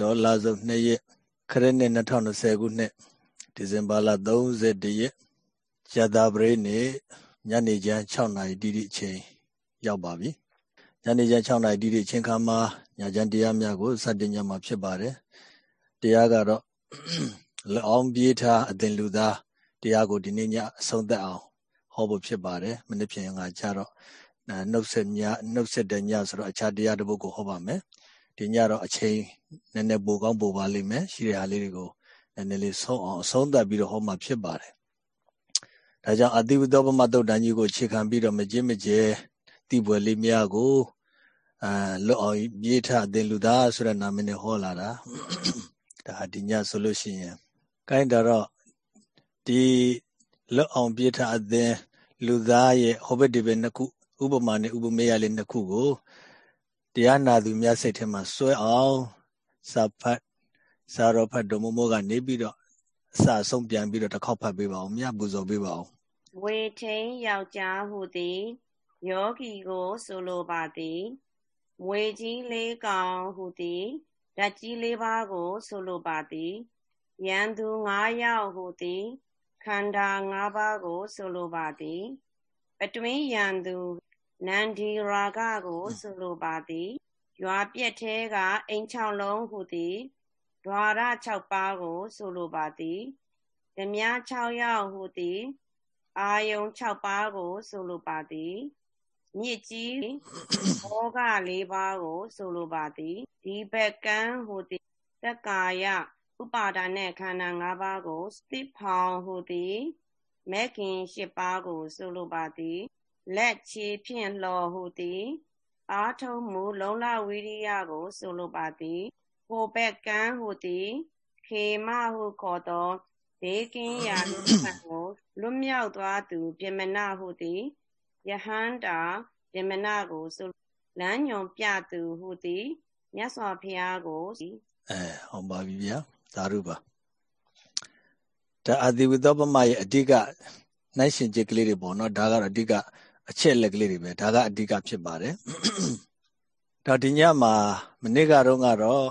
ဒေါ်လာစု2ရက်ခရစ်နှစ်2020ခုနှစ်ဒီဇင်ဘာလ31ရက်ရတာပရိနေ့ညနေချမ်း6နာရီတိတိအချိန်ရောက်ပါပြီညနေချမ်း6နာရီတိတိအချိန်ခါမှာညချမ်းတရားများကိုစတင်ညမှာဖြစ်ပါတယ်တရားကတော့လောအောင်ပြေးထားအသင်လူသားတရားကိုဒီနေ့ညအဆုံးသတ်အောင်ဟောဖို့ဖြစ်ပါတယ်မနေ့ပြင်ကကြတော့နှုတ်ဆက်ညနှုတ်ဆက်တဲ့ညဆိုတော့အခြားတရားတစ်ပုဒ်ကိုဟောပါမယ် ဒီညတော့အချိန်နည်းနည်းပိုကောင်းပိုပါလိမ့်မယ်ရှိတဲ့ဟာလေးတွေကိုနည်းနည်းလေးဆုံးအောင်အဆုံးသတ်ပြီးတော့ဟောမှာဖြစ်ပါတယ်ဒါကြောင့်အတိဝတ္တပမတုတ်တန်ကြီးကိုခြေခံပြီးတော့မကြည့်မကျဲတိပွဲလေးများကိုအာလွတ်အောင်ပြေးထအသင်လူသားဆိုတဲ့နာမည်နဲ့ဟောလာတာဒါဟာဒီညဆိုလို့ရှိရင်ကိုင်းတော့ဒီလွတ်အောင်ပြေးထအသင်လူသားရဲ့ဟောဘက်ဒီဘက်နှစ်ခုဥပမာနဲ့ဥပမေယလေးနှစ်ခုကို တရားနာသူများစိတ်ထဲမှာစွဲအောင်စာဖတ်စာရောဖတ်တော်မမိုးကနေပြီးတော့အစအဆုံးပြန်ပြီးတော့တစ်ခေါက်ဖတ်ပေးပါအောင်မြတ်ပူဇော်ပေးပါအောင်ဝေထိန်ယောက်ျားဟုသည်ယောဂီကိုဆိုလိုပါသည်မွေကြီးလေးကောင်ဟုသည်ဓာတ်ကြီးလေးပါးကိုဆိုလိုပါသည်ယံသူ9ယောက်ဟုသည်ခန္ဓာ၅ပါးကိုဆိုလိုပါသည်အတွင်းယံသူ နန္ဒီရာဂကိုဆိုလိုပါသည်ရွာပြက်သေးကအိမ်၆လုံးဟုသည်ဒွါရ6ပါးကို ဆိုလိုပါသည်ဓမြ6ယောက်ဟုသည်အာယုံ6ပါးကို ဆိုလိုပါသည်မြစ်ကြီးဘောဂ၄ပါးကို ဆိုလိုပါသည်ဒီဘက်ကံဟုသည်တက္ကာယဥပါဒာနဲ့ခန္ဓာ၅ပါးကိုသိဖောင်ဟုသည်မဲခင်၈ပါးကို ဆိုလိုပါသည် လက်ချေဖြင့်လှော်ဟုသည်အာထုံမူလုံလဝိရိယကို ဆိုလိုပါသည်ဟိုဘက်ကံဟုသည်ခေမဟုခေါ်သောဘေးကင်းရာလူမှကိုလွတ်မြောက်သွားသူပြမနာဟုသည်ယဟန္တာပြမနာကိုဆိုလမ်းညွန်ပြသူဟုသည်မြတ်စွာဘုရားကိုအဲဟောပါပြီဗျာသာရုပါဒါအတိဝိသောပမရဲ့အဓိကနိုင်ရှင်ချက်ကလေးတွေပေါ့နော်ဒါကတော့အဓိက အချက်လက်ကလေးတွေပဲဒါကအဓိကဖြစ်ပါတယ်တော့ဒီညမှာမနေ့ကတော့ကတော့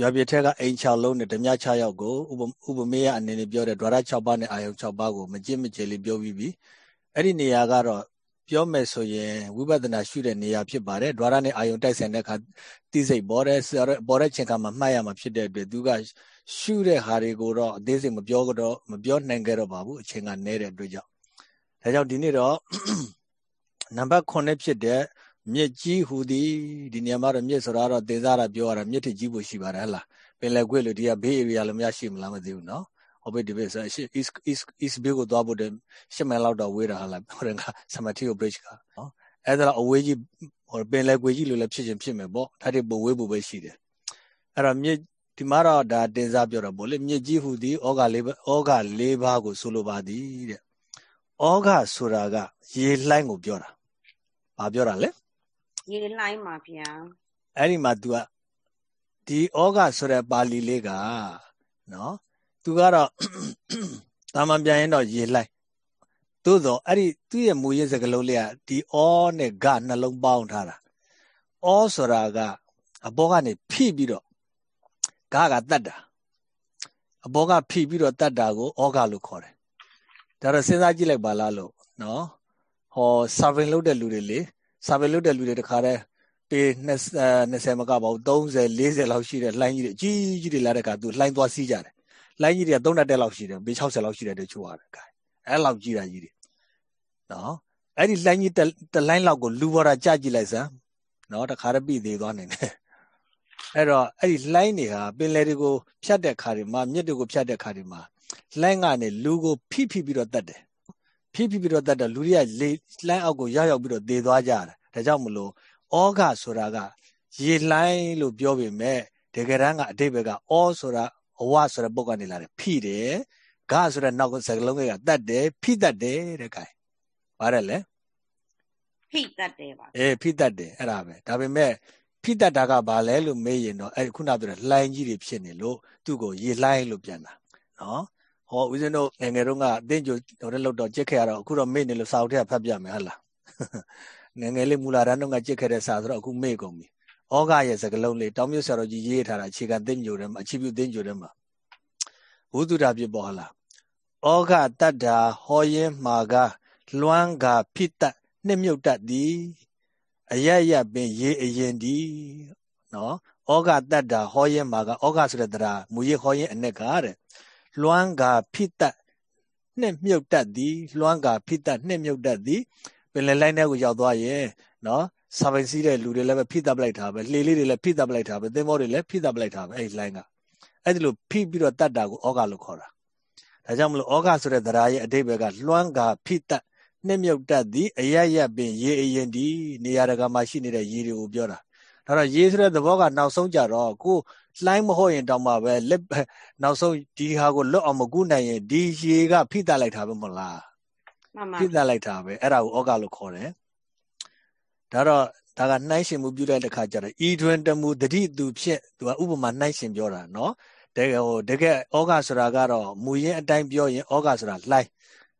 ရွာပြထက်ကအိမ်6လုံးနဲ့ဓမြ6ယောက်ကိုဥပမေယအနေနဲ့ပြောတဲ့ဒွါရ6ပါးနဲ့အာယုံ6ပါးကိုမကြင့်မကြဲလေးပြောပြီးပြီအဲ့ဒီနေရာကတော့ပြောမယ်ဆိုရင်ဝိပဿနာရှုတဲ့နေရာဖြစ်ပါတယ်ဒွါရနဲ့အာယုံတိုက်ဆိုင်တဲ့အခါသိစိတ်ပေါ်တဲ့ပေါ်တဲ့ချိန်ခါမှာမှတ်ရမှာဖြစ်တဲ့အတွက်သူကရှုတဲ့ဟာတွေကိုတော့အသေးစိတ်မပြောတော့မပြောနိုင်ကြတော့ပါဘူးအချိန်ကနည်းတဲ့အတွက်ကြောင့် ဒါကြောင့်ဒီနေ့တော့နံပါတ်9ဖြစ်တဲ့မြစ်ကြီးဟူသည်ဒီနေရာမှာတော့မြစ်ဆိုတာတော့တင်စားတာပြောရတာမြစ်ထကြီးဖို့ရှိပါတယ်ဟလားပင်လယ်ကွေ့လို့ဒီကဘေး area လည်းမရှိမလားမသိဘူးနော်ဟောဘေးဒီဘေးဆို east east east bay ကိုသွားဖို့တဲ့ရှစ်မိုင်လောက်တော့ဝေးတာဟာလားဟိုကစမတီယို bridge ကနော်အဲ့ဒါအဝေးကြီးဟိုပင်လယ်ကွေ့ကြီးလို့လည်းဖြစ်ချင်းဖြစ်မယ်ပေါ့ဒါတွေပိုဝေးဖို့ပဲရှိတယ်အဲ့တော့မြစ်ဒီမှာတော့ဒါတင်စားပြောတော့ဗောလေမြစ်ကြီးဟူသည်ဩဃလေးဩဃလေးပါးကိုဆိုလိုပါသည်တဲ့ ဩဃဆိုတာက ရေလှိုင်းကိုပြောတာဘာပြောတာလဲရေလှိုင်းပါဗျာအဲ့ဒီမှာ तू ကဒီဩဃဆိုတဲ့ပါဠိလေးကနော် तू ကတော့တာမန်ပြန်ရင်တော့ရေလှိုင်းသို့တော့အဲ့ဒီသူ့ရဲ့မူရင်းစကလုံးလေးကဒီဩနဲ့ဂနှလုံးပေါင်းထားတာဩဆိုတာကအဘောကနေဖိပြီးတော့ဂကတတ်တာအဘောကဖိပြီးတော့တတ်တာကိုဩဃလို့ခေါ်တယ် ဒါတော့စဉ်းစားကြည့်လိုက်ပါလားလို့နော်ဟော survey လုပ်တဲ့လူတွေလေ survey လုပ်တဲ့လူတွေတခါတည်းပေ20မကပါဘူး30 40လောက်ရှိတဲ့လှိုင်းကြီးတွေအကြီးကြီးတွေလာတဲ့အခါသူလှိုင်းသွားစီးကြတယ်လှိုင်းကြီးတွေက3တက်လောက်ရှိတယ်ပေ60လောက်ရှိတယ်တချို့ရတယ်ခိုင်အဲ့လောက်ကြီးတာကြီးတွေနော်အဲ့ဒီလှိုင်းကြီးတလှိုင်းလောက်ကိုလူဘော်တာကြကြည့်လိုက်စမ်းနော်တခါတည်းပြီးသေးသွားနေတယ်အဲ့တော့အဲ့ဒီလှိုင်းတွေဟာပင်လယ်တွေကိုဖြတ်တဲ့ခါတွေမှာမြစ်တွေကိုဖြတ်တဲ့ခါတွေမှာ လှိုင်းကနေလူကိုဖိဖိပြီးတော့တတ်တယ်ဖိဖိပြီးတော့တတ်တော့လူတွေကလေလှိုင်းအောက်ကိုရောက်ရောက်ပြီးတော့သေသွားကြတယ်ဒါကြောင့်မလို့ဩဃဆိုတာကရေလှိုင်းလို့ပြောပေမဲ့တကယ်တမ်းကအတိတ်ဘက်ကဩဆိုတာအဝဆိုတဲ့ပုဂ္ဂိုလ်ကနေလာတယ်ဖိတယ်ဂဆိုတဲ့နောက်ကစကလုံးကတတ်တယ်ဖိတတ်တယ်တဲ့ကဲပါတယ်လေဖိတတ်တယ်ပါအေးဖိတတ်တယ်အဲ့ဒါပဲဒါပေမဲ့ဖိတတ်တာကဘာလဲလို့မေးရင်တော့အဲ့ခုနပြောတဲ့လှိုင်းကြီးတွေဖြစ်နေလို့သူ့ကိုရေလှိုင်းလို့ပြန်တာနော် ဟောဦးဇင်းတို့ငငယ်တုန်းကအတင်းကြိုတော်တဲ့လို့တော့ကြက်ခဲ့ရတော့အခုတော့မေ့နေလို့စာအုပ်ထဲဖတ်ပြမယ်ဟုတ်လားငငယ်လေးမူလာတန်းတုန်းကကြက်ခဲ့တဲ့စာဆိုတော့အခုမေ့ကုန်ပြီဩဃရဲ့စကလုံးလေးတောင်မြတ်ဆရာတော်ကြီးရေးထားတာအခြေခံသိညိုထဲမှာအခြေပြုသိညိုထဲမှာဝုဒ္ဓတာဖြစ်ပေါ်လာဩဃတတ္တာဟောယင်းမှာကလွမ်းကဖိတတ်နှစ်မြုပ်တတ်သည်အရရပင်ရေအရင်ဒီနော်ဩဃတတ္တာဟောယင်းမှာကဩဃဆိုတဲ့တရားမူရဟောယင်းအ ਨੇ ကတဲ့ လွမ်းကဖိတတ်နှစ်မြုပ်တတ်သည်လွမ်းကဖိတတ်နှစ်မြုပ်တတ်သည်ပင်လယ်လိုက်တဲ့ကိုရောက်သွားရဲ့နော်စာပိုင်စီးတဲ့လူတွေလည်းပဲဖိတပ်ပလိုက်တာပဲလှေလေးတွေလည်းဖိတပ်ပလိုက်တာပဲသင်္ဘောတွေလည်းဖိတပ်ပလိုက်တာပဲအဲ့ဒီလိုင်းကအဲ့ဒီလိုဖိပြီးတော့တတ်တာကိုဩဃလို့ခေါ်တာဒါကြောင့်မလို့ဩဃဆိုတဲ့တရားရဲ့အတိပ္ပယ်ကလွမ်းကဖိတတ်နှစ်မြုပ်တတ်သည်အရရပင်ရေအရင်ဒီနေရာတကာမှာရှိနေတဲ့ရေတွေကိုပြောတာဒါတော့ရေဆိုတဲ့သဘောကနောက်ဆုံးကြတော့ကို လှိုင်းမဟုတ်ရင်တောင်မှပဲလက်နောက်ဆုံးဒီဟာကိုလွတ်အောင်မကူးနိုင်ရင်ဒီရေကဖိတတ်လိုက်တာပဲမဟုတ်လားမှန်ပါဖိတတ်လိုက်တာပဲအဲ့ဒါကိုဩဃလို့ခေါ်တယ်ဒါတော့ဒါကနှိုင်းရှင်မှုပြုတဲ့တစ်ခါကျတော့ဤတွင်တမှုတတိသူဖြစ်သူကဥပမာနှိုင်းရှင်ပြောတာနော်တကယ်ဟိုတကယ်ဩဃဆိုတာကတော့မူရင်းအတိုင်းပြောရင်ဩဃဆိုတာလှိုင်း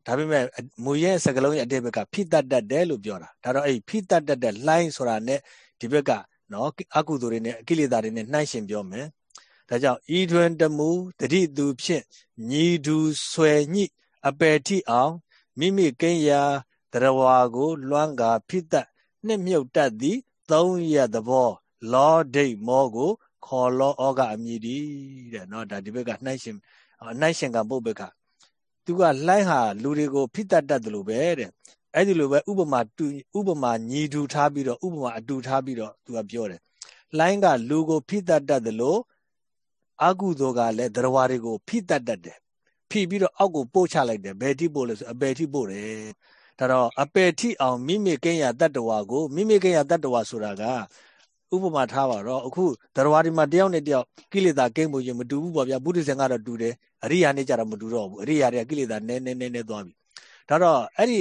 ဒါပေမဲ့မူရင်းစကလုံးရဲ့အတိတ်ဘက်ကဖိတတ်တတ်တယ်လို့ပြောတာဒါတော့အဲ့ဖိတတ်တတ်တဲ့လှိုင်းဆိုတာ ਨੇ ဒီဘက်က နော်အကုသိုလ်တွေနဲ့အကိလေသာတွေနဲ့နှိုင်းရှင်ပြောမယ်ဒါကြောင့်ဤတွင်တမှုတတိသူဖြစ်ညီသူဆွယ်ညိအပယ်ထိအောင်မိမိကိန်းရာတရဝါကို လွမ်းကာဖိတတ်နှစ်မြုပ်တတ်သည်သုံးရသဘော လောဒိတ်မောကို ခေါ်လောဩကအမည်ဒီတဲ့နော်ဒါဒီဘက်ကနှိုင်းရှင်နှိုင်းရှင်ကပုတ်ဘက်ကသူကလှိုင်းဟာလူတွေကိုဖိတတ်တတ်တယ်လို့ပဲတဲ့ အဲ့ဒီလိုပဲဥပမာတူဥပမာညီတူထားပြီးတော့ဥပမာအတူထားပြီးတော့သူကပြောတယ်လှိုင်းကလူကိုဖိတတ်တတ်တယ်လို့အကုသိုလ်ကလည်းသရဝါတွေကိုဖိတတ်တတ်တယ်ဖိပြီးတော့အောက်ကိုပို့ချလိုက်တယ်ဘယ်တိပို့လဲဆိုအပယ်တိပို့တယ်ဒါတော့အပယ်ထိအောင်မိမိကိညာတတ္တဝါကိုမိမိကိညာတတ္တဝါဆိုတာကဥပမာထားပါတော့အခုသရဝါဒီမှာတယောက်နဲ့တယောက်ကိလေသာကိမှုရင်မတူဘူးပေါ့ဗျာဘုဒ္ဓဇင်ကတော့တူတယ်အရိယာနဲ့ကြတော့မတူတော့ဘူးအရိယာတွေကကိလေသာနည်းနည်းနည်းနည်းသွားပြီဒါတော့အဲ့ဒီ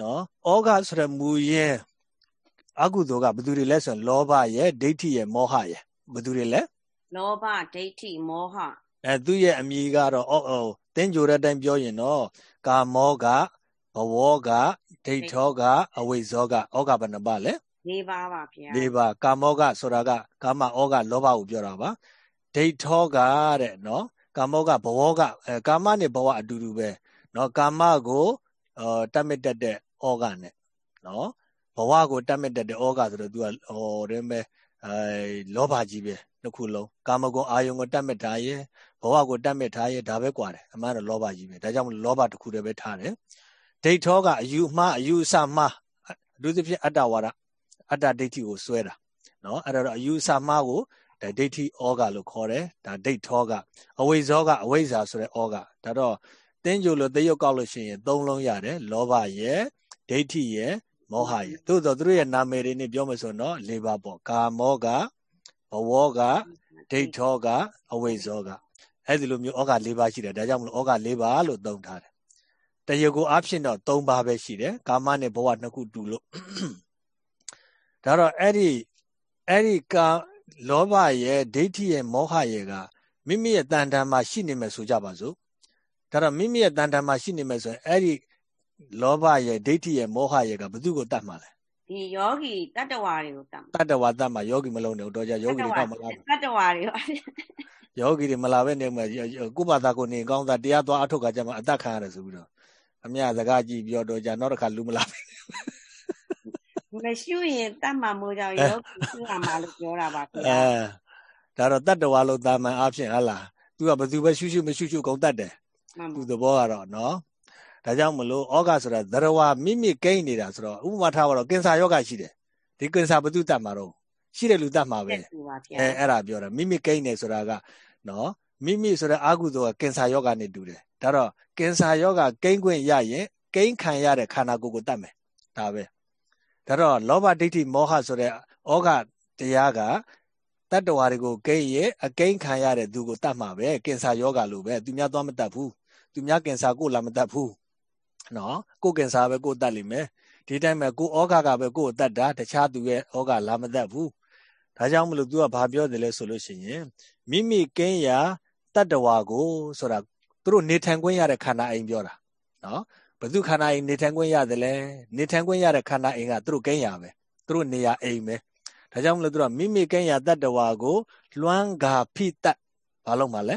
နော်ဩဃဆိုတဲ့မူရင်အကုသိုလ်ကဘယ်သူတွေလဲဆိုရင်လောဘရဲ့ဒိဋ္ဌိရဲ့မောဟရဲ့ဘယ်သူတွေလဲလောဘဒိဋ္ဌိမောဟအဲသူ့ရဲ့အမည်ကတော့အော်အော်တင်းကြိုတဲ့အတိုင်းပြောရင်တော့ကာမောကဘဝောကဒိဋ္ဌောကအဝိဇောကဩဃဘယ်နှပါလဲ၄ပါးပါဗျာ၄ပါးကာမောကဆိုတာကကာမဩဃလောဘကိုပြောတာပါဒိဋ္ဌောကတဲ့နော်ကာမောကဘဝောကအဲကာမနဲ့ဘဝအတူတူပဲနော်ကာမကိုအာတတ်မြတ်တတ်တဲ့ ဩဃနဲ့နော်ဘဝကိုတတ်မြတ်တဲ့ဩဃဆိုတော့ तू ကဟိုတည်းမဲ့အဲလောဘကြီးပဲတစ်ခုလုံးကာမဂုဏ်အာယုံကိုတတ်မြတ်ထားရဲ့ဘဝကိုတတ်မြတ်ထားရဲ့ဒါပဲကွာတယ်အမှန်တော့လောဘကြီးပဲဒါကြောင့်မလို့လောဘတစ်ခုတည်းပဲထားတယ်ဒိဋ္ဌောကအယူမှားအယူအဆမှားအထူးသဖြင့်အတ္တဝါဒအတ္တဒိဋ္ဌိကိုစွဲတာနော်အဲ့တော့အယူအဆမှားကိုဒါဒိဋ္ဌိဩဃလို့ခေါ်တယ်ဒါဒိဋ္ဌောကအဝိဇ္ဇောကအဝိဇ္ဇာဆိုတဲ့ဩဃဒါတော့တင်းကြိုလို့တရုတ်ကောက်လို့ရှိရင်သုံးလုံးရတယ်လောဘရဲ့ ဒိဋ္ဌိရဲ့မောဟရဲ့သို့တော့သူတို့ရဲ့နာမည်တွေနဲ့ပြောမှဆိုတော့၄ပါးပေါ့ကာမောကဘဝောကဒိဋ္ဌောကအဝိဇ္ဇောကအဲ့ဒီလိုမျိုးဩဃ၄ပါးရှိတယ်ဒါကြောင့်မလို့ဩဃ၄ပါးလို့သုံးထားတယ်တရကိုအဖြစ်တော့၃ပါးပဲရှိတယ်ကာမနဲ့ဘဝနှစ်ခုတူလို့ဒါတော့အဲ့ဒီအဲ့ဒီကာလောဘရဲ့ဒိဋ္ဌိရဲ့မောဟရဲ့ကမိမိရဲ့တန်တန်မှာရှိနေမယ်ဆိုကြပါစို့ဒါတော့မိမိရဲ့တန်တန်မှာရှိနေမယ်ဆိုရင်အဲ့ဒီ လောဘရဲ့ဒိဋ္ဌိရဲ့မောဟရဲ့ကဘယ်သူကိုတတ်မှာလဲဒီယောဂီတတ္တဝါတွေကိုတတ်မှာတတ္တဝါတတ်မှာယောဂီမလုံးနဲ့တော့ကြယောဂီတွေတော့မလားတတ္တဝါတွေယောဂီတွေမလာပဲနေမှာကိုယ့်ဘာသာကိုနေကောင်းတာတရားသွားအထုတ်ကကြမှာအသက်ခံရတယ်ဆိုပြီးတော့အမြစကားကြည့်ပြောတော့じゃနောက်တစ်ခါလူမလာဘူးမရှိရင်တတ်မှမိုးကြောင့်ယောဂီရှိရမှာလို့ပြောတာပါခင်ဗျာအဲဒါတော့တတ္တဝါလို့တာမန်အဖြစ်ဟလားသူကဘယ်သူပဲရှုရှုမရှုရှုကုန်တတ်တယ်သူသဘောကတော့နော် ဒါကြောင့်မလို့ဩဃဆိုတာသရဝမိမိကိန်းနေတာဆိုတော့ဥပမာထားပါတော့ကင်ဆာယောဂရှိတယ်ဒီကင်ဆာဘယ်သူတတ်မှာတော့ရှိတဲ့လူတတ်မှာပဲအဲအဲ့ဒါပြောတာမိမိကိန်းနေဆိုတာကနော်မိမိဆိုတဲ့အာဟုသောကကင်ဆာယောဂနဲ့တူတယ်ဒါတော့ကင်ဆာယောဂကိန်းခွင့်ရရင်ကိန်းခံရတဲ့ခန္ဓာကိုယ်ကိုတတ်မယ်ဒါပဲဒါတော့လောဘဒိဋ္ဌိမောဟဆိုတဲ့ဩဃတရားကတတ္တဝါတွေကိုကိန်းရဲ့အကိန်းခံရတဲ့သူကိုတတ်မှာပဲကင်ဆာယောဂလိုပဲသူများသွားမတတ်ဘူးသူများကင်ဆာကိုလာမတတ်ဘူး နော်ကိုကင်ဆာပဲကိုတတ်လိမ့်မယ်ဒီတိုင်းမှာကိုဩဃကပဲကိုတတ်တာတခြားသူရဲ့ဩဃလာမတတ်ဘူးဒါကြောင့်မလို့ तू ကဘာပြောတယ်လဲဆိုလို့ရှိရင်မိမိကင်းရာတတ္တဝါကိုဆိုတာသူတို့နေထိုင်ခွင့်ရတဲ့ခန္ဓာအိမ်ပြောတာနော်ဘယ်သူခန္ဓာအိမ်နေထိုင်ခွင့်ရတယ်လဲနေထိုင်ခွင့်ရတဲ့ခန္ဓာအိမ်ကသူတို့ကင်းရပဲသူတို့နေရာအိမ်ပဲဒါကြောင့်မလို့သူကမိမိကဲရတတ္တဝါကိုလွမ်းကာဖိတတ်ဘာလို့မှလဲ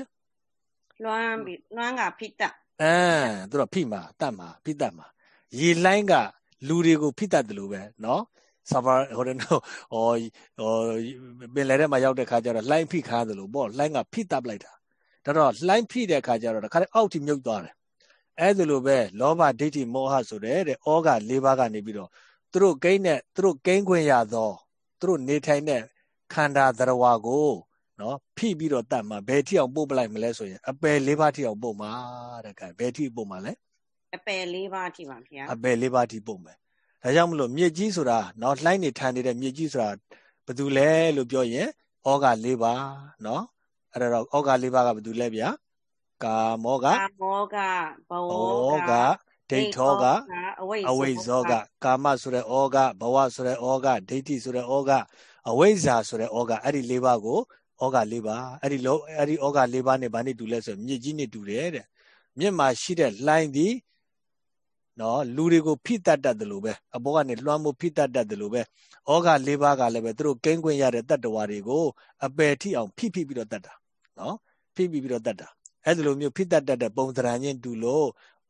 လွမ်းပြီးလွမ်းကာဖိတတ် အမ်သူတို့ဖိမာတတ်မှာဖိတတ်မှာရေလိုင်းကလူတွေကိုဖိတတ်တယ်လို့ပဲနော်ဆာဗာဟိုတဲ့နော်ဟောဟောပင်လယ်ထဲမှာရောက်တဲ့ခါကျတော့လှိုင်းဖိခါတယ်လို့ပေါ့လှိုင်းကဖိတတ်ပလိုက်တာဒါတော့လှိုင်းဖိတဲ့ခါကျတော့တခါတည်းအောက်ထိမြုပ်သွားတယ်အဲ့ဒါလိုပဲလောဘဒိဋ္ဌိမောဟဆိုတဲ့တဲ့ဩဃ၄ပါးကနေပြီးတော့သူတို့ကိန်းနဲ့သူတို့ကိန်းခွင့်ရသောသူတို့နေထိုင်တဲ့ခန္ဓာသရဝါကို နော်ဖိပြီးတော့တတ်မှာဘယ်ထိအောင်ပို့ပလိုက်မလဲဆိုရင်အပယ်၄ပါးထိအောင်ပို့မှာတဲ့ကဲဘယ်ထိပို့မှာလဲအပယ်၄ပါးထိပါဗျာအပယ်၄ပါးထိပို့မယ်ဒါကြောင့်မလို့မြစ်ကြီးဆိုတာနော်လှိုင်းနေထန်နေတဲ့မြစ်ကြီးဆိုတာဘယ်သူလဲလို့ပြောရင်ဩဃ၄ပါးနော်အဲ့တော့ဩဃ၄ပါးကဘယ်သူလဲဗျာကာမောကကာမောကဘောကဒိဋ္ဌောကအဝိဇ္ဇောကကာမဆိုတဲ့ဩဃဘဝဆိုတဲ့ဩဃဒိဋ္ဌိဆိုတဲ့ဩဃအဝိဇ္ဇာဆိုတဲ့ဩဃအဲ့ဒီ၄ပါးကို ဩဃ၄ပါးအဲ့ဒီလောအဲ့ဒီဩဃ၄ပါးနဲ့ဗာနေတူလဲဆိုမြစ်ကြီးနဲ့တူတယ်တဲ့မြစ်မှာရှိတဲ့လှိုင်းသည်နော်လူတွေကိုဖိတတ်တတ်တယ်လို့ပဲအဘောကနေလွှမ်းမိုးဖိတတ်တတ်တယ်လို့ပဲဩဃ၄ပါးကလည်းပဲသူတို့ကိန်းခွင့်ရတဲ့တတ္တဝါတွေကိုအပယ်ထိအောင်ဖိဖိပြီးတော့တတ်တာနော်ဖိဖိပြီးတော့တတ်တာအဲ့ဒီလိုမျိုးဖိတတ်တတ်တဲ့ပုံစံချင်းတူလို့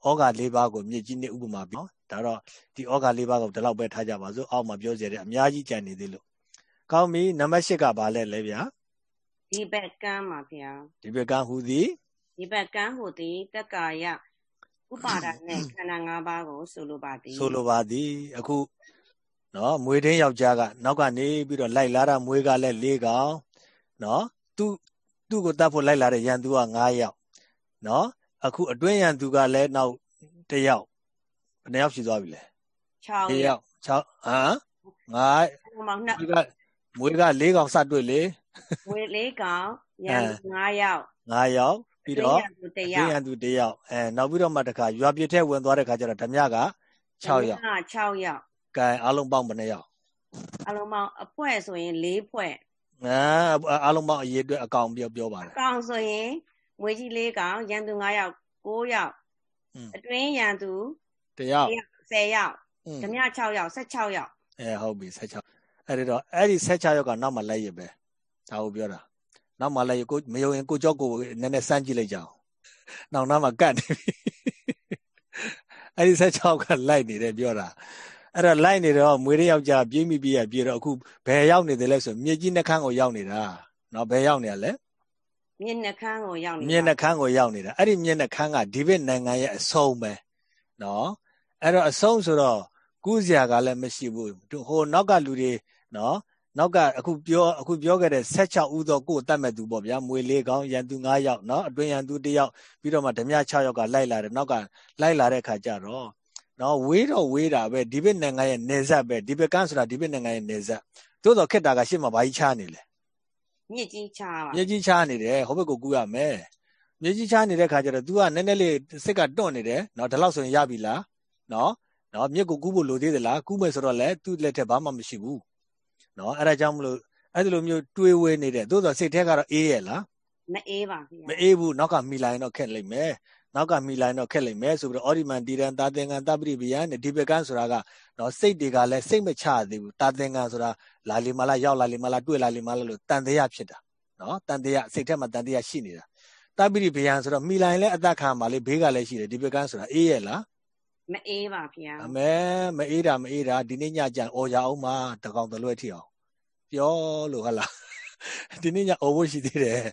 ဩဃ၄ပါးကိုမြစ်ကြီးနဲ့ဥပမာပြီးဒါတော့ဒီဩဃ၄ပါးကိုဒီလောက်ပဲထားကြပါစို့အောက်မှာပြောကြတဲ့အများကြီးကြံနေသေးလို့ကောင်းပြီနံပါတ်၈ကဘာလဲလဲဗျာ ဒီဘက်ကမ်းပါဗျာဒီဘက်ကမ်းဟူသည်ဒီဘက်ကမ်းဟူသည်တက္ကာယဥပါဒနဲ့ခန္ဓာ၅ပါးကိုဆိုလိုပါသည်ဆိုလိုပါသည်အခုနော်မွေထင်းယောက်ျားကနောက်ကနေပြီးတော့လိုက်လာတာမွေးကလည်း၄ကောင်နော်သူသူ့ကိုတတ်ဖို့လိုက်လာတဲ့ရန်သူက9ယောက်နော်အခုအတွင်းရန်သူကလည်းနောက်တယောက်ဘယ်နှယောက်ရှိသွားပြီလဲ6ယောက်6ဟမ်9မွေးက4ကောင်စတွေ့လေ မွေး4ကောင်ရန်သူ9ယောက်9ယောက်ပြီးတော့တယောက်ရန်သူတယောက်အဲနောက်ပြီးတော့မှတခါရွာပြစ်ထဲဝင်သွားတဲ့ခါကျတော့ဓမြက6ယောက်6ယောက်ကဲအားလုံးပေါင်းဘယ်နှယောက်အားလုံးပေါင်းအဖွဲဆိုရင်4ဖွဲ့အဲအားလုံးပေါင်းအရေးအတွက်အကောင်ပြောပြောပါလေအကောင်ဆိုရင်မွေကြီး၄ကောင်ရန်သူ9ယောက်9ယောက်အတွင်းရန်သူတယောက်10ယောက်ဓမြ6ယောက်16ယောက်အဲဟုတ်ပြီ16အဲ့ဒါတော့အဲ့ဒီ16ယောက်ကနောက်မှလိုက်ရပဲ ဒါကိုပြောတာနောက်မှလည်းကိုမယုံရင်ကိုကြောက်ကိုနည်းနည်းစမ်းကြည့်လိုက်ကြအောင်နောက်နောက်မှကတ်နေပြီအဲ့ဒီ16ကလိုက်နေတယ်ပြောတာအဲ့တော့လိုက်နေတော့မွေးရယောက်ျားပြေးမိပြေးရပြေးတော့အခုဘယ်ရောက်နေတယ်လဲဆိုမြေကြီးနှခမ်းကိုရောက်နေတာနော်ဘယ်ရောက်နေရလဲမြေနှခမ်းကိုရောက်နေမြေနှခမ်းကိုရောက်နေတာအဲ့ဒီမြေနှခမ်းကဒီဘက်နိုင်ငံရဲ့အဆုံးပဲနော်အဲ့တော့အဆုံးဆိုတော့ကူးစရာကလည်းမရှိဘူးဟိုနောက်ကလူတွေနော် နောက်ကအခုပြောအခုပြောခဲ့တဲ့16ဦးသောကိုယ်တတ်မဲ့သူပေါ့ဗျာမွေလေးကောင်ရန်သူ9ယောက်နော်အတွင်ရန်သူ1ယောက်ပြီးတော့မှဓမြ6ယောက်ကလိုက်လာတယ်နောက်ကလိုက်လာတဲ့ခါကျတော့နော်ဝေးတော့ဝေးတာပဲဒီဘက်နိုင်ငံရဲ့နေဆက်ပဲဒီဘက်ကန်းဆိုတာဒီဘက်နိုင်ငံရဲ့နေဆက်သို့တော့ခက်တာကရှစ်မှာဘာကြီးချားနေလဲမြစ်ကြီးချားပါမြစ်ကြီးချားနေတယ်ဟိုဘက်ကိုကူးရမယ်မြစ်ကြီးချားနေတဲ့ခါကျတော့ तू ကနည်းနည်းလေးစစ်ကတွန့်နေတယ်နော်ဒါလောက်ဆိုရင်ရပြီလားနော်နော်မြစ်ကိုကူးဖို့လိုသေးသလားကူးမယ်ဆိုတော့လည်းသူ့လက်ထက်ဘာမှမရှိဘူး နော်အဲ့ဒါကြောင့်မလို့အဲ့ဒီလိုမျိုးတွေးဝဲနေတဲ့သို့သောစိတ်ထဲကတော့အေးရဲ့လားမအေးပါဗျာမအေးဘူးနောက်ကမိလိုက်တော့ခက်လိမ့်မယ်နောက်ကမိလိုက်တော့ခက်လိမ့်မယ်ဆိုပြီးတော့အော်ဒီမန်တီရန်တာသင်္ကန်းတပရိပယနဲ့ဒီဘကန်ဆိုတာကနော်စိတ်တွေကလည်းစိတ်မချသေးဘူးတာသင်္ကန်းဆိုတာလာလီမလာရောက်လာလီမလာတွေ့လာလီမလာလို့တန်တရားဖြစ်တာနော်တန်တရားစိတ်ထဲမှာတန်တရားရှိနေတာတပရိပယံဆိုတော့မိလိုက်လဲအသက်ခံပါလေဘေးကလည်းရှိတယ်ဒီဘကန်ဆိုတာအေးရဲ့လားမအေးပါဗျာအမေမအေးတာမအေးတာဒီနေ့ညကြံအော်ရအောင်မှာတကောင်တလွဲထီအောင် ပြောလို့ဟုတ်လားဒီနေ့ညအော်ဖို့ရှိသေးတယ်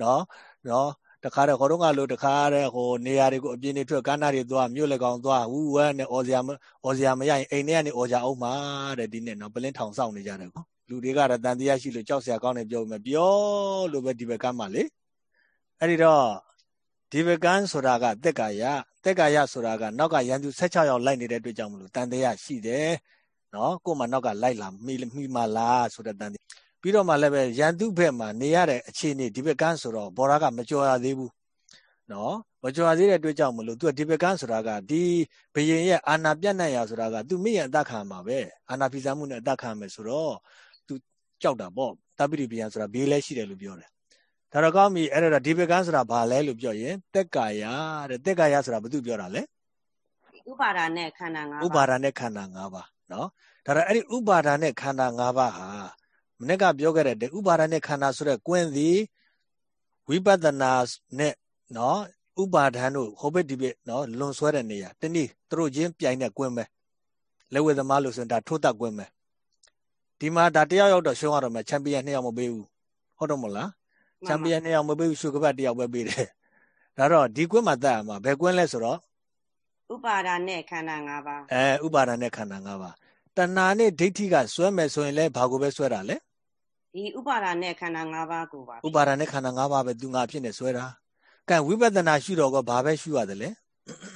နော်နော်တခါတော့ခေါတော့ကလို့တခါတဲ့ဟိုနေရာတွေကိုအပြင်းနေထွက်ကန်းနာတွေသွားမြို့လက်ကောင်သွားဝူဝဲနဲ့အော်စရာအော်စရာမရရင်အိမ်ထဲကနေအော်ကြအောင်ပါတဲ့ဒီနေ့နော်ပလင်းထောင်ဆောင်နေကြတယ်ကောလူတွေကတော့တန်တရားရှိလို့ကြောက်စရာကောင်းနေပြောမယ်ပြောလို့ပဲဒီဘက်ကမ်းပါလေအဲ့ဒီတော့ဒီဘကန်းဆိုတာကတက်ကာယတက်ကာယဆိုတာကနောက်ကရန်သူ16ယောက်လိုက်နေတဲ့အတွက်ကြောင့်မလို့တန်တရားရှိတယ် နော်ကို့မှာနောက်ကလိုက်လာမိမိမလားဆိုတဲ့တန်တရားပြီးတော့မှလည်းပဲရန်သူဘက်မှာနေရတဲ့အခြေအနေဒီဘက်ကန်းဆိုတော့ဘော်ရာကမကြော်ရသေးဘူးနော်မကြော်ရသေးတဲ့အတွက်ကြောင့်မလို့သူကဒီဘက်ကန်းဆိုတာကဒီဘယင်ရဲ့အာနာပြတ်နိုင်ရဆိုတာကသူမိရဲ့အသက်ခံမှာပဲအာနာဖိစမှုနဲ့အသက်ခံမယ်ဆိုတော့သူကြောက်တာပေါ့တပိရိပယံဆိုတာဘေးလဲရှိတယ်လို့ပြောတယ်ဒါတော့ကောင်းပြီအဲ့ဒါဒီဘကန်းဆိုတာဘာလဲလို့ပြောရင်တက်ကာယတဲ့တက်ကာယဆိုတာဘာသူပြောတာလဲဥပါဒာနဲ့ခန္ဓာ၅ပါးဥပါဒာနဲ့ခန္ဓာ၅ပါး နော်ဒါတော့အဲ့ဒီဥပါဒာနဲ့ခန္ဓာ၅ပါးဟာမနေ့ကပြောခဲ့တဲ့ဥပါဒနဲ့ခန္ဓာဆိုတဲ့ကွင်းသည်ဝိပဿနာနဲ့နော်ဥပါဒံတို့ဟိုဘက်ဒီဘက်နော်လွန်ဆွဲတဲ့နေရာတနည်းသူတို့ချင်းပြိုင်တဲ့ကွင်းပဲလက်ဝဲသမားလို့ဆိုရင်ဒါထိုးတက်ကွင်းပဲဒီမှာဒါတယောက်ယောက်တော့ရှုံးရတော့မယ်ချန်ပီယံနှစ်ယောက်မပေးဘူးဟုတ်တော့မလားချန်ပီယံနှစ်ယောက်မပေးဘူးရှုကပတ်တယောက်ပဲပေးတယ်ဒါတော့ဒီကွင်းမှာတက်ရမှာဘယ်ကွင်းလဲဆိုတော့ ဥပါဒာနဲ့ခန္ဓာ၅ပါးအဲဥပါဒာနဲ့ခန္ဓာ၅ပါးတဏှာနဲ့ဒိဋ္ဌိကဆွဲမယ်ဆိုရင်လည်းဘာကိုပဲဆွဲတာလဲဒီဥပါဒာနဲ့ခန္ဓာ၅ပါးကိုပါဥပါဒာနဲ့ခန္ဓာ၅ပါးပဲသူငါဖြစ်နေဆွဲတာကံဝိပဿနာရှုတော့ကဘာပဲရှုရတယ်လဲ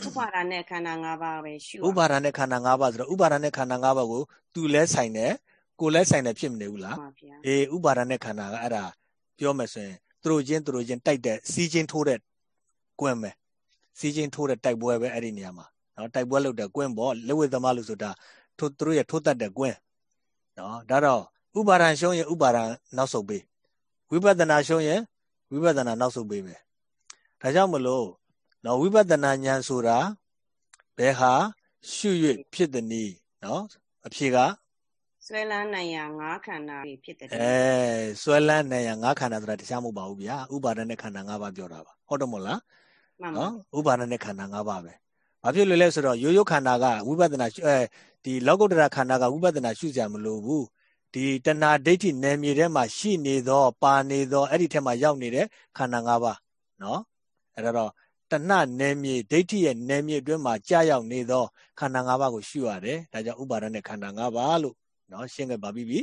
ဥပါဒာနဲ့ခန္ဓာ၅ပါးပဲရှုဥပါဒာနဲ့ခန္ဓာ၅ပါးဆိုတော့ဥပါဒာနဲ့ခန္ဓာ၅ပါးကိုသူလဲဆိုင်တယ်ကိုလဲဆိုင်တယ်ဖြစ်မနေဘူးလားအေးဥပါဒာနဲ့ခန္ဓာကအဲ့ဒါပြောမယ်ဆိုရင်သူတို့ချင်းသူတို့ချင်းတိုက်တဲ့စီးချင်းထိုးတဲ့ကွင်းပဲ စီးချင်းထိုးတဲ့တိုက်ပွဲပဲအဲ့ဒီနေရာမှာနော်တိုက်ပွဲလုပ်တဲ့ကွင်းပေါ့လက်ဝဲသမားလို့ဆိုတာထိုသူတို့ရဲ့ထိုးတတ်တဲ့ကွင်းနော်ဒါတော့ဥပါဒံရှုံးရင်ဥပါဒံနောက်ဆုတ်ပေးဝိပဿနာရှုံးရင်ဝိပဿနာနောက်ဆုတ်ပေးပဲဒါကြောင့်မလို့နော်ဝိပဿနာဉာဏ်ဆိုတာဘယ်ဟာရှု၍ဖြစ်သည်နီနော်အဖြေကဆွဲလန်းနိုင်ရငါးခန္ဓာဖြစ်တယ်အဲဆွဲလန်းနိုင်ရငါးခန္ဓာဆိုတာတရားမဟုတ်ပါဘူးဗျာဥပါဒနဲ့ခန္ဓာ၅ပါးပြောတာပါဟုတ်တယ်မို့လား နော်ဥပါဒနဲ့ခန္ဓာ၅ပါးပဲဘာဖြစ်လို့လဲဆိုတော့ရိုးရိုးခန္ဓာကဝိပဿနာအဲဒီလောကုတ္တရာခန္ဓာကဝိပဿနာရှုကြမလို့ဘူးဒီတဏှာဒိဋ္ဌိနယ်မြေထဲမှာရှိနေသော ပါနေသောအဲ့ဒီထဲမှာရောက်နေတဲ့ခန္ဓာ၅ပါးနော်အဲ့ဒါတော့တဏှာနယ်မြေဒိဋ္ဌိရဲ့နယ်မြေအတွင်းမှာကြာရောက်နေသောခန္ဓာ၅ပါးကိုရှုရတယ်ဒါကြောင့်ဥပါဒနဲ့ခန္ဓာ၅ပါးလို့နော်ရှင်းခဲ့ပါပြီပြီ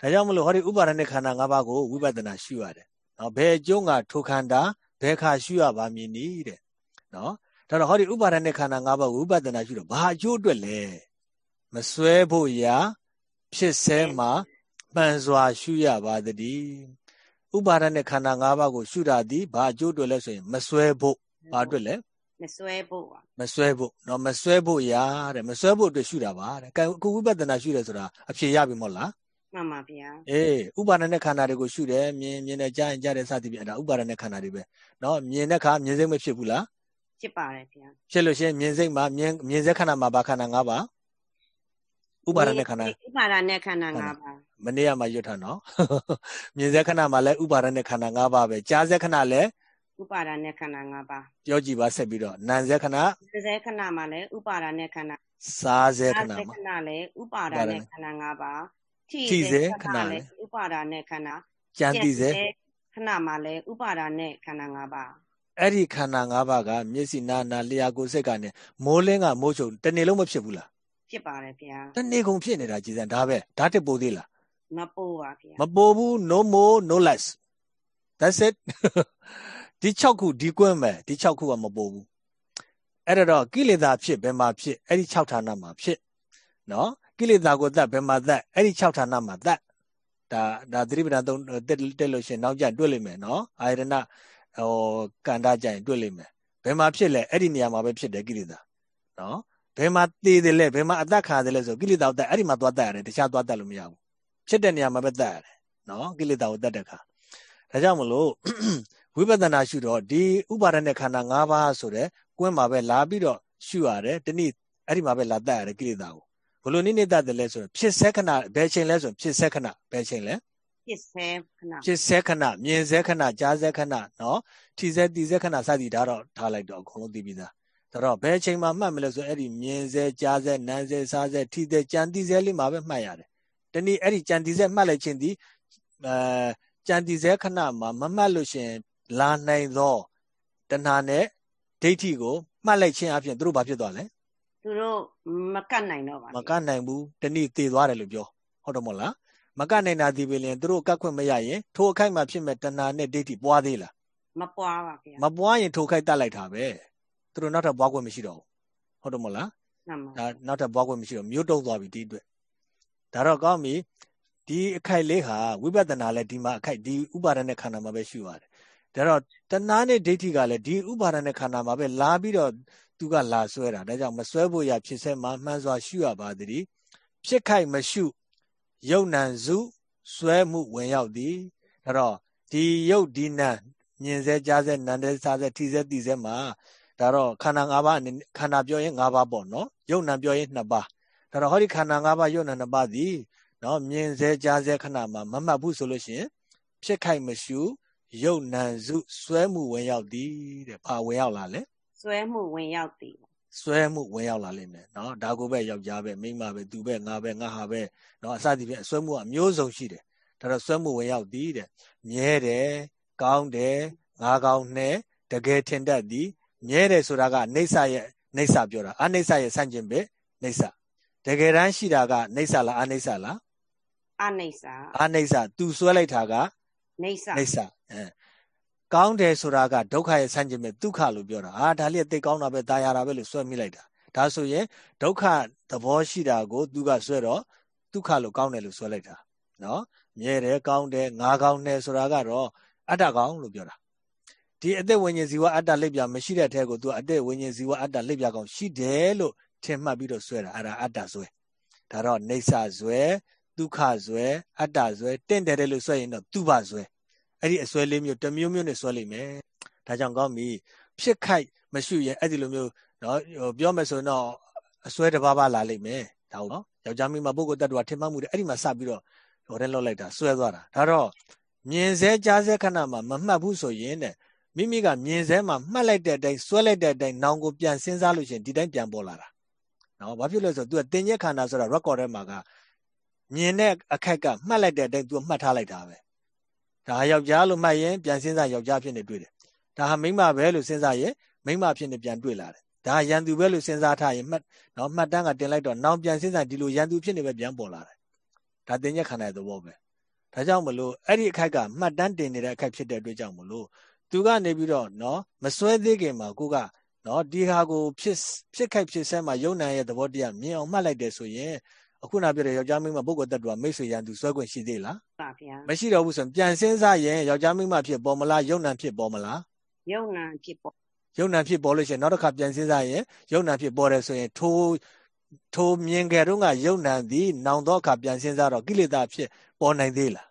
ဒါကြောင့်မလို့ဟောဒီဥပါဒနဲ့ခန္ဓာ၅ပါးကိုဝိပဿနာရှုရတယ်နော်ဘယ်အကျုံးကထိုခန္ဓာ ဘယ်ခါရှုရပါမည်နည်းတဲ့နော်ဒါတော့ဟောဒီဥပါဒณะခန္ဓာ၅ပါးကိုဝိပဿနာရှုတော့ဘာအကျိုးအတွက်လဲမစွဲဖို့ရာဖြစ်ဆဲမှာမှန်စွာရှုရပါတည်းဥပါဒနဲ့ခန္ဓာ၅ပါးကိုရှုတာဒီဘာအကျိုးအတွက်လဲဆိုရင်မစွဲဖို့ဘာအတွက်လဲမစွဲဖို့ပါမစွဲဖို့နော်မစွဲဖို့ရာတဲ့မစွဲဖို့အတွက်ရှုတာပါတဲ့အခုဝိပဿနာရှုတယ်ဆိုတာအဖြေရပြီမို့လား မှန်ပါဗျာအေးဥပါဒနဲ့ခန္ဓာတွေကိုရှုတယ်မြင်မြင်နဲ့ကြားရင်ကြားတယ်စသည်ဖြင့်အဲ့ဒါဥပါဒနဲ့ခန္ဓာတွေပဲနော်မြင်တဲ့ခါမြင်စိတ်မဖြစ်ဘူးလားဖြစ်ပါတယ်ဗျာဖြစ်လို့ရှိရင်မြင်စိတ်မှာမြင်မြင်စိတ်ခန္ဓာမှာဘာခန္ဓာ၅ပါးဥပါဒနဲ့ခန္ဓာဥပါဒနဲ့ခန္ဓာ၅ပါးမနေ့ကမှရွတ်ထားနော်မြင်စေခဏမှာလည်းဥပါဒနဲ့ခန္ဓာ၅ပါးပဲကြားစေခဏလည်းဥပါဒနဲ့ခန္ဓာ၅ပါးပြောကြည့်ပါဆက်ပြီးတော့နာမ်စေခဏနာမ်စေခဏမှာလည်းဥပါဒနဲ့ခန္ဓာစားစေခဏမှာခဏလည်းဥပါဒနဲ့ခန္ဓာ၅ပါး ထိစေခဏလည်းဥပါဒနဲ့ခန္ဓာကြံတိစေခဏမှာလည်းဥပါဒနဲ့ခန္ဓာ၅ပါးအဲ့ဒီခန္ဓာ၅ပါးကမျက်စိနာနာလျှာကိုယ်စိတ်ကနေမိုးလင်းကမိုးချုပ်တနေ့လုံးမဖြစ်ဘူးလားဖြစ်ပါတယ်ဗျာတနေ့ကုန်ဖြစ်နေတာကြည်စံဒါပဲဓာတ်တစ်ပိုးသေးလားမပိုးပါဗျာမပိုးဘူး no more no less that's it ဒီ6ခုဒီကွင်းပဲဒီ6ခုကမပိုးဘူးအဲ့တော့ကိလေသာဖြစ်ဘယ်မှာဖြစ်အဲ့ဒီ6ဌာနမှာဖြစ်နော် ကိလေသာကိုတတ်ဘယ်မှာတတ်အဲ့ဒီ6ဌာနမှာတတ်ဒါဒါသတိပဋ္ဌာန်သုံးတက်တက်လို့ရှင်နောက်ကျတွေ့လိမ့်မယ်နော်အာရဏဟိုကန္တာကြရင်တွေ့လိမ့်မယ်ဘယ်မှာဖြစ်လဲအဲ့ဒီနေရာမှာပဲဖြစ်တယ်ကိလေသာနော်ဘယ်မှာသေတယ်လဲဘယ်မှာအသက်ခံရတယ်လဲဆိုကိလေသာကိုတတ်အဲ့ဒီမှာသွားတတ်ရတယ်တခြားသွားတတ်လို့မရဘူးဖြစ်တဲ့နေရာမှာပဲတတ်ရတယ်နော်ကိလေသာကိုတတ်တဲ့ခါဒါကြောင့်မလို့ဝိပဿနာရှုတော့ဒီဥပါဒณะခန္ဓာ၅ပါးဆိုတဲ့ကွင်းမှာပဲလာပြီးတော့ရှုရတယ်တနည်းအဲ့ဒီမှာပဲလာတတ်ရတယ်ကိလေသာကို ဘလို့နိနေတတ်တယ်လဲဆိုရင်ဖြစ်ဆဲခဏဘယ်ချိန်လဲဆိုရင်ဖြစ်ဆဲခဏဘယ်ချိန်လဲဖြစ်ဆဲခဏဖြစ်ဆဲခဏမြင်ဆဲခဏကြားဆဲခဏနော်ထိဆဲတီဆဲခဏစသည်ဒါတော့ထားလိုက်တော့အကုန်လုံးသိပြီးသားဒါတော့ဘယ်ချိန်မှာမှတ်မလဲဆိုအဲ့ဒီမြင်စေကြားစေနားစေစားစေထိစေကြံတိစေလေးမှာပဲမှတ်ရတယ်တနည်းအဲ့ဒီကြံတိစေမှတ်လိုက်ခြင်းဒီအဲကြံတိစေခဏမှာမမှတ်လို့ရှင်လာနိုင်သောတဏှာနဲ့ဒိဋ္ဌိကိုမှတ်လိုက်ခြင်းအပြင်သူတို့ဘာဖြစ်သွားလဲ သူတို့မကတ်နိုင်တော့ပါမကတ်နိုင်ဘူးတနည်းသေသွားတယ်လို့ပြောဟုတ်တယ်မို့လားမကတ်နိုင်တာဒီပင်လင်သူတို့ကတ်ခွင့်မရရင်ထိုအခိုက်မှာဖြစ်မဲ့တဏှာနဲ့ဒိဋ္ဌိပွားသေးလားမပွားပါဗျာမပွားရင်ထိုခိုက်တတ်လိုက်တာပဲသူတို့နောက်ထပ်ဘွားခွင့်မရှိတော့ဘူးဟုတ်တယ်မဟုတ်လားဒါနောက်ထပ်ဘွားခွင့်မရှိတော့မျိုးတုံးသွားပြီဒီအတွက်ဒါတော့ကောင်းပြီဒီအခိုက်လေးဟာဝိပဿနာလည်းဒီမှာအခိုက်ဒီဥပါဒณะခန္ဓာမှာပဲရှိပါတယ်ဒါတော့တဏှာနဲ့ဒိဋ္ဌိကလည်းဒီဥပါဒณะခန္ဓာမှာပဲလာပြီးတော့ သူကလာဆွဲတာဒါကြောင့်မဆွဲဖို့ရဖြစ်စေမှာမှန်စွာရှုရပါသည်ဖြစ်ခိုက်မရှုယုံနံစုဆွဲမှုဝင်ရောက်သည်ဒါတော့ဒီယုတ်ဒီနံမြင်စေကြားစေနံစေစားစေထိစေသိစေမှာဒါတော့ခန္ဓာ၅ပါးအနေနဲ့ခန္ဓာပြောရင်၅ပါးပေါ့နော်ယုံနာပြောရင်2ပါးဒါတော့ဟောဒီခန္ဓာ၅ပါးယုံနာ2ပါးသည်နော်မြင်စေကြားစေခဏမှာမမှတ်ဘူးဆိုလို့ရှိရင်ဖြစ်ခိုက်မရှုယုတ်နံစုစွဲမှုဝင်ရောက်သည်တဲ့ဘာဝင်ရောက်လာလဲ စွဲမှုဝင်ရောက်သည်စွဲမှုဝင်ရောက်လာလိမ့်မယ်နော်ဒါကိုပဲယောက်ျားပဲမိန်းမပဲသူပဲငါပဲငါဟာပဲနော်အစသည်ဖြင့်စွဲမှုအမျိုးစုံရှိတယ်ဒါတော့စွဲမှုဝင်ရောက်သည်တဲ့မြဲတယ်ကောင်းတယ်ငါကောင်းနဲ့တကယ်ထင်တတ်သည်မြဲတယ်ဆိုတာကနေဆရဲ့နေဆပြောတာအနေဆရဲ့ဆန့်ကျင်ဘက်နေဆတကယ်တမ်းရှိတာကနေဆလားအနေဆလားအနိစ္စအနိစ္စသူဆွဲလိုက်တာကနိစ္စနိစ္စအဲ ကောင်းတယ်ဆိုတာကဒုက္ခရဲ့ဆန့်ကျင်မဲ့ဒုက္ခလို့ပြောတာအာဒါလေးကသိကောင်းတာပဲဒါရတာပဲလို့ဆွဲမိလိုက်တာဒါဆိုရင်ဒုက္ခသဘောရှိတာကိုသူကဆွဲတော့ဒုက္ခလို့ကောင်းတယ်လို့ဆွဲလိုက်တာနော်မြဲတယ်ကောင်းတယ်ငါကောင်းတယ်ဆိုတာကတော့အတ္တကောင်းလို့ပြောတာဒီအသက်ဝိညာဉ်ဇီဝအတ္တလက်ပြမရှိတဲ့အထက်ကိုသူအသက်ဝိညာဉ်ဇီဝအတ္တလက်ပြကောင်ရှိတယ်လို့ထင်မှတ်ပြီးတော့ဆွဲတာအဲ့ဒါအတ္တဆွဲဒါတော့နေဆာဆွဲဒုက္ခဆွဲအတ္တဆွဲတင့်တယ်တယ်လို့ဆွဲရင်တော့သူဘဆွဲ အဲ့ဒီအစွဲလေးမျိုးတစ်မျိုးမျိုးနဲ့ဆွဲလိမ့်မယ်ဒါကြောင့်ကောင်းပြီဖြစ်ခိုက်မရှိရင်အဲ့ဒီလိုမျိုးနော်ပြောမယ်ဆိုရင်တော့အစွဲတစ်ပါးပါလာလိမ့်မယ်ဒါဟုတ်နော်ယောက်ျားမိန်းမပုဂ္ဂိုလ်တ attva ထင်မှတ်မှုတွေအဲ့ဒီမှာစပြီးတော့ဟိုတဲ့လောက်လိုက်တာဆွဲသွားတာဒါတော့မြင်စေကြားစေခဏမှာမမှတ်ဘူးဆိုရင်တဲ့မိမိကမြင်စေမှာမှတ်လိုက်တဲ့အတိုင်းဆွဲလိုက်တဲ့အတိုင်းနောင်ကိုပြန်စဉ်းစားလို့ရှိရင်ဒီတိုင်းပြန်ပေါ်လာတာနော်ဘာဖြစ်လဲဆိုတော့ तू ကတင်ရက်ခန္ဓာဆိုတာ record ထဲမှာကမြင်တဲ့အခက်ကမှတ်လိုက်တဲ့အတိုင်း तू မှတ်ထားလိုက်တာပဲ ဒါဟာယောက်ျားလို့မှတ်ရင်ပြန်စဉ်းစားယောက်ျားဖြစ်နေတွေ့တယ်ဒါဟာမိန်းမပဲလို့စဉ်းစားရင်မိန်းမဖြစ်နေပြန်တွေ့လာတယ်ဒါဟာရန်သူပဲလို့စဉ်းစားထားရင်မှတ်နော်မှတ်တမ်းကတင်လိုက်တော့နောင်ပြန်စဉ်းစားဒီလိုရန်သူဖြစ်နေပဲပြန်ပေါ်လာတယ်ဒါတင်ညက်ခန္ဓာရဲ့သဘောပဲဒါကြောင့်မလို့အဲ့ဒီအခိုက်ကမှတ်တမ်းတင်နေတဲ့အခိုက်ဖြစ်တဲ့အတွက်ကြောင့်မလို့သူကနေပြီးတော့နော်မစွဲသေးခင်မှာကိုကနော်ဒီဟာကိုဖြစ်ဖြစ်ခိုက်ဖြစ်ဆဲမှာယုံနံရဲ့သဘောတရားမြင်အောင်မှတ်လိုက်တယ်ဆိုရင် အခုနပြောတဲ့ယောက်ျားမိန်းမပုဂ္ဂိုလ်တ attva မိတ်ဆွေရန်သူဆွဲခွင့်ရှိသေးလားပါဗျာမရှိတော့ဘူးဆိုရင်ပြန်စဉ်းစားရင်ယောက်ျားမိန်းမဖြစ်ပေါ်မလားယုံနံဖြစ်ပေါ်မလားယုံနံဖြစ်ပေါ်ယုံနံဖြစ်ပေါ်လို့ရှိရင်နောက်တစ်ခါပြန်စဉ်းစားရင်ယုံနံဖြစ်ပေါ်တယ်ဆိုရင်ထိုးထိုမြင်ကြတော့ကယုံနံသည်နောင်တော့အခါပြန်စဉ်းစားတော့ကိလေသာဖြစ်ပေါ်နိုင်သေးလား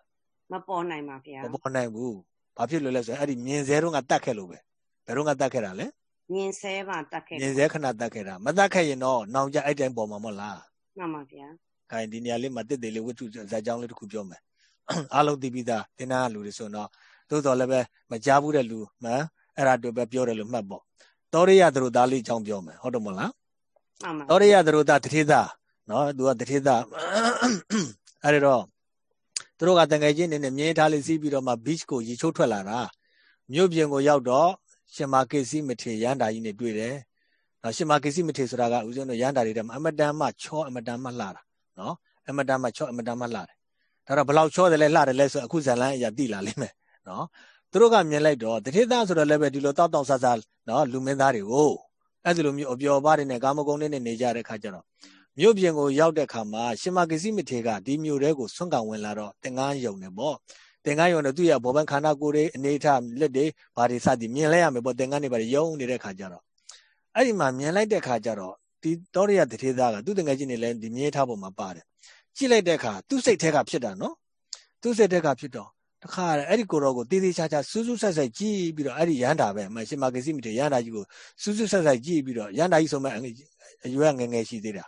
မပေါ်နိုင်ပါဗျာမပေါ်နိုင်ဘူးဘာဖြစ်လို့လဲဆိုရင်အဲ့ဒီမြင်စေတော့ကတတ်ခဲ့လို့ပဲဘယ်တော့ကတတ်ခဲ့တာလဲမြင်စေပါတတ်ခဲ့မြင်စေခဏတတ်ခဲ့တာမတတ်ခဲ့ရင်တော့နောင်ကြအဲ့တိုင်းပေါ်မှာမဟုတ်လား မှန်ပါဗျာခိုင်ဒီနေရာလေးမှာတစ်သေးလေးဝတ္ထုဇာတ်ကြောင်းလေးတစ်ခုပြောမယ်အားလုံးသိပြီးသားသင်္နာလူတွေဆိုတော့သို့တော်လည်းပဲမကြားဘူးတဲ့လူမှန်အဲ့ဒါတို့ပဲပြောတယ်လို့မှတ်ပေါ့တောရိယသတို့သားလေးအကြောင်းပြောမယ်ဟုတ်တယ်မဟုတ်လားမှန်ပါတောရိယသတို့သားတထေသားနော်သူကတထေသားအဲ့တော့သူတို့ကတန်ငယ်ချင်းနေနဲ့မြင်းထားလေးစီးပြီးတော့မှ beach ကိုရေချိုးထွက်လာတာမြို့ပြင်ကိုရောက်တော့ရှင်မာကေစီမထေရန်တာကြီးနဲ့တွေ့တယ် နော်ရှင်မာကေစီမထေဆိုတာကဦးဇင်းတို့ရန်တာတွေထဲမှာအမတန်မှချောအမတန်မှလှတာနော်အမတန်မှချောအမတန်မှလှတယ်ဒါတော့ဘလောက်ချောတယ်လဲလှတယ်လဲဆိုအခုဇလန်းအရာသိလာလိမ့်မယ်နော်သူတို့ကမြင်လိုက်တော့တတိသားဆိုတော့လည်းပဲဒီလိုတောက်တောက်ဆဆနော်လူမင်းသားတွေကိုအဲ့ဒီလိုမျိုးအပျော်ပါးတွေနဲ့ကာမဂုဏ်တွေနဲ့နေကြတဲ့ခါကျတော့မြို့ပြင်ကိုရောက်တဲ့ခါမှာရှင်မဂစီမထေကဒီမြို့တဲကိုဆွန့်ကံဝင်လာတော့တင်ငန်းယုံနေပေါ့တင်ငန်းယုံတော့သူ့ရဲ့ဘောပန်ခန္ဓာကိုယ်တွေအနေထားလက်တွေဘာတွေစသည်မြင်လိုက်ရမယ်ပေါ့တင်ငန်းတွေဘာတွေယုံနေတဲ့ခါကျတော့ အဲ့ဒီမှာမြင်လိုက်တဲ့ခါကျတော့ဒီတောရိယတထေသားကသူ့တငယ်ချင်းတွေလည်းဒီမြင်ထားပုံမှာပါတယ်ကြည့်လိုက်တဲ့အခါသူ့စိတ်ထဲကဖြစ်တာနော်သူ့စိတ်ထဲကဖြစ်တော့တခါအဲ့ဒီကိုရောကိုတေးသေးချာချာစူးစူးဆက်ဆက်ကြည့်ပြီးတော့အဲ့ဒီရန်တာပဲအမရှင်မာကစီမီတေရန်တာကြီးကိုစူးစူးဆက်ဆက်ကြည့်ပြီးတော့ရန်တာကြီးဆိုမဲ့အရွယ်ငယ်ငယ်ရှိသေးတာ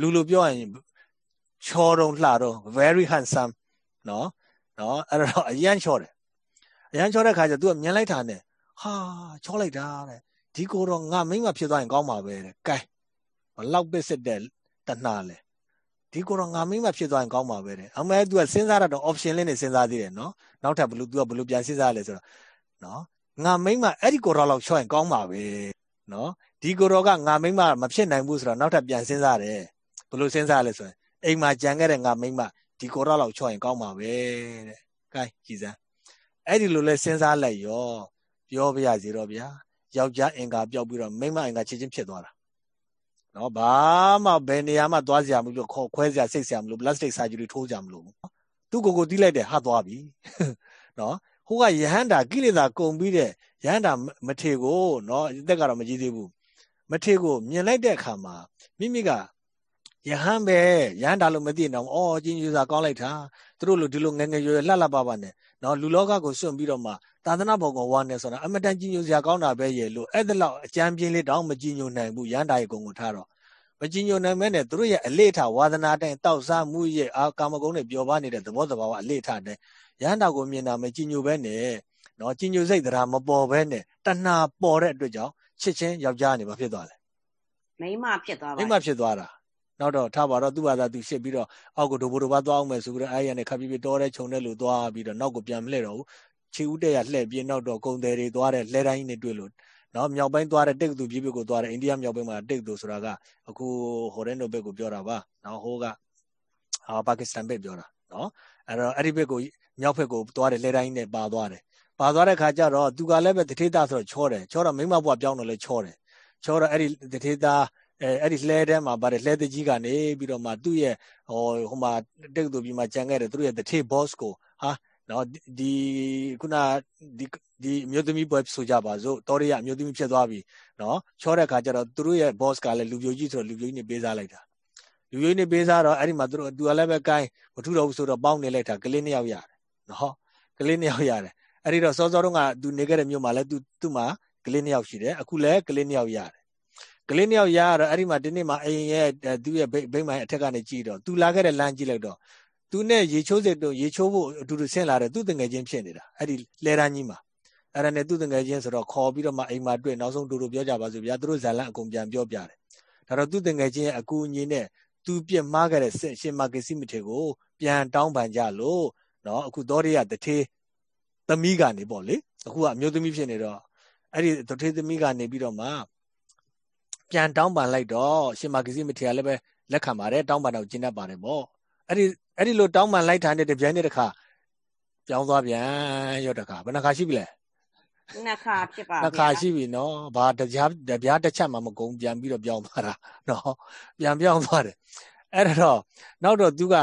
လူလိုပြောရင်ချောတော့လှတော့ very handsome နော်နော်အဲ့တော့အရန်ချောတယ်အရန်ချောတဲ့ခါကျ तू ကမြင်လိုက်တာနဲ့ဟာချောလိုက်တာတဲ့ ဒီကိုတော့ငါမိမဖြစ်သွားရင်ကောင်းပါပဲတဲ့ကဲဘလောက်ပစ်စစ်တဲ့တဏှာလဲဒီကိုတော့ငါမိမဖြစ်သွားရင်ကောင်းပါပဲတဲ့အမေ तू ကစဉ်းစားတော့ option လေးနဲ့စဉ်းစားသေးတယ်နော်နောက်ထပ်ဘလို့ तू ကဘလို့ပြန်စဉ်းစားလဲဆိုတော့နော်ငါမိမအဲ့ဒီကိုတော့လောက်ချောရင်ကောင်းပါပဲနော်ဒီကိုတော့ကငါမိမမဖြစ်နိုင်ဘူးဆိုတော့နောက်ထပ်ပြန်စဉ်းစားတယ်ဘလို့စဉ်းစားလဲဆိုရင်အိမ်မှာကြံခဲ့တဲ့ငါမိမဒီကိုတော့လောက်ချောရင်ကောင်းပါပဲတဲ့ကဲကြည်စမ်းအဲ့ဒီလိုလဲစဉ်းစားလိုက်ရောပြောပြရစီတော့ဗျာ ယောက်ျားအင်္ဂါပျောက်ပြီးတော့မိန်းမအင်္ဂါချစ်ချင်းဖြစ်သွားတာနော်ဘာမှဘယ်နေရာမှသွားစရာမလိုခေါ်ခွဲစရာစိတ်စရာမလို plastic surgery ထိုးကြမလို့သူ့ကိုယ်ကိုတီးလိုက်တယ်ဟာသွားပြီနော်ဟိုကယဟန္တာကိလေသာကုန်ပြီးတဲ့ယဟန္တာမထေကိုနော်အသက်ကတော့မကြီးသေးဘူးမထေကိုမြင်လိုက်တဲ့အခါမှာမိမိကယဟန်ပဲယဟန်တာလို့မသိတော့အော်ကြီးကြီးစားကောင်းလိုက်တာသူတို့လိုဒီလိုငငယ်ရွယ်လှလှပပနဲ့ နော်လူလောကကိုစွန့်ပြီးတော့မှသာသနာဘောကဝါနေဆိုတာအမတန်ကြီးညိုစရာကောင်းတာပဲရဲ့လို့အဲ့ဒါလောက်အကြမ်းပြင်းလေးတောင်းမကြီးညိုနိုင်ဘူးရန်တာရဲ့ဂုံကိုထားတော့ဘမကြည်ညိုနိုင်မဲနဲ့သူတို့ရဲ့အလေးထားဝါသနာတိုင်းတောက်စားမှုရဲ့အာကာမဂုဏ်နဲ့ပျော်ပါနေတဲ့သဘောတဘာဝအလေးထားတဲ့ရဟန္တာကိုမြင်တာမကြည်ညိုပဲနဲ့နော်ကြည်ညိုစိတ်တရားမပေါ်ပဲနဲ့တဏှာပေါ်တဲ့အတွက်ကြောင့်ချစ်ချင်းယောက်ျားနေမှာဖြစ်သွားတယ်မိမဖြစ်သွားပါမိမဖြစ်သွားတာ နောက်တော့ထားပါတော့သူ့ဘာသာသူရှစ်ပြီးတော့အောက်ကိုဒိုဘိုဒိုဘာသွားအောင်မယ်ဆိုပြီးတော့အဲ့ရနဲ့ခပ်ပြီးပြီးတောတဲ့ခြုံတဲ့လူသွားပြီးတော့နောက်ကိုပြန်မလှည့်တော့ဘူးခြေဦးတဲ့ရလှည့်ပြင်းနောက်တော့ကုံတယ်တွေသွားတဲ့လှဲတိုင်းနဲ့တွေ့လို့နော်မြောက်ပိုင်းသွားတဲ့တိတ်ကူပြည်ပြည်ကိုသွားတဲ့အိန္ဒိယမြောက်ပိုင်းမှာတိတ်ကူဆိုတာကအခုဟိုတဲ့နိုဘက်ကိုပြောတာပါနော်ဟိုကအာပါကစ္စတန်ဘက်ပြောတာနော်အဲ့တော့အဲ့ဒီဘက်ကိုမြောက်ဘက်ကိုသွားတယ်လှဲတိုင်းနဲ့ပါသွားတယ်ပါသွားတဲ့ခါကျတော့သူကလည်းပဲတထေးသားဆိုတော့ချောတယ်ချောတော့မိမဘွားပြောင်းတော့လဲချောတယ်ချောတော့အဲ့ဒီတထေးသား အဲအဲ့ဒီလှဲထဲမှာပါတယ်လှဲတကြီးကနေပြီးတော့မှသူ့ရဲ့ဟိုဟိုမှာတိတ်တူပြီးမှကြံခဲ့တယ်သူ့ရဲ့တထေး boss ကိုဟာနော်ဒီခုနဒီဒီအမျိုးသမီးပွဲဆိုကြပါစို့တော်ရရအမျိုးသမီးဖြစ်သွားပြီနော်ချောတဲ့ခါကျတော့သူတို့ရဲ့ boss ကလည်းလူပြိုကြီးဆိုတော့လူပြိုကြီးနေပေးစားလိုက်တာလူပြိုကြီးနေပေးစားတော့အဲ့ဒီမှာသူတို့သူကလည်းပဲကိုင်းမထူတော့ဘူးဆိုတော့ပေါင်းနေလိုက်တာကလေးနှစ်ယောက်ရတယ်နော်ကလေးနှစ်ယောက်ရတယ်အဲ့ဒီတော့စောစောတုန်းကသူနေခဲ့တဲ့မြို့မှာလည်းသူသူ့မှာကလေးနှစ်ယောက်ရှိတယ်အခုလည်းကလေးနှစ်ယောက်ရတယ် ကလေးနှစ်ယောက်ရတော့အဲ့ဒီမှာဒီနေ့မှာအိမ်ရဲ့သူ့ရဲ့ဘိမ့်မိုင်အထက်ကနေကြည့်တော့သူလာခဲ့တဲ့လမ်းကြည့်လိုက်တော့သူနဲ့ရေချိုးစစ်တော့ရေချိုးဖို့အတူတူဆင်းလာတဲ့သူ့တငယ်ချင်းဖြစ်နေတာအဲ့ဒီလဲတန်းကြီးမှာအဲ့ဒါနဲ့သူ့တငယ်ချင်းဆိုတော့ခေါ်ပြီးတော့မှအိမ်မှာတွေ့နောက်ဆုံးတူတူပြောကြပါစို့ဗျာသူတို့ဇာလန်အကုန်ပြန်ပြောပြတယ်ဒါတော့သူ့တငယ်ချင်းရဲ့အကူအညီနဲ့သူပြစ်မှားခဲ့တဲ့ရှင်မာကစီမထေကိုပြန်တောင်းပန်ကြလို့နော်အခုတော်ရရတထေးသမီးကနေပေါ့လေအခုကအမျိုးသမီးဖြစ်နေတော့အဲ့ဒီတထေးသမီးကနေပြီးတော့မှ ပြန်တောင်းပန်လိုက်တော့ရှင်မာကစီမထေကလည်းပဲလက်ခံပါတယ်တောင်းပန်တော့ကျင်းတတ်ပါတယ်ပေါ့အဲ့ဒီအဲ့ဒီလိုတောင်းပန်လိုက်တာနဲ့တပြိုင်နက်တခါပြောင်းသွားပြန်ရောတခါဘယ်နှခါရှိပြီလဲနှစ်ခါဖြစ်ပါနှစ်ခါရှိပြီနော်ဘာတရားတရားတစ်ချက်မှမကုန်ပြန်ပြီးတော့ပြောင်းသွားတာနော်ပြန်ပြောင်းသွားတယ်အဲ့တော့နောက်တော့သူက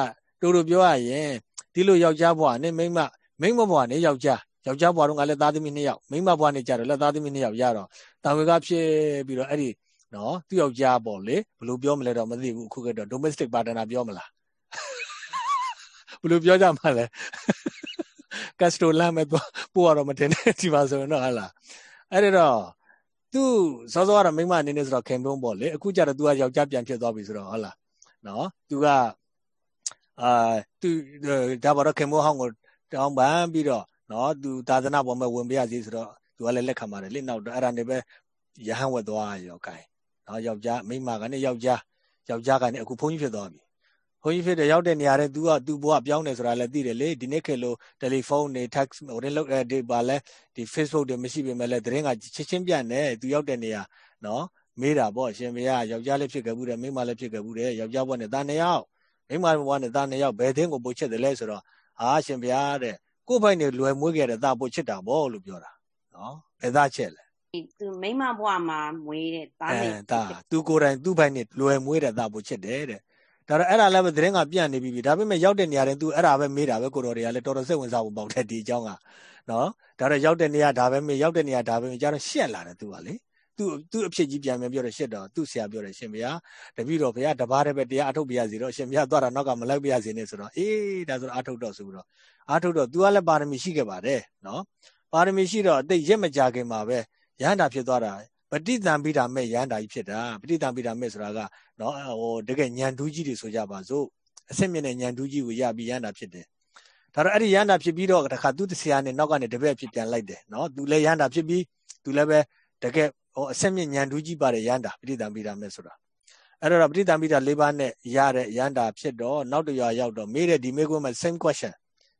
တူတူပြောရရင်ဒီလိုယောက်ျားဘွားနဲ့မိန်းမမိန်းမဘွားနဲ့ယောက်ျားယောက်ျားဘွားတော့ငါလည်းသားသမီးနှစ်ယောက်မိန်းမဘွားနဲ့ကြတော့လည်းသားသမီးနှစ်ယောက်ရတော့တာဝေကဖြစ်ပြီးတော့အဲ့ဒီ နော်သူ့ယောက်ျားပေါ့လေဘယ်လိုပြောမလဲတော့မသိဘူးအခုကတော့ domestic partner ပြောမလားဘယ်လိုပြောကြမှာလဲကတ်စတိုလမ်းမဲ့ပို့ရတော့မတင်နဲ့ဒီပါဆိုရင်တော့ဟာလားအဲ့တော့သူစောစောကတော့မိမအနေနဲ့ဆိုတော့ခင်ဗျုံးပေါ့လေအခုကျတော့ तू ကယောက်ျားပြန်ဖြစ်သွားပြီဆိုတော့ဟုတ်လားနော် तू ကအာသူဒါပါတော့ခင်ဗျုံးဟောင်းကိုတောင်းပန်ပြီးတော့နော် तू သာသနာပေါ်မှာဝင်ပြရစီဆိုတော့ तू ကလည်းလက်ခံပါတယ်လေနောက်တော့အဲ့ဒါနေပဲရဟန်းဝတ်သွားရောကိုင်း နော်ယောက်ျားမိမကနေယောက်ျားယောက်ျားကနေအခုဖုန်းကြီးဖြစ်သွားပြီဘုန်းကြီးဖြစ်တဲ့ရောက်တဲ့နေရာတဲ့ तू က तू ဘဝပြောင်းတယ်ဆိုတာလည်းသိတယ်လေဒီနေ့ခေတ်လို့တယ်လီဖုန်းတွေ text ဟိုတွေလောက်ဒီပါလဲဒီ Facebook တွေမရှိပေမဲ့လည်းသတင်းကချက်ချင်းပြတ်နေ तू ရောက်တဲ့နေရာနော်မေးတာပေါ့ရှင်မရယောက်ျားလေးဖြစ်ခဲ့ဘူးတယ်မိန်းမလေးဖြစ်ခဲ့ဘူးတယ်ယောက်ျားဘဝနဲ့တာနှစ်ယောက်မိန်းမဘဝနဲ့တာနှစ်ယောက်ဘယ်သင်းကိုပို့ချစ်တယ်လဲဆိုတော့အာရှင်ဗျာတဲ့ကိုယ်ပိုင်နေလွယ်မွေးခဲ့တဲ့တာပို့ချစ်တာပေါ့လို့ပြောတာနော်ဘယ်သားချက်လဲ သူမိမဘွားမှာမွေးတဲ့သားမေသားသူကိုယ်တိုင်သူ့ဘိုက်နဲ့လွယ်မွေးတဲ့သားဖို့ချစ်တယ်တဲ့ဒါတော့အဲ့ဒါလည်းပဲသတင်းကပြန့်နေပြီဒါပေမဲ့ရောက်တဲ့နေရာတိုင်းသူအဲ့ဒါပဲမေးတာပဲကိုတော်တွေကလည်းတော်တော်စိတ်ဝင်စားဖို့ပေါက်တဲ့ဒီအကြောင်းကနော်ဒါတော့ရောက်တဲ့နေရာဒါပဲမေးရောက်တဲ့နေရာဒါပဲမေးကျတော့ရှက်လာတယ်သူကလေသူသူအဖြစ်ကြီးပြန်ပြန်ပြောတယ်ရှက်တော့သူဆရာပြောတယ်ရှင်ဘုရားတပည့်တော်ဘုရားတပါးတည်းပဲတရားအထုတ်ပြရစီတော့ရှင်ဘုရားသွားတာနောက်ကမလိုက်ပြရစီနဲ့ဆိုတော့အေးဒါဆိုတော့အထုတ်တော့ဆိုပြီးတော့အထုတ်တော့ तू ကလည်းပါရမီရှိခဲ့ပါတယ်နော်ပါရမီရှိတော့အတိတ်ရက်မကြခင်မှာပဲ ရဟန္တာဖြစ်သွားတာပဋိသင်္ပိဓာမဲ့ရဟန္တာကြီးဖြစ်တာပဋိသင်္ပိဓာမဲ့ဆိုတာကနော်ဟိုတကယ်ညံတူးကြီးတွေဆိုကြပါစို့အစစ်မြင့်တဲ့ညံတူးကြီးကိုရပြီးရဟန္တာဖြစ်တယ်ဒါတော့အဲ့ဒီရဟန္တာဖြစ်ပြီးတော့တခါသူ့တရားနဲ့နောက်ကနေတပည့်ဖြစ်ပြန်လိုက်တယ်နော်သူလည်းရဟန္တာဖြစ်ပြီးသူလည်းပဲတကယ်ဟိုအစစ်မြင့်ညံတူးကြီးပါတယ်ရဟန္တာပဋိသင်္ပိဓာမဲ့ဆိုတာအဲ့တော့ပဋိသင်္ပိဓာ၄ပါးနဲ့ရတဲ့ရဟန္တာဖြစ်တော့နောက်တရွာရောက်တော့မေးတဲ့ဒီမေးခွန်းမှာ same question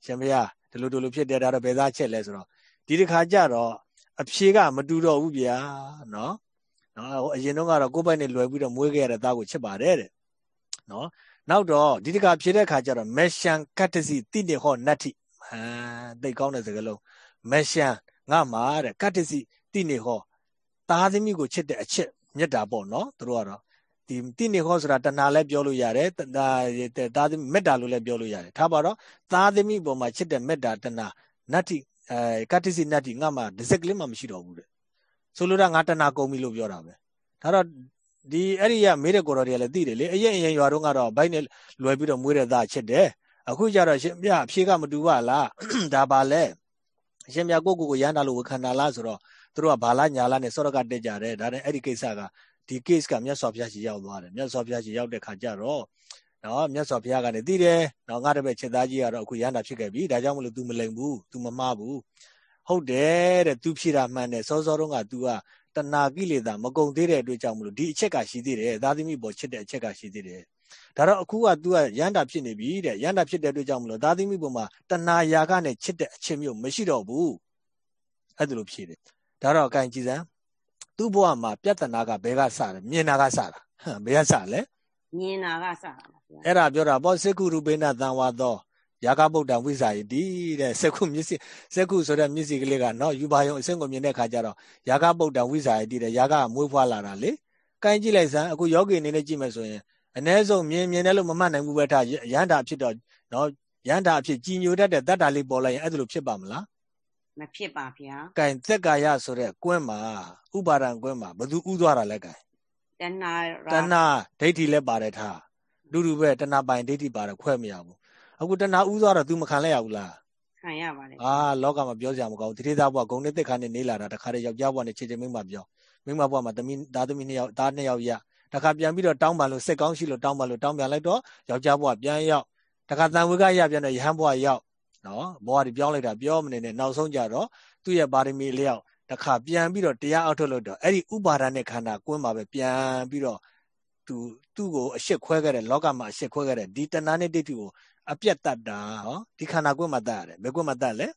ရှင်ဘုရားဒီလိုဒီလိုဖြစ်တဲ့ဒါတော့ဘယ်သားချက်လဲဆိုတော့ဒီတစ်ခါကျတော့ အဖြေကမတူတော့ဘူးဗျာနော်နော်ဟိုအရင်တော့ကတော့ကိုယ်ပိုက်နဲ့လွယ်ပြီးတော့မွေးခဲ့ရတဲ့သားကိုချစ်ပါတယ်တဲ့နော်နောက်တော့ဒီတကဖြေတဲ့ခါကျတော့မက်ရှန်ကတ္တစီတိနေဟောနတ္ထိဟာသိကောင်းတဲ့စကားလုံးမက်ရှန်ငါမှာတဲ့ကတ္တစီတိနေဟောသားသမီးကိုချစ်တဲ့အချစ်မြတ်တာပေါ့နော်သူတို့ကတော့ဒီတိနေဟောဆိုတာတဏှာလည်းပြောလို့ရတယ်သားသမီးမေတ္တာလို့လည်းပြောလို့ရတယ်ထားပါတော့သားသမီးပေါ်မှာချစ်တဲ့မေတ္တာတဏှာနတ္ထိ အဲကတ္တိစီနတ်တီငါမှတစ်စက်ကလေးမှမရှိတော့ဘူးတဲ့ဆိုလိုတာငါတဏကုန်ပြီလို့ပြောတာပဲဒါတော့ဒီအဲ့ဒီကမေးတဲ့ကိုတော်တွေကလည်းသိတယ်လေအရင်အရင်ရွာတော့ကတော့ဘိုက်နဲ့လွယ်ပြီးတော့မွေးတဲ့သားချစ်တယ်အခုကျတော့ရှင်ပြအဖြေကမတူပါလားဒါပါလဲရှင်ပြကိုကိုကိုရမ်းတာလို့ဝခန္ဓာလားဆိုတော့သူတို့ကဘာလားညာလားနဲ့စောရကတက်ကြတယ်ဒါနဲ့အဲ့ဒီကိစ္စကဒီ case ကမြတ်စွာဘုရားကြီးရောက်သွားတယ်မြတ်စွာဘုရားကြီးရောက်တဲ့ခါကျတော့ နော်မြတ်စွာဘုရားကနေသိတယ်နော်ငါတပည့်ချက်သားကြီးကတော့အခုရဟန္တာဖြစ်ခဲ့ပြီဒါကြောင့်မလို့ तू မလိမ်ဘူး तू မမှားဘူးဟုတ်တယ်တဲ့ तू ဖြေတာမှန်တယ်စောစောတုန်းက तू ကတဏှာကိလေသာမကုံသေးတဲ့အတွက်ကြောင့်မလို့ဒီအချက်ကရှိသေးတယ်သာသမီပေါ်ချစ်တဲ့အချက်ကရှိသေးတယ်ဒါတော့အခုက तू ကရဟန္တာဖြစ်နေပြီတဲ့ရဟန္တာဖြစ်တဲ့အတွက်ကြောင့်မလို့သာသမီပေါ်မှာတဏှာယာကနဲ့ချစ်တဲ့အချက်မျိုးမရှိတော့ဘူးအဲ့ဒါလိုဖြေတယ်ဒါတော့အကင်ကြည်စမ်းသူ့ဘဝမှာပြဿနာကဘယ်ကစတယ်မြင်တာကစတာဟမ်ဘယ်ကစလဲ မြင်တာကစတာပါဗျာအဲ့ဒါပြောတာပေါ့စေကုရူပိဏသံဝါသောယာကဗုဒ္ဓဝိဇာယတိတဲ့စကုမျက်စိစကုဆိုတဲ့မျက်စိကလေးကနော်ယူပါယုံအစင်းကိုမြင်တဲ့ခါကျတော့ယာကဗုဒ္ဓဝိဇာယတိတဲ့ယာကမွေးဖွားလာတာလေကိုင်းကြည့်လိုက်စမ်းအခုယောဂီအနေနဲ့ကြည့်မယ်ဆိုရင်အ ਨੇ ဆုံးမြင်မြင်တယ်လို့မမှတ်နိုင်ဘူးပဲထားရန်တာဖြစ်တော့နော်ရန်တာအဖြစ်ကြီးညိုတတ်တဲ့တတ္တာလေးပေါ်လိုက်ရင်အဲ့ဒါလိုဖြစ်ပါမလားမဖြစ်ပါဗျာ။ကင်သက်ကာယဆိုတဲ့ကွင်းမှာဥပါဒံကွင်းမှာဘသူဥသွားတာလဲကင် တဏှာတဏှာဒိဋ္ဌိလည်းပါတယ်ထားလူလူပဲတဏှာပိုင်ဒိဋ္ဌိပါတယ်ခွဲမရဘူးအခုတဏှာဥသွားတော့ तू မခံလဲရဘူးလားခံရပါတယ်အာလောကမှာပြောစရာမကောင်းတိတိသားဘွားဂုံနဲ့တက်ခါနဲ့နေလာတာတခါတည်းယောက်ျားဘွားနဲ့ချစ်ချင်မိန်းမပြောမိန်းမဘွားမှာသမီးသားသမီးနှစ်ယောက်သားနှစ်ယောက်ရတခါပြန်ပြီးတော့တောင်းပန်လို့စိတ်ကောင်းရှိလို့တောင်းပန်လို့တောင်းပြန်လိုက်တော့ယောက်ျားဘွားပြန်ရောက်တခါတန်ဝေကရပြန်တော့ယဟန်ဘွားရောက်နော်ဘဝတွေပြောင်းလိုက်တာပြောမနေနဲ့နောက်ဆုံးကြတော့သူ့ရဲ့ပါရမီလျောက် တခါပြန်ပြီးတော့တရားအောက်ထုတ်လို့တော့အဲ့ဒီဥပါဒာနဲ့ခန္ဓာကွင်းမှာပဲပြန်ပြီးတော့သူသူ့ကိုအရှက်ခွဲခဲ့တဲ့လောကမှာအရှက်ခွဲခဲ့တဲ့ဒီတဏှာနဲ့ဒိဋ္ဌိကိုအပြတ်တတ်တာဟောဒီခန္ဓာကွင်းမှာတတ်ရတယ်ဘယ်ကွင်းမှာတတ်လဲ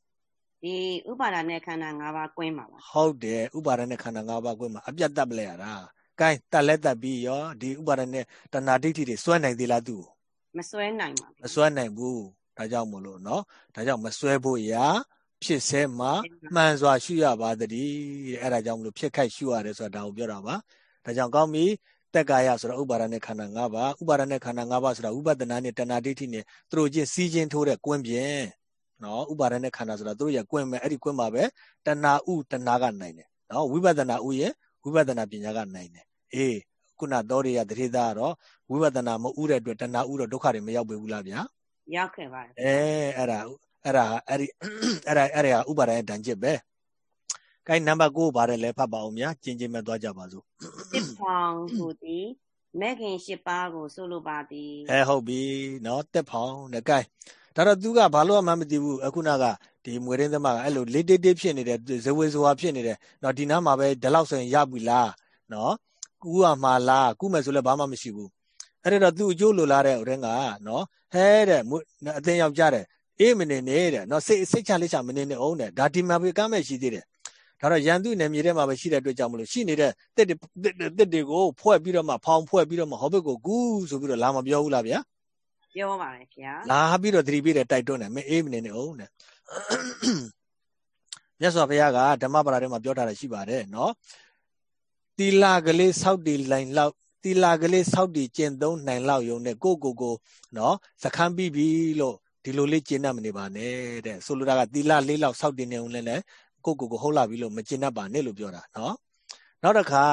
ဒီဥပါဒာနဲ့ခန္ဓာ၅ပါးကွင်းမှာပါဟုတ်တယ်ဥပါဒာနဲ့ခန္ဓာ၅ပါးကွင်းမှာအပြတ်တတ်ပလဲရတာကိုင်းတတ်လဲတတ်ပြီးရောဒီဥပါဒာနဲ့တဏှာဒိဋ္ဌိတွေစွဲနိုင်သေးလားသူ့ကိုမစွဲနိုင်ပါဘူးမစွဲနိုင်ဘူးဒါကြောင့်မလို့နော်ဒါကြောင့်မစွဲဖို့ရာ ဖြစ်စေမှာမှန်စွာရှုရပါတည်းအဲ့ဒါကြောင့်မလို့ဖြစ်ခိုက်ရှုရတယ်ဆိုတာဒါကိုပြောတာပါဒါကြောင့်ကောင်းပြီတက်ကာယဆိုတော့ဥပါဒณะခန္ဓာ၅ပါးဥပါဒณะခန္ဓာ၅ပါးဆိုတာဥပဒနာနဲ့တဏှာဒိဋ္ဌိနဲ့သူတို့ချင်းစီးချင်းထိုးတဲ့ကွင်းပြင်နော်ဥပါဒณะခန္ဓာဆိုတာသူတို့ရဲ့ကွင်းမဲ့အဲ့ဒီကွင်းမှာပဲတဏှာဥတဏှာကနိုင်တယ်နော်ဝိပဿနာဥရဲ့ဝိပဿနာပညာကနိုင်တယ်အေးခုနသောရိယတတိသားကတော့ဝိပဿနာမဥတဲ့အတွက်တဏှာဥတော့ဒုက္ခတွေမရောက်ပေဘူးလားဗျာရောက်ခဲ့ပါတယ်အဲအဲ့ဒါ အဲ့ဒါအဲ့ဒီအဲ့ဒါအဲ့ဒါဥပါဒရဲ့ဒဏ်ကျစ်ပဲကိုင်းနံပါတ်9ပါတယ်လဲဖတ်ပါအောင်ဗျာကျင်ကျင်မဲ့သွားကြပါစို့တစ်ဖောင်ဟူသည်မဲခင်၈ပါးကိုဆိုလိုပါသည်အဲဟုတ်ပြီနော်တက်ဖောင်နဲ့ကိုင်းဒါတော့သူကဘာလို့မှမသိဘူးအခုနကဒီမွေရင်းသမားကအဲ့လိုလေးတေးတေးဖြစ်နေတဲ့ဇဝေဇဝါဖြစ်နေတယ်နော်ဒီနားမှာပဲဒီလောက်ဆိုရင်ရပြီလားနော်ကူရမှာလားကူမယ်ဆိုလည်းဘာမှမရှိဘူးအဲ့တော့သူ့အကျိုးလိုလားတဲ့ဥရင်ကနော်ဟဲတဲ့အသင်ယောက်ကြတဲ့ အေးမနေနဲ့တဲ့နော်စိတ်စိတ်ချလေးချမနေနဲ့အောင်တဲ့ဒါဒီမှာပဲကမ်းမဲ့ရှိသေးတယ်ဒါတော့ရန်သူနယ်မြေထဲမှာပဲရှိတဲ့အတွက်ကြောင့်မလို့ရှိနေတဲ့တစ်တစ်တွေကိုဖွဲ့ပြီးတော့မှဖောင်ဖွဲ့ပြီးတော့မှဟောဘက်ကိုကူးဆိုပြီးတော့လာမပြောဘူးလားဗျာပြောပါတယ်ဗျာလာပြီးတော့သတိပေးတဲ့တိုက်တွန်းတယ်မင်းအေးမနေနဲ့အောင်တဲ့မြတ်စွာဘုရားကဓမ္မပဒထဲမှာပြောထားတာရှိပါတယ်နော်တီလာကလေးဆောက်တီလိုင်လောက်တီလာကလေးစောက်တည်ကျင့်သုံးနိုင်လောက်ယုံနဲ့ကိုကိုကိုနော်စခန်းပြီးပြီလို့ ဒီလိုလေးကျင့်တတ်မနေပါနဲ့တဲ့ဆိုလိုတာကတီလာလေးလောက်စောက်တည်နေုံနဲ့လည်းကိုကိုကိုဟုတ်လာပြီလို့မကျင့်တတ်ပါနဲ့လို့ပြောတာနော်နောက်တစ်ခါ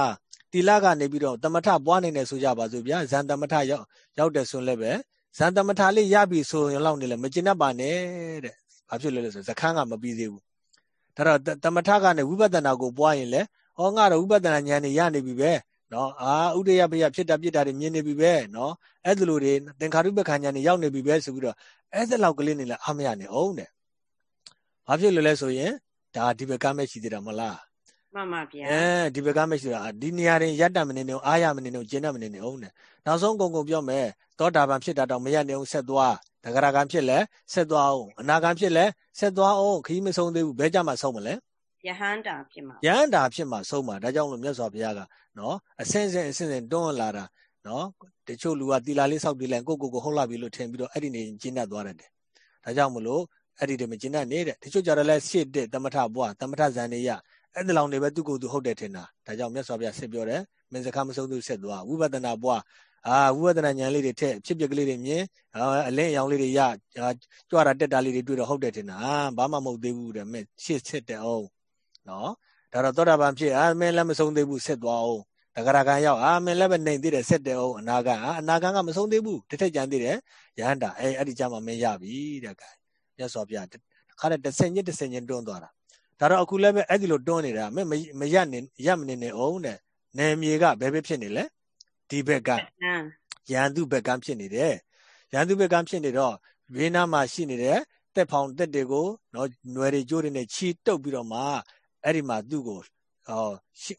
တီလာကနေပြီးတော့တမထပွားနေတယ်ဆိုကြပါစို့ဗျာဇန်တမထရောက်ရောက်တယ်ဆိုလည်းပဲဇန်တမထလေးရပြီဆိုရင်လောက်နေလည်းမကျင့်တတ်ပါနဲ့တဲ့ဘာဖြစ်လဲလဲဆိုစခန်းကမပြီးသေးဘူးဒါတော့တမထကနေဝိပဿနာကိုပွားရင်လည်းဩငါတော့ဝိပဿနာဉာဏ်နေရနေပြီပဲ နော်အာဥဒယပယဖြစ်တာပြစ်တာတွေမြင်နေပြီပဲနော်အဲ့ဒါလိုတွေသင်္ခါရုပ္ပခဏ်ညာနေရောက်နေပြီပဲဆိုပြီးတော့အဲ့ဒါလောက်ကလေးနေလဲအမရနေအောင်တဲ့ဘာဖြစ်လို့လဲဆိုရင်ဒါဒီဘက်ကမဲ့ရှိသေးတာမလားမှန်ပါဗျာအဲဒီဘက်ကမဲ့ရှိတာဒီနေရာရင်ရက်တမနေနေအောင်အားရမနေနေအောင်ကျင်းတမနေနေအောင်တဲ့နောက်ဆုံးကုန်ကုန်ပြောမယ်သောတာပန်ဖြစ်တာတော့မရနေအောင်ဆက်သွားတဂရကံဖြစ်လဲဆက်သွားအောင်အနာကံဖြစ်လဲဆက်သွားအောင်ခရီးမဆုံးသေးဘူးဘဲကြမှာဆုံးမလဲ ယဟန္တာဖြစ်မှာယဟန္တာဖြစ်မှာဆုံးမှာဒါကြောင့်လို့မြတ်စွာဘုရားကနော်အစင်းစင်းအစင်းစင်းတွန်းလာတာနော်တချို့လူကတီလာလေးဆောက်တီးလိုက်ကိုကိုကိုဟုတ်လာပြီလို့ထင်ပြီးတော့အဲ့ဒီနေကျင်းတတ်သွားတယ်ဒါကြောင့်မလို့အဲ့ဒီတည်းမကျင်းတတ်နေတဲ့တချို့ကြတော့လဲရှစ်တဲ့တမထဘွားတမထဇန်နေရအဲ့ဒီလောင်နေပဲသူ့ကိုယ်သူဟုတ်တယ်ထင်တာဒါကြောင့်မြတ်စွာဘုရားဆက်ပြောတယ်မင်းစကားမဆုံးသူဆက်သွားဝိပဿနာဘွားအာဝိပဿနာဉာဏ်လေးတွေထက်ဖြစ်ပျက်ကလေးတွေမြင်အလင်းအယောင်လေးတွေရကြွတာတက်တာလေးတွေတွေ့တော့ဟုတ်တယ်ထင်တာဘာမှမဟုတ်သေးဘူးတဲ့မင်းရှစ်ဆက်တဲ့အောင် နော်ဒါတော့သောတာပန်ဖြစ်အာမင်းလည်းမဆုံးသေးဘူးဆက်သွားအောင်တဂရကံရောက်အာမင်းလည်းပဲနေသေးတယ်ဆက်တယ်အောင်အနာကံအာအနာကံကမဆုံးသေးဘူးတစ်ထက်ကြံသေးတယ်ရဟန္တာအဲအဲ့ဒီကြမှာမင်းရပြီတဲ့ကဲမြတ်စွာဘုရားခါတဲ့တစ်ဆင်ညစ်တစ်ဆင်ညစ်တွန်းသွားတာဒါတော့အခုလည်းပဲအဲ့ဒီလိုတွန်းနေတာမင်းမရနေရမနေနဲ့အောင်တဲ့နယ်မြေကဘယ်ဘက်ဖြစ်နေလဲဒီဘက်ကရန်သူဘက်ကဖြစ်နေတယ်ရန်သူဘက်ကဖြစ်နေတော့ဘေးနားမှာရှိနေတဲ့တက်ဖောင်တက်တွေကိုနော်ຫນွယ်တွေကြိုးတွေနဲ့ချီတုပ်ပြီးတော့မှ အဲ့ဒီမှာသူ့ကိုဟော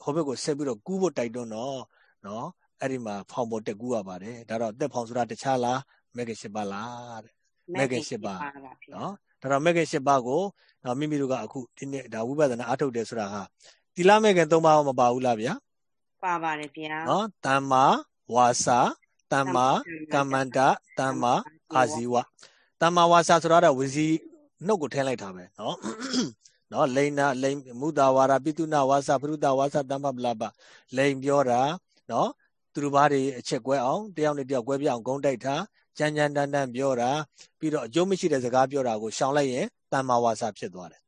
ဟိုဘက်ကိုဆက်ပြီးတော့ကူးဖို့တိုက်တွန်းတော့နော်အဲ့ဒီမှာဖောင်ပေါ်တက်ကူးရပါတယ်ဒါတော့တက်ဖောင်ဆိုတာတခြားလားမဂ္ဂင်၈ပါးလားတဲ့မဂ္ဂင်၈ပါးနော်ဒါတော့မဂ္ဂင်၈ပါးကိုနော်မိမိတို့ကအခုဒီနေ့ဒါဝိပဿနာအထုတ်တယ်ဆိုတာဟာတိလမဂ္ဂင်၃ပါးမပါဘူးလားဗျာပါပါတယ်ဗျာနော်တမ္မာဝါစာတမ္မာကမ္မန္တတမ္မာအာဇီဝတမ္မာဝါစာဆိုတာကဝစီနှုတ်ကိုထည့်လိုက်တာပဲနော် နော်လိန်နာလိန်မုဒ္ဒဝါရပိတုနာဝါစာပရုဒဝါစာတမ္ပပလပလိန်ပြောတာနော်သူတို့ဘာတွေအချက်ကွဲအောင်တယောက်နဲ့တယောက်ကွဲပြအောင်ဂုံးတိုက်တာကြမ်းကြမ်းတမ်းတမ်းပြောတာပြီးတော့အကျိုးမရှိတဲ့စကားပြောတာကိုရှောင်လိုက်ရင်တမ္မာဝါစာဖြစ်သွားတယ်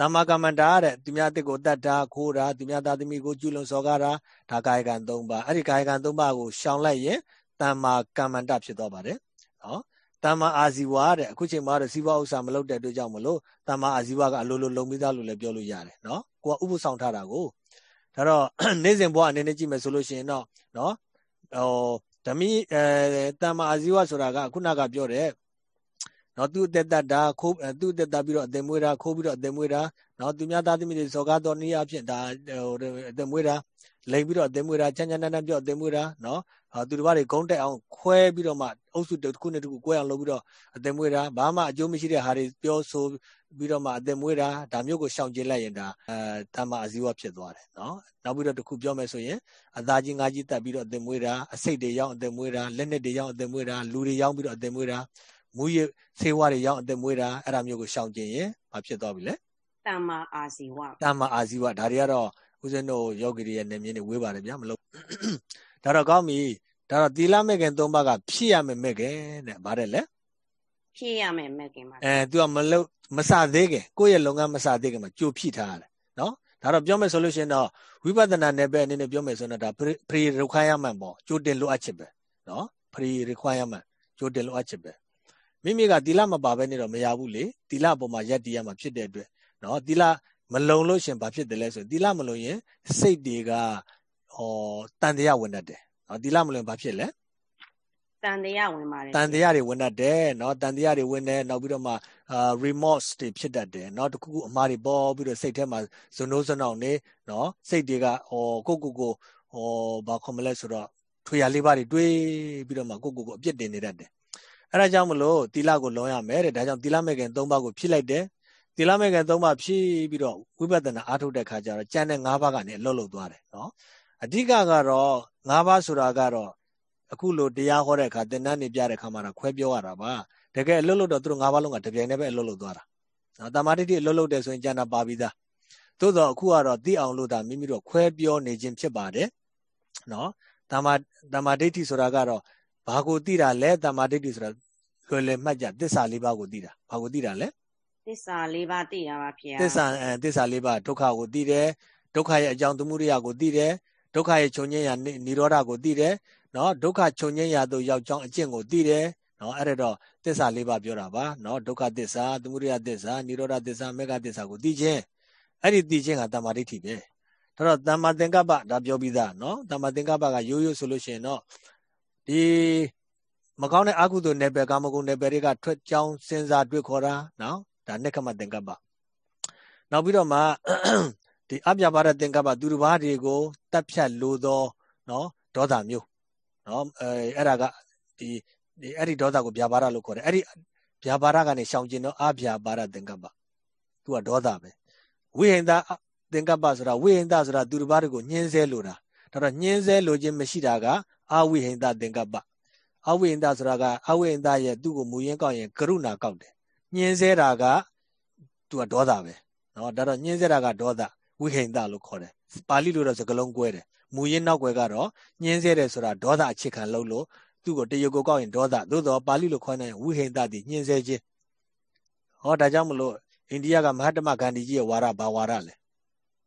တမ္မာကမ္မန္တာတဲ့သူများတစ်ကိုတတ်တာခိုးတာသူများသားသမီးကိုကျူးလွန်စော်ကားတာဒါကာယကံ၃ပါးအဲ့ဒီကာယကံ၃ပါးကိုရှောင်လိုက်ရင်တမ္မာကမ္မန္တဖြစ်သွားပါတယ်နော် တမ္မာအာဇီဝတဲ့အခုချိန်မှာတော့စီးပွားဥစ္စာမလုပ်တဲ့အတွက်ကြောင့်မလို့တမ္မာအာဇီဝကအလိုလိုလုံပြီးသားလို့လည်းပြောလို့ရတယ်နော်ကိုကဥပ္ပဆောင်ထားတာကိုဒါတော့နေ့စဉ်ဘဝအနေနဲ့ကြည့်မယ်ဆိုလို့ရှိရင်တော့နော်ဟိုဓမီအဲတမ္မာအာဇီဝဆိုတာကခုနကပြောတဲ့နော်သူ့အသက်တတ်တာခိုးသူ့အသက်တတ်ပြီးတော့အသက်မွေးတာခိုးပြီးတော့အသက်မွေးတာ နော်သူများသားသမီးတွေစော်ကားတော်နည်းအဖြစ်ဒါဟိုအသက်မွေးတာလိန်ပြီးတော့အသက်မွေးတာချမ်းချမ်းတန်းတန်းပြောအသက်မွေးတာနော်သူတို့ဘာတွေဂုံးတက်အောင်ခွဲပြီးတော့မှအုပ်စုတစ်ခုနဲ့တစ်ခုကွဲအောင်လုပ်ပြီးတော့အသက်မွေးတာဘာမှအကျိုးမရှိတဲ့ဟာတွေပြောဆိုပြီးတော့မှအသက်မွေးတာဒါမျိုးကိုရှောင်ကျဉ်လိုက်ရင်ဒါအဲတမ္မာအဇီဝဖြစ်သွားတယ်နော်နောက်ပြီးတော့တစ်ခုပြောမယ်ဆိုရင်အသားကြီးငါးကြီးတက်ပြီးတော့အသက်မွေးတာအစိတ်တွေရောက်အသက်မွေးတာလက်နဲ့တွေရောက်အသက်မွေးတာလူတွေရောက်ပြီးတော့အသက်မွေးတာမူရဆေးဝါးတွေရောက်အသက်မွေးတာအဲ့ဒါမျိုးကိုရှောင်ကျဉ်ရင်ဘာဖြစ်သွားပြီလဲ တမ္မာအာဇီဝတမ္မာအာဇီဝဒါတွေကတော့ဦးဇင်းတို့ယောဂီတွေရဲ့နေမြင်နေဝေးပါတယ်ဗျာမလို့ဒါတော့ကောင်းပြီဒါတော့သီလမဲ့ခင်၃ပါးကဖြည့်ရမယ်မဲ့ခင်တဲ့ဗါတယ်လေဖြည့်ရမယ်မဲ့ခင်ပါအဲ तू ကမလို့မစသေးခင်ကိုယ့်ရဲ့လုပ်ငန်းမစသေးခင်မှာကြိုဖြည့်ထားရတယ်နော်ဒါတော့ပြောမယ်ဆိုလို့ရှိရင်တော့ဝိပဿနာနယ်ပယ်အနေနဲ့ပြောမယ်ဆိုတော့ဒါ pre requirement ပေါ့ကြိုတင်လိုအပ်ချက်ပဲနော် pre requirement ကြိုတင်လိုအပ်ချက်ပဲမိမိကသီလမပါဘဲနေတော့မရဘူးလေသီလအပေါ်မှာယက်တည်ရမှာဖြစ်တဲ့အတွက် နော်သီလမလုံလို့ရှင်ဘာဖြစ်တယ်လဲဆိုရင်သီလမလုံရင်စိတ်တွေကဟောတန်တရားဝင်တတ်တယ်နော်သီလမလုံဘာဖြစ်လဲတန်တရားဝင်ပါတယ်တန်တရားတွေဝင်တတ်တယ်နော်တန်တရားတွေဝင်တယ်နောက်ပြီးတော့မှအာ remorse တွေဖြစ်တတ်တယ်နော်တခုခုအမှားတွေပေါ်ပြီးတော့စိတ်ထဲမှာဇနိုးဇနောင်းနေနော်စိတ်တွေကဟောကိုကိုကိုဟောဘာခေါ်မလဲဆိုတော့ထွေရလေးပါးတွေတွေးပြီးတော့မှကိုကိုကိုအပြစ်တင်နေတတ်တယ်အဲ့ဒါကြောင့်မလို့သီလကိုလွန်ရမယ်တဲ့ဒါကြောင့်သီလမဲ့ခင်၃ပါးကိုဖြည့်လိုက်တယ် သီလမဲ့ခင်၃ပါးဖြည့်ပြီးတော့ဝိပဿနာအားထုတ်တဲ့ခါကျတော့ကျန်တဲ့၅ပါးကနေအလွတ်လွတ်သွားတယ်နော်အဓိကကတော့၅ပါးဆိုတာကတော့အခုလိုတရားဟောတဲ့အခါသင်္นานနေပြတဲ့အခါမှာတော့ခွဲပြောရတာပါတကယ်အလွတ်လွတ်တော့သူတို့၅ပါးလုံးကတပြိုင်တည်းပဲအလွတ်လွတ်သွားတာနော်တမာတိတိအလွတ်လွတ်တယ်ဆိုရင်ကျန်တာပါပြီးသားသို့တော့အခုကတော့သိအောင်လို့ဒါမိမိတို့ခွဲပြောနေခြင်းဖြစ်ပါတယ်နော်တမာတမာဒိဋ္ဌိဆိုတာကတော့ဘာကိုသိတာလဲတမာဒိဋ္ဌိဆိုတာလွယ်လွယ်မှတ်ကြသစ္စာလေးပါးကိုသိတာဘာကိုသိတာလဲ သစ္စာလေးပါးသိတာပါဖေ။သစ္စာအဲသစ္စာလေးပါးဒုက္ခကိုသိတယ်ဒုက္ခရဲ့အကြောင်းသမုဒိယကိုသိတယ်ဒုက္ခရဲ့ချုပ်ငြိမ်းရာនិရောဓကိုသိတယ်နော်ဒုက္ခချုပ်ငြိမ်းရာသို့ရောက်ကြောင်းအကျင့်ကိုသိတယ်နော်အဲ့ဒါတော့သစ္စာလေးပါးပြောတာပါနော်ဒုက္ခသစ္စာသမုဒိယသစ္စာនិရောဓသစ္စာမေဃသစ္စာကိုသိခြင်းအဲ့ဒီသိခြင်းကတမ္မာဒိဋ္ဌိပဲဒါတော့တမ္မာသင်္ကပ္ပဒါပြောပြီးသားနော်တမ္မာသင်္ကပ္ပကရိုးရိုးဆိုလို့ရှိရင်တော့ဒီမကောင်းတဲ့အကုသိုလ်နယ်ပယ်ကာမဂုဏ်နယ်ပယ်တွေကထွက်ကြောင်းစဉ်းစားတွေ့ခေါ်တာနော် ဒါနိခမသင်္ကပ္ပနောက်ပြီးတော့မှဒီအပြပါဒသင်္ကပ္ပသူတစ်ပါးတွေကိုတတ်ဖြတ်လိုသောနော်ဒေါသမျိုးနော်အဲအဲ့ဒါကဒီဒီအဲ့ဒီဒေါသကိုဗျာပါဒလို့ခေါ်တယ်အဲ့ဒီဗျာပါဒကနေရှောင်ကျင်တော့အဗျာပါဒသင်္ကပ္ပသူကဒေါသပဲဝိဟိန္ဒသင်္ကပ္ပဆိုတာဝိဟိန္ဒဆိုတာသူတစ်ပါးတွေကိုညှင်းဆဲလိုတာဒါတော့ညှင်းဆဲလိုခြင်းမရှိတာကအဝိဟိန္ဒသင်္ကပ္ပအဝိဟိန္ဒဆိုတာကအဝိဟိန္ဒရဲ့သူ့ကိုမူရင်းကောက်ရင်ကရုဏာကောက်တယ် ညှင်းဆဲတာကသူကဒေါသပဲနော်ဒါတော့ညှင်းဆဲတာကဒေါသဝိဟိန္ဒလို့ခေါ်တယ်ပါဠိလိုတော့စကားလုံးကွဲတယ်မူရင်းနောက်ွယ်ကတော့ညှင်းဆဲတယ်ဆိုတာဒေါသအခြေခံလို့လို့သူ့ကိုတရုတ်ကိုကောက်ရင်ဒေါသသို့တော့ပါဠိလိုခေါ်နေဝိဟိန္ဒတိညှင်းဆဲခြင်းဟောဒါကြောင့်မလို့အိန္ဒိယကမဟာတမဂန္ဒီကြီးရဲ့ဝါရဘာဝါရလဲ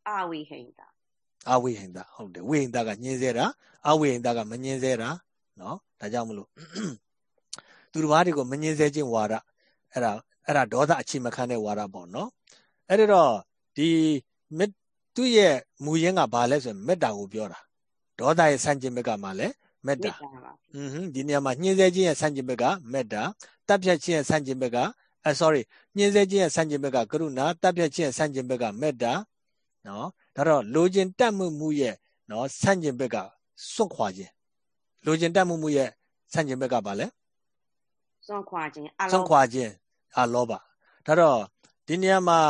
အဝိဟိန္ဒအဝိဟိန္ဒဟုတ်တယ်ဝိဟိန္ဒကညှင်းဆဲတာအဝိဟိန္ဒကမညှင်းဆဲတာနော်ဒါကြောင့်မလို့သူတစ်ပါးတွေကိုမငြင်းဆဲခြင်းဝါဒအဲ့ဒါ အဲ့ဒါဒေါသအချိမခံတဲ့ဝါဒပေါ့နော်အဲ့ဒါတော့ဒီသူ့ရဲ့မူရင်းကဘာလဲဆိုရင်မေတ္တာကိုပြောတာဒေါသရဲ့ဆန့်ကျင်ဘက်ကမှလည်းမေတ္တာอืมဒီနေရာမှာညှင်းဆဲခြင်းရဲ့ဆန့်ကျင်ဘက်ကမေတ္တာတပ်ဖြတ်ခြင်းရဲ့ဆန့်ကျင်ဘက်ကအဲ sorry ညှင်းဆဲခြင်းရဲ့ဆန့်ကျင်ဘက်ကကရုဏာတပ်ဖြတ်ခြင်းရဲ့ဆန့်ကျင်ဘက်ကမေတ္တာနော်ဒါတော့လိုချင်တတ်မှုမှုရဲ့နော်ဆန့်ကျင်ဘက်ကစွန့်ခွာခြင်းလိုချင်တတ်မှုမှုရဲ့ဆန့်ကျင်ဘက်ကဘာလဲစွန့်ခွာခြင်းအလောစွန့်ခွာခြင်း အလောဘဒါတော့ဒီနေရာမှာ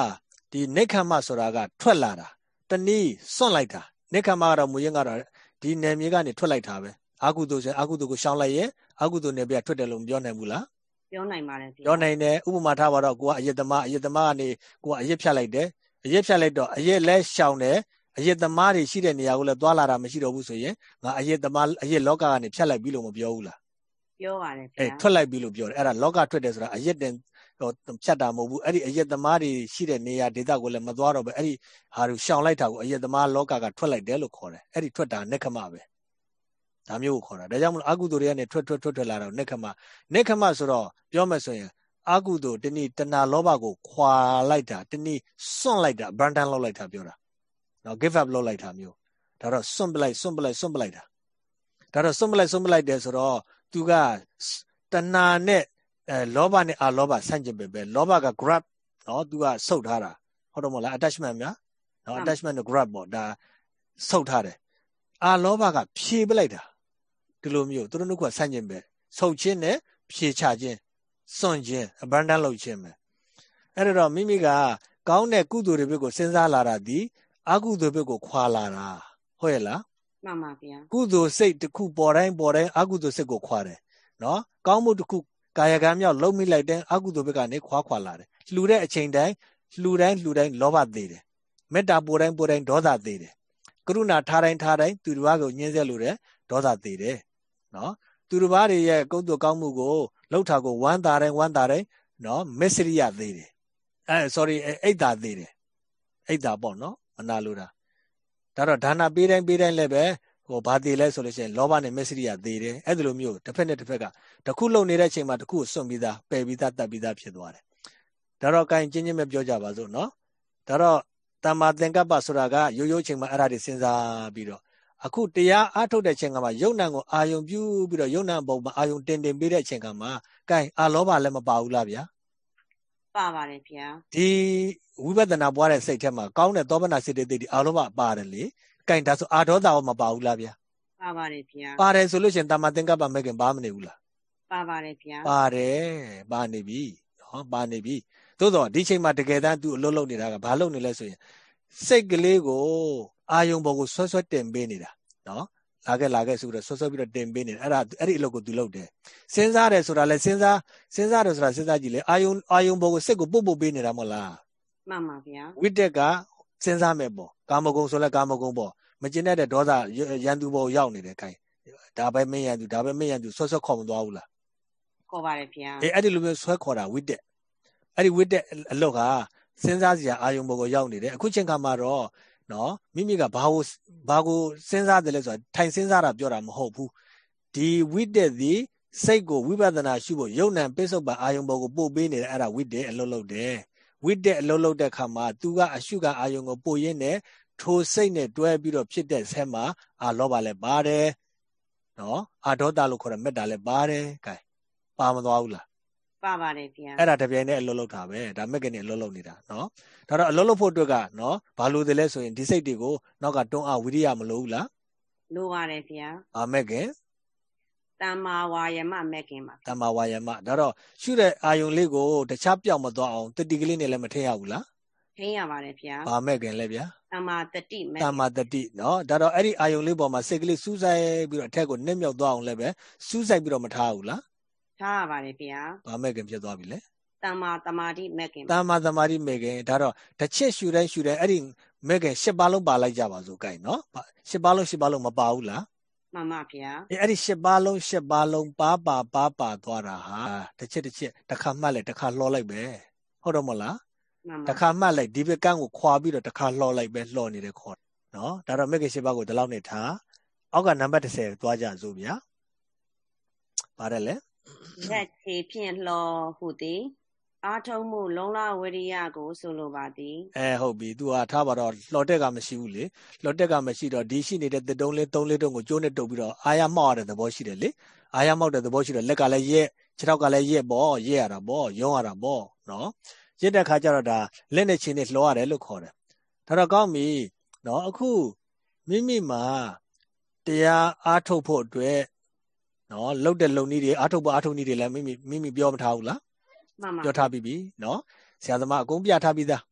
ဒီနိခမ္မဆိုတာကထွက်လာတာတနည်းစွန့်လိုက်တာနိခမ္မကတော့မူရင်းကတော့ဒီနယ်မြေကနေထွက်လိုက်တာပဲအာကုသိုလ်ဆိုအာကုသိုလ်ကိုရှောင်လိုက်ရင်အာကုသိုလ်နယ်ပြထွက်တယ်လို့မပြောနိုင်ဘူးလားပြောနိုင်ပါတယ်ပြောနိုင်တယ်ဥပမာထားပါတော့ကိုကအယက်သမားအယက်သမားကနေကိုကအယက်ဖြတ်လိုက်တယ်အယက်ဖြတ်လိုက်တော့အယက်လဲရှောင်တယ်အယက်သမားတွေရှိတဲ့နေရာကိုလည်းသွားလာတာမရှိတော့ဘူးဆိုရင်ငါအယက်သမားအယက်လောကကနေဖြတ်လိုက်ပြီလို့မပြောဘူးလားပြောပါတယ်ဗျာအဲထွက်လိုက်ပြီလို့ပြောတယ်အဲ့ဒါလောကထွက်တယ်ဆိုတာအယက်တင်ဟို ဖြတ်တာမဟုတ်ဘူးအဲ့ဒီအယက်သမားတွေရှိတဲ့နေရာဒေသကိုလည်းမသွားတော့ပဲအဲ့ဒီဟာကိုရှောင်လိုက်တာကိုအယက်သမားလောကကထွက်လိုက်တယ်လို့ခေါ်တယ်အဲ့ဒီထွက်တာနက္ခမပဲဒါမျိုးကိုခေါ်တာဒါကြောင့်မလို့အကုသိုလ်တွေကနေထွက်ထွက်ထွက်ထွက်လာတော့နက္ခမနက္ခမဆိုတော့ပြောမယ်ဆိုရင်အကုသိုလ်တနည်းတဏှာလောဘကိုခွာလိုက်တာတနည်းစွန့်လိုက်တာ abandon လုပ်လိုက်တာပြောတာနော် give up လုပ်လိုက်တာမျိုးဒါတော့စွန့်ပလိုက်စွန့်ပလိုက်စွန့်ပလိုက်တာဒါတော့စွန့်ပလိုက်စွန့်ပလိုက်တယ်ဆိုတော့သူကတဏှာနဲ့ အဲလောဘနဲ့အာလောဘဆန့်ကျင်ပဲပဲလောဘက grab နော်သူကဆုတ်ထားတာဟုတ်တော့မလား attachment များနော် attachment နဲ့ grab ပေါ့ဒါဆုတ်ထားတယ်အာလောဘကဖြေပလိုက်တာဒီလိုမျိုးသူတို့တို့ကဆန့်ကျင်ပဲဆုတ်ခြင်းနဲ့ဖြေချခြင်းစွန့်ခြင်း abandon လုပ်ခြင်းပဲအဲ့တော့မိမိကကောင်းတဲ့ကုသိုလ်တွေဘက်ကိုစဉ်းစားလာတာဒီအကုသိုလ်ဘက်ကိုခွာလာတာဟုတ်ရဲ့လားမှန်ပါဗျာကုသိုလ်စိတ်တစ်ခုပေါ်တိုင်းပေါ်တိုင်းအကုသိုလ်စိတ်ကိုခွာတယ်နော်ကောင်းမှုတစ်ခု ကာယကံမြောက်လုံးမိလိုက်တဲ့အကုသိုလ်ဘက်ကနေခွာခွာလာတယ်လှူတဲ့အချိန်တိုင်းလှူတိုင်းလှူတိုင်းလောဘသေးတယ်မေတ္တာပို့တိုင်းပို့တိုင်းဒေါသသေးတယ်ကရုဏာထားတိုင်းထားတိုင်းသူတစ်ပါးကိုညှင်းဆဲလို့တဲ့ဒေါသသေးတယ်နော်သူတစ်ပါးတွေရဲ့ကုသိုလ်ကောင်းမှုကိုလှုပ်တာကိုဝမ်းသာတိုင်းဝမ်းသာတိုင်းနော်မစ္စရိယသေးတယ်အဲ sorry အိတ်တာသေးတယ်အိတ်တာပေါ့နော်မနာလို့တာဒါတော့ဒါနပေးတိုင်းပေးတိုင်းလည်းပဲ ဟိုဘာသေးလဲဆိုလို့ရှိရင်လောဘနဲ့မစ္စရိယသေးတယ်အဲ့ဒီလိုမျိုးတစ်ဖက်နဲ့တစ်ဖက်ကတစ်ခုလုံနေတဲ့အချိန်မှာတစ်ခုကိုစွန့်ပြီးသားပယ်ပြီးသားတတ်ပြီးသားဖြစ်သွားတယ်ဒါတော့ကိုင်းချင်းချင်းပဲပြောကြပါစို့နော်ဒါတော့တမ္မာသင်္ကပ္ပဆိုတာကရိုးရိုးချိန်မှာအဲ့ဒါတွေစဉ်းစားပြီးတော့အခုတရားအားထုတ်တဲ့ချိန်ကမှယုံနံကိုအာယုံပြုပြီးတော့ယုံနံဘုံမှာအာယုံတင်တင်ပေးတဲ့ချိန်ကမှကိုင်းအာလောဘလည်းမပါဘူးလားဗျာပါပါတယ်ဗျာဒီဝိပဿနာပွားတဲ့စိတ်ထဲမှာကောင်းတဲ့သောမနာစိတ်တွေဒီအာလောဘပါတယ်လေ ကင်ဒါဆိုအာဒေါသရောမပါဘူးလားဗျာပါပါတယ်ဗျာပါတယ်ဆိုလို့ရှင်တမသင်္ကပ္ပမဲ့ခင်ဘာမနေဘူးလားပါပါတယ်ဗျာပါတယ်ပါနေပြီနော်ပါနေပြီသို့တော့ဒီချိန်မှာတကယ်တမ်းသူအလုပ်လုပ်နေတာကဘာလုပ်နေလဲဆိုရင်စိတ်ကလေးကိုအာယုံဘော်ကိုဆွဲဆွဲတင်ပေးနေတာနော်လာခဲ့လာခဲ့ဆိုတော့ဆွဆွပြီးတော့တင်ပေးနေတယ်အဲ့ဒါအဲ့ဒီအလုပ်ကိုသူလုပ်တယ်စဉ်းစားတယ်ဆိုတာလဲစဉ်းစားစဉ်းစားတယ်ဆိုတာစဉ်းစားကြည့်လေအာယုံအာယုံဘောကိုစိတ်ကိုပုတ်ပုတ်ပေးနေတာမဟုတ်လားမှန်ပါဗျာဝိတက်က စဉ်းစားမယ်ပေါ့ကာမဂုဏ်ဆိုလဲကာမဂုဏ်ပေါ့မကျင်တဲ့ဒေါသရန်သူဘောရောက်နေတယ်ခိုင်းဒါပဲမင်းရန်သူဒါပဲမင်းရန်သူဆွဆွခေါ်မသွားဘူးလားခေါ်ပါတယ်ဗျာအေးအဲ့ဒီလိုမျိုးဆွဲခေါ်တာဝိတက်အဲ့ဒီဝိတက်အလုပ်ဟာစဉ်းစားစရာအာယုံဘောကိုရောက်နေတယ်အခုချိန်ခါမှာတော့နော်မိမိကဘာကိုဘာကိုစဉ်းစားတယ်လဲဆိုတာထိုင်စဉ်းစားတာပြောတာမဟုတ်ဘူးဒီဝိတက်သည်စိတ်ကိုဝိပဿနာရှုဖို့ယုံ nant ပိစုတ်ပါအာယုံဘောကိုပို့ပေးနေတယ်အဲ့ဒါဝိတက်အလုပ်လုပ်တယ် ဝိတက်အလုပ်လုပ်တဲ့ခါမှာသူကအရှုကအာယုံကိုပို့ရင်းနဲ့ထိုစိတ်နဲ့တွဲပြီးတော့ဖြစ်တဲ့ဆဲမှာအာလောဘလည်းပါတယ်နော်အာဒေါသလို့ခေါ်တဲ့မေတ္တာလည်းပါတယ်ကဲပါမသွားဘူးလားပါပါတယ်ဗျာအဲ့ဒါတပြိုင်တည်းအလုပ်လုပ်တာပဲဒါမက်ကနေအလုပ်လုပ်နေတာနော်ဒါတော့အလုပ်လုပ်ဖို့အတွက်ကနော်ဘာလို့တယ်လဲဆိုရင်ဒီစိတ်တွေကိုနောက်ကတွန်းအားဝိရိယမလိုဘူးလားလိုပါတယ်ဗျာအာမက်ကင် တမ္မာဝါယမမက်ကင်ပါတမ္မာဝါယမဒါတော့ရှုတဲ့အာယုံလေးကိုတခြားပြောင်းမသွားအောင်တတိကလေးနဲ့လည်းမထည့်ရဘူးလားထည့်ရပါတယ်ဗျာအာမက်ကင်လည်းဗျာတမ္မာတတိမက်တမ္မာတတိနော်ဒါတော့အဲ့ဒီအာယုံလေးပေါ်မှာစိတ်ကလေးစူးစိုက်ပြီးတော့အထက်ကိုနှက်မြောက်သွားအောင်လည်းပဲစူးစိုက်ပြီးတော့မထားဘူးလားထားရပါတယ်ဗျာဘာမဲ့ခင်ဖြစ်သွားပြီလဲတမ္မာတမာတိမဲ့ခင်တမ္မာတမာတိမဲ့ခင်ဒါတော့တစ်ချက်ရှူတိုင်းရှူတိုင်းအဲ့ဒီမဲ့ခင်ရှစ်ပါလုံးပါလိုက်ကြပါစို့ကြိုင်နော်ရှစ်ပါလုံးရှစ်ပါလုံးမပါဘူးလား မှန်ပါဗျာအေးအဲ့ဒီရှစ်ပါလုံးရှစ်ပါလုံးပါပါပါပါသွားတာဟာတစ်ချက်တစ်ချက်တစ်ခါမှတ်လိုက်တစ်ခါလှော်လိုက်ပဲဟုတ်တော့မလားတစ်ခါမှတ်လိုက်ဒီဘက်ကန်းကိုခွာပြီးတော့တစ်ခါလှော်လိုက်ပဲလှော်နေတယ်ခေါ်နော်ဒါတော့မဲ့ခင်ရှစ်ပါကိုဒီလောက်နဲ့ထားအောက်ကနံပါတ်30သွားကြစို့ဗျာပါတယ်လေလက်ခြေဖြင့်လှော်ဟုသည် အာထုံးမှုလုံလဝရိယကိုဆိုလိုပါသည်အဲဟုတ်ပြီ तू ဟာထားပါတော့လှော်တက်ကမရှိဘူးလေလှော်တက်ကမရှိတော့ဒီရှိနေတဲ့တစ်တုံးလေးသုံးလေးတုံးကိုကျိုးနဲ့တုပ်ပြီးတော့အာရမောက်ရတဲ့သဘောရှိတယ်လေအာရမောက်တဲ့သဘောရှိတော့လက်ကလည်းရက်ခြေထောက်ကလည်းရက်ပေါ့ရက်ရတာပေါ့ယုံရတာပေါ့နော်ရက်တဲ့ခါကျတော့ဒါလက်နဲ့ချင်းနဲ့လှော်ရတယ်လို့ခေါ်တယ်ဒါတော့ကောင်းပြီနော်အခုမိမိမှာတရားအားထုတ်ဖို့အတွက်နော်လှုပ်တဲ့လုံနည်းတွေအားထုတ်ဖို့အားထုတ်နည်းတွေလည်းမိမိမိမိပြောမထားဘူးလားမှန် ပြောထားပြီးပြီနော်ဆရာသမားအကုန်ပြထားပြီးသား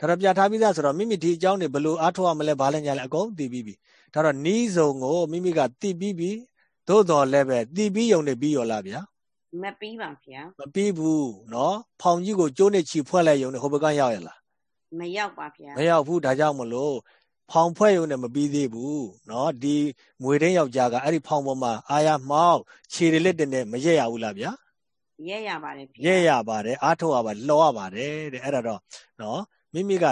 ဒါတော့ပြထားပြီးသားဆိုတော့မိမိဒီအကြောင်းတွေဘလို့အားထုတ်ရမလဲဘာလဲညာလဲအကုန်သိပြီးပြီဒါတော့နီးစုံကိုမိမိကသိပြီးပြီသို့တော်လည်းပဲသိပြီးယုံနေပြီးရောလားဗျာမပြီးပါဗျာမပြီးဘူးနော်ဖောင်ကြီးကိုကျိုးနေချီဖွဲ့လိုက်ယုံနေဟိုဘက်ကရောက်ရလားမရောက်ပါဗျာမရောက်ဘူးဒါကြောင့်မလို့ဖောင်ဖွဲ့ယုံနေမပြီးသေးဘူးနော်ဒီငွေတင်းယောက်ျားကအဲ့ဒီဖောင်ပေါ်မှာအာရမောက်ခြေတွေလက်တင်နေမရက်ရဘူးလားဗျာ ရက်ရပါတယ်ဗျာရက်ရပါတယ်အားထုတ်ရပါတယ်လှော်ရပါတယ်တဲ့အဲ့ဒါတော့နော်မိမိက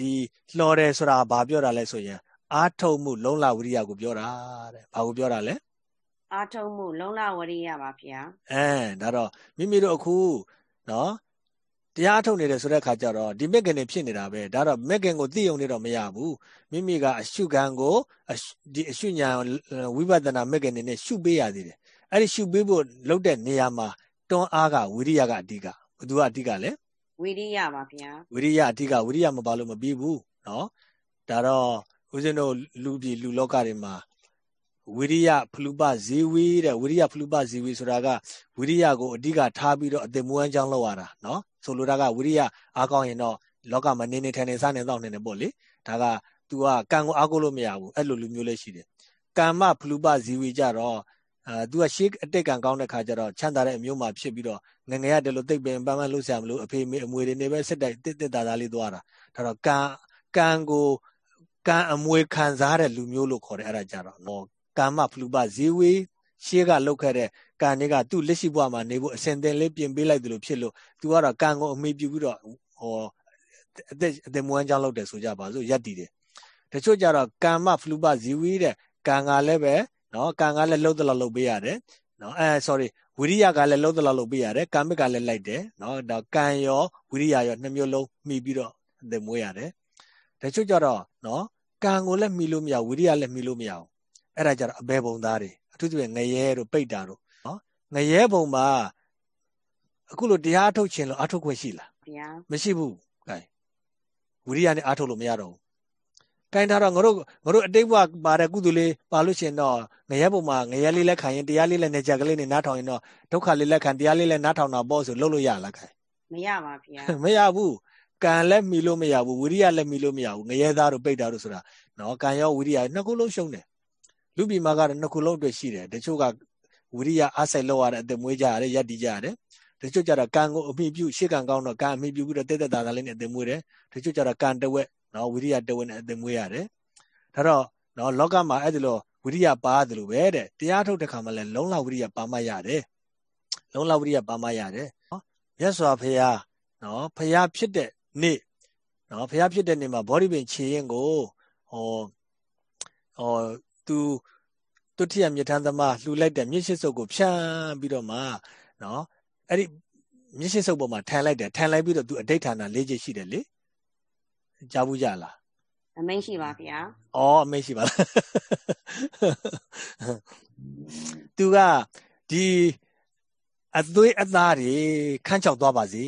ဒီလှော်တယ်ဆိုတာဘာပြောတာလဲဆိုရင်အားထုတ်မှုလုံလဝိရိယကိုပြောတာတဲ့ဘာကိုပြောတာလဲအားထုတ်မှုလုံလဝရိယပါဗျာအဲဒါတော့မိမိတို့အခုနော်တရားထုတ်နေတယ်ဆိုတဲ့ခါကျတော့ဒီမက်ကင်တွေဖြစ်နေတာပဲဒါတော့မက်ကင်ကိုသိုံနေတော့မရဘူးမိမိကအရှုခံကိုဒီအရှုညာဝိပဿနာမက်ကင်တွေနဲ့ရှုပေးရသေးတယ်အဲ့ဒီရှုပေးဖို့လုပ်တဲ့နေရာမှာ တွန်းအားကဝိရိယကအဓိကဘသူကအဓိကလဲဝိရိယပါဗျာဝိရိယအဓိကဝိရိယမပါလို့မပြီးဘူးเนาะဒါတော့ဦးဇင်းတို့လူပြည်လူလောကတွေမှာဝိရိယဖလူပဇီဝီတဲ့ဝိရိယဖလူပဇီဝီဆိုတာကဝိရိယကိုအဓိကထားပြီးတော့အသက်မွေးကြောင်းလောက်ရတာเนาะဆိုလိုတာကဝိရိယအားကောင်းရင်တော့လောကမှာနေနေထိုင်နေစားနေတော့နေနေပေါ့လေဒါက तू ကကံကိုအားကိုးလို့မရဘူးအဲ့လိုလူမျိုးလေးရှိတယ်ကမ္မဖလူပဇီဝီကြတော့ အာ तू ကရှေးအတိတ်ကံကောင်းတဲ့ခါကျတော့ချမ်းသာတဲ့အမျိုးမှာဖြစ်ပြီးတော့ငငယ်ရတယ်လို့သိပင်ပန်းပန်းလို့ဆရာမလို့အဖေမေအမွေတွေနေပဲစစ်တိုက်တစ်တစ်တာတာလေးသွားတာဒါတော့ကံကံကိုကံအမွေခံစားတဲ့လူမျိုးလို့ခေါ်တယ်အဲ့ဒါကြတော့နော်ကမ္မဖလူပဇီဝီရှေးကလောက်ခဲ့တဲ့ကံတွေကသူ့လက်ရှိဘဝမှာနေဖို့အစဉ်သင်လေးပြင်ပေးလိုက်တယ်လို့ဖြစ်လို့သူကတော့ကံကိုအမိပြုပြီးတော့ဟောအသက်အသက်မွေးကြောင်းလုပ်တယ်ဆိုကြပါစို့ရက်တည်တယ်တချို့ကြတော့ကမ္မဖလူပဇီဝီတဲ့ကံကလည်းပဲ နော်ကံကလည်းလှုပ်တယ်လို့လုပ်ပေးရတယ်နော်အဲ sorry ဝိရိယကလည်းလှုပ်တယ်လို့လုပ်ပေးရတယ်ကံမစ်ကလည်းလိုက်တယ်နော်ဒါကံရောဝိရိယရောနှစ်မျိုးလုံးမှီပြီးတော့အသက်မွေးရတယ်တချို့ကြတော့နော်ကံကိုလည်းမှီလို့မရဝိရိယလည်းမှီလို့မရဘူးအဲ့ဒါကြတော့အဘယ်ပုံသားတွေအထူးသဖြင့်ငရဲတို့ပိတ်တာတို့နော်ငရဲပုံမှာအခုလိုတရားထုတ်ခြင်းလို့အထုတ်ခွင့်ရှိလားဗျာမရှိဘူးကဲဝိရိယနဲ့အထုတ်လို့မရတော့ဘူး ကိုင်းထားတော့ငါတို့ငါတို့အတိတ်ဘဝပါတဲ့ကုသိုလ်လေးပါလို့ရှင်တော့ငရဲပုံမှာငရဲလေးလက်ခံရင်တရားလေးလည်းနေကြကလေးနဲ့နားထောင်ရင်တော့ဒုက္ခလေးလက်ခံတရားလေးလည်းနားထောင်တာပေါ့ဆိုလုပ်လို့ရလားခိုင်မရပါဗျာမရဘူးကံလည်းမီလို့မရဘူးဝိရိယလည်းမီလို့မရဘူးငရဲသားတို့ပိတ်တာတို့ဆိုတာနော်ကံရောဝိရိယနှစ်ခုလုံးရှုံးတယ်လူပြည်မှာကတော့နှစ်ခုလုံးအတွက်ရှိတယ်တချို့ကဝိရိယအားဆိုင်လောက်ရတဲ့အသက်မွေးကြရတယ်ယက်တည်ကြရတယ်တချို့ကြတော့ကံကိုအမိပြုရှေ့ကံကောင်းတော့ကံအမိပြုပြီးတော့တက်တက်တာတာလေးနဲ့အသက်မွေးတယ်တချို့ကြတော့ကံတဝက် နော်ဝိရိယတဝက်နဲ့အသက်မွေးရတယ်ဒါတော့နော်လောကမှာအဲ့ဒီလိုဝိရိယပါတယ်လို့ပဲတဲ့တရားထုတ်တဲ့ခါမှာလည်းလုံလဝိရိယပါမရတယ်လုံလဝိရိယပါမရတယ်နော်မြတ်စွာဘုရားနော်ဘုရားဖြစ်တဲ့နေ့နော်ဘုရားဖြစ်တဲ့နေ့မှာဘောဓိပင်ခြေရင်ကိုဟောဟောသူတုတိယမြထမ်းသမားလှူလိုက်တဲ့မြစ်ရှိစုပ်ကိုဖြန်းပြီးတော့မှနော်အဲ့ဒီမြစ်ရှိစုပ်ပေါ်မှာထန်လိုက်တယ်ထန်လိုက်ပြီးတော့သူအဋိဋ္ဌာဏ၄ချက်ရှိတယ်လေ ကြားဘူးကြလားအမိန့်ရှိပါဗျာ။အော်အမိန့်ရှိပါလား။သူကဒီအသွေးအသားတွေခန်းချောက်သွားပါစေ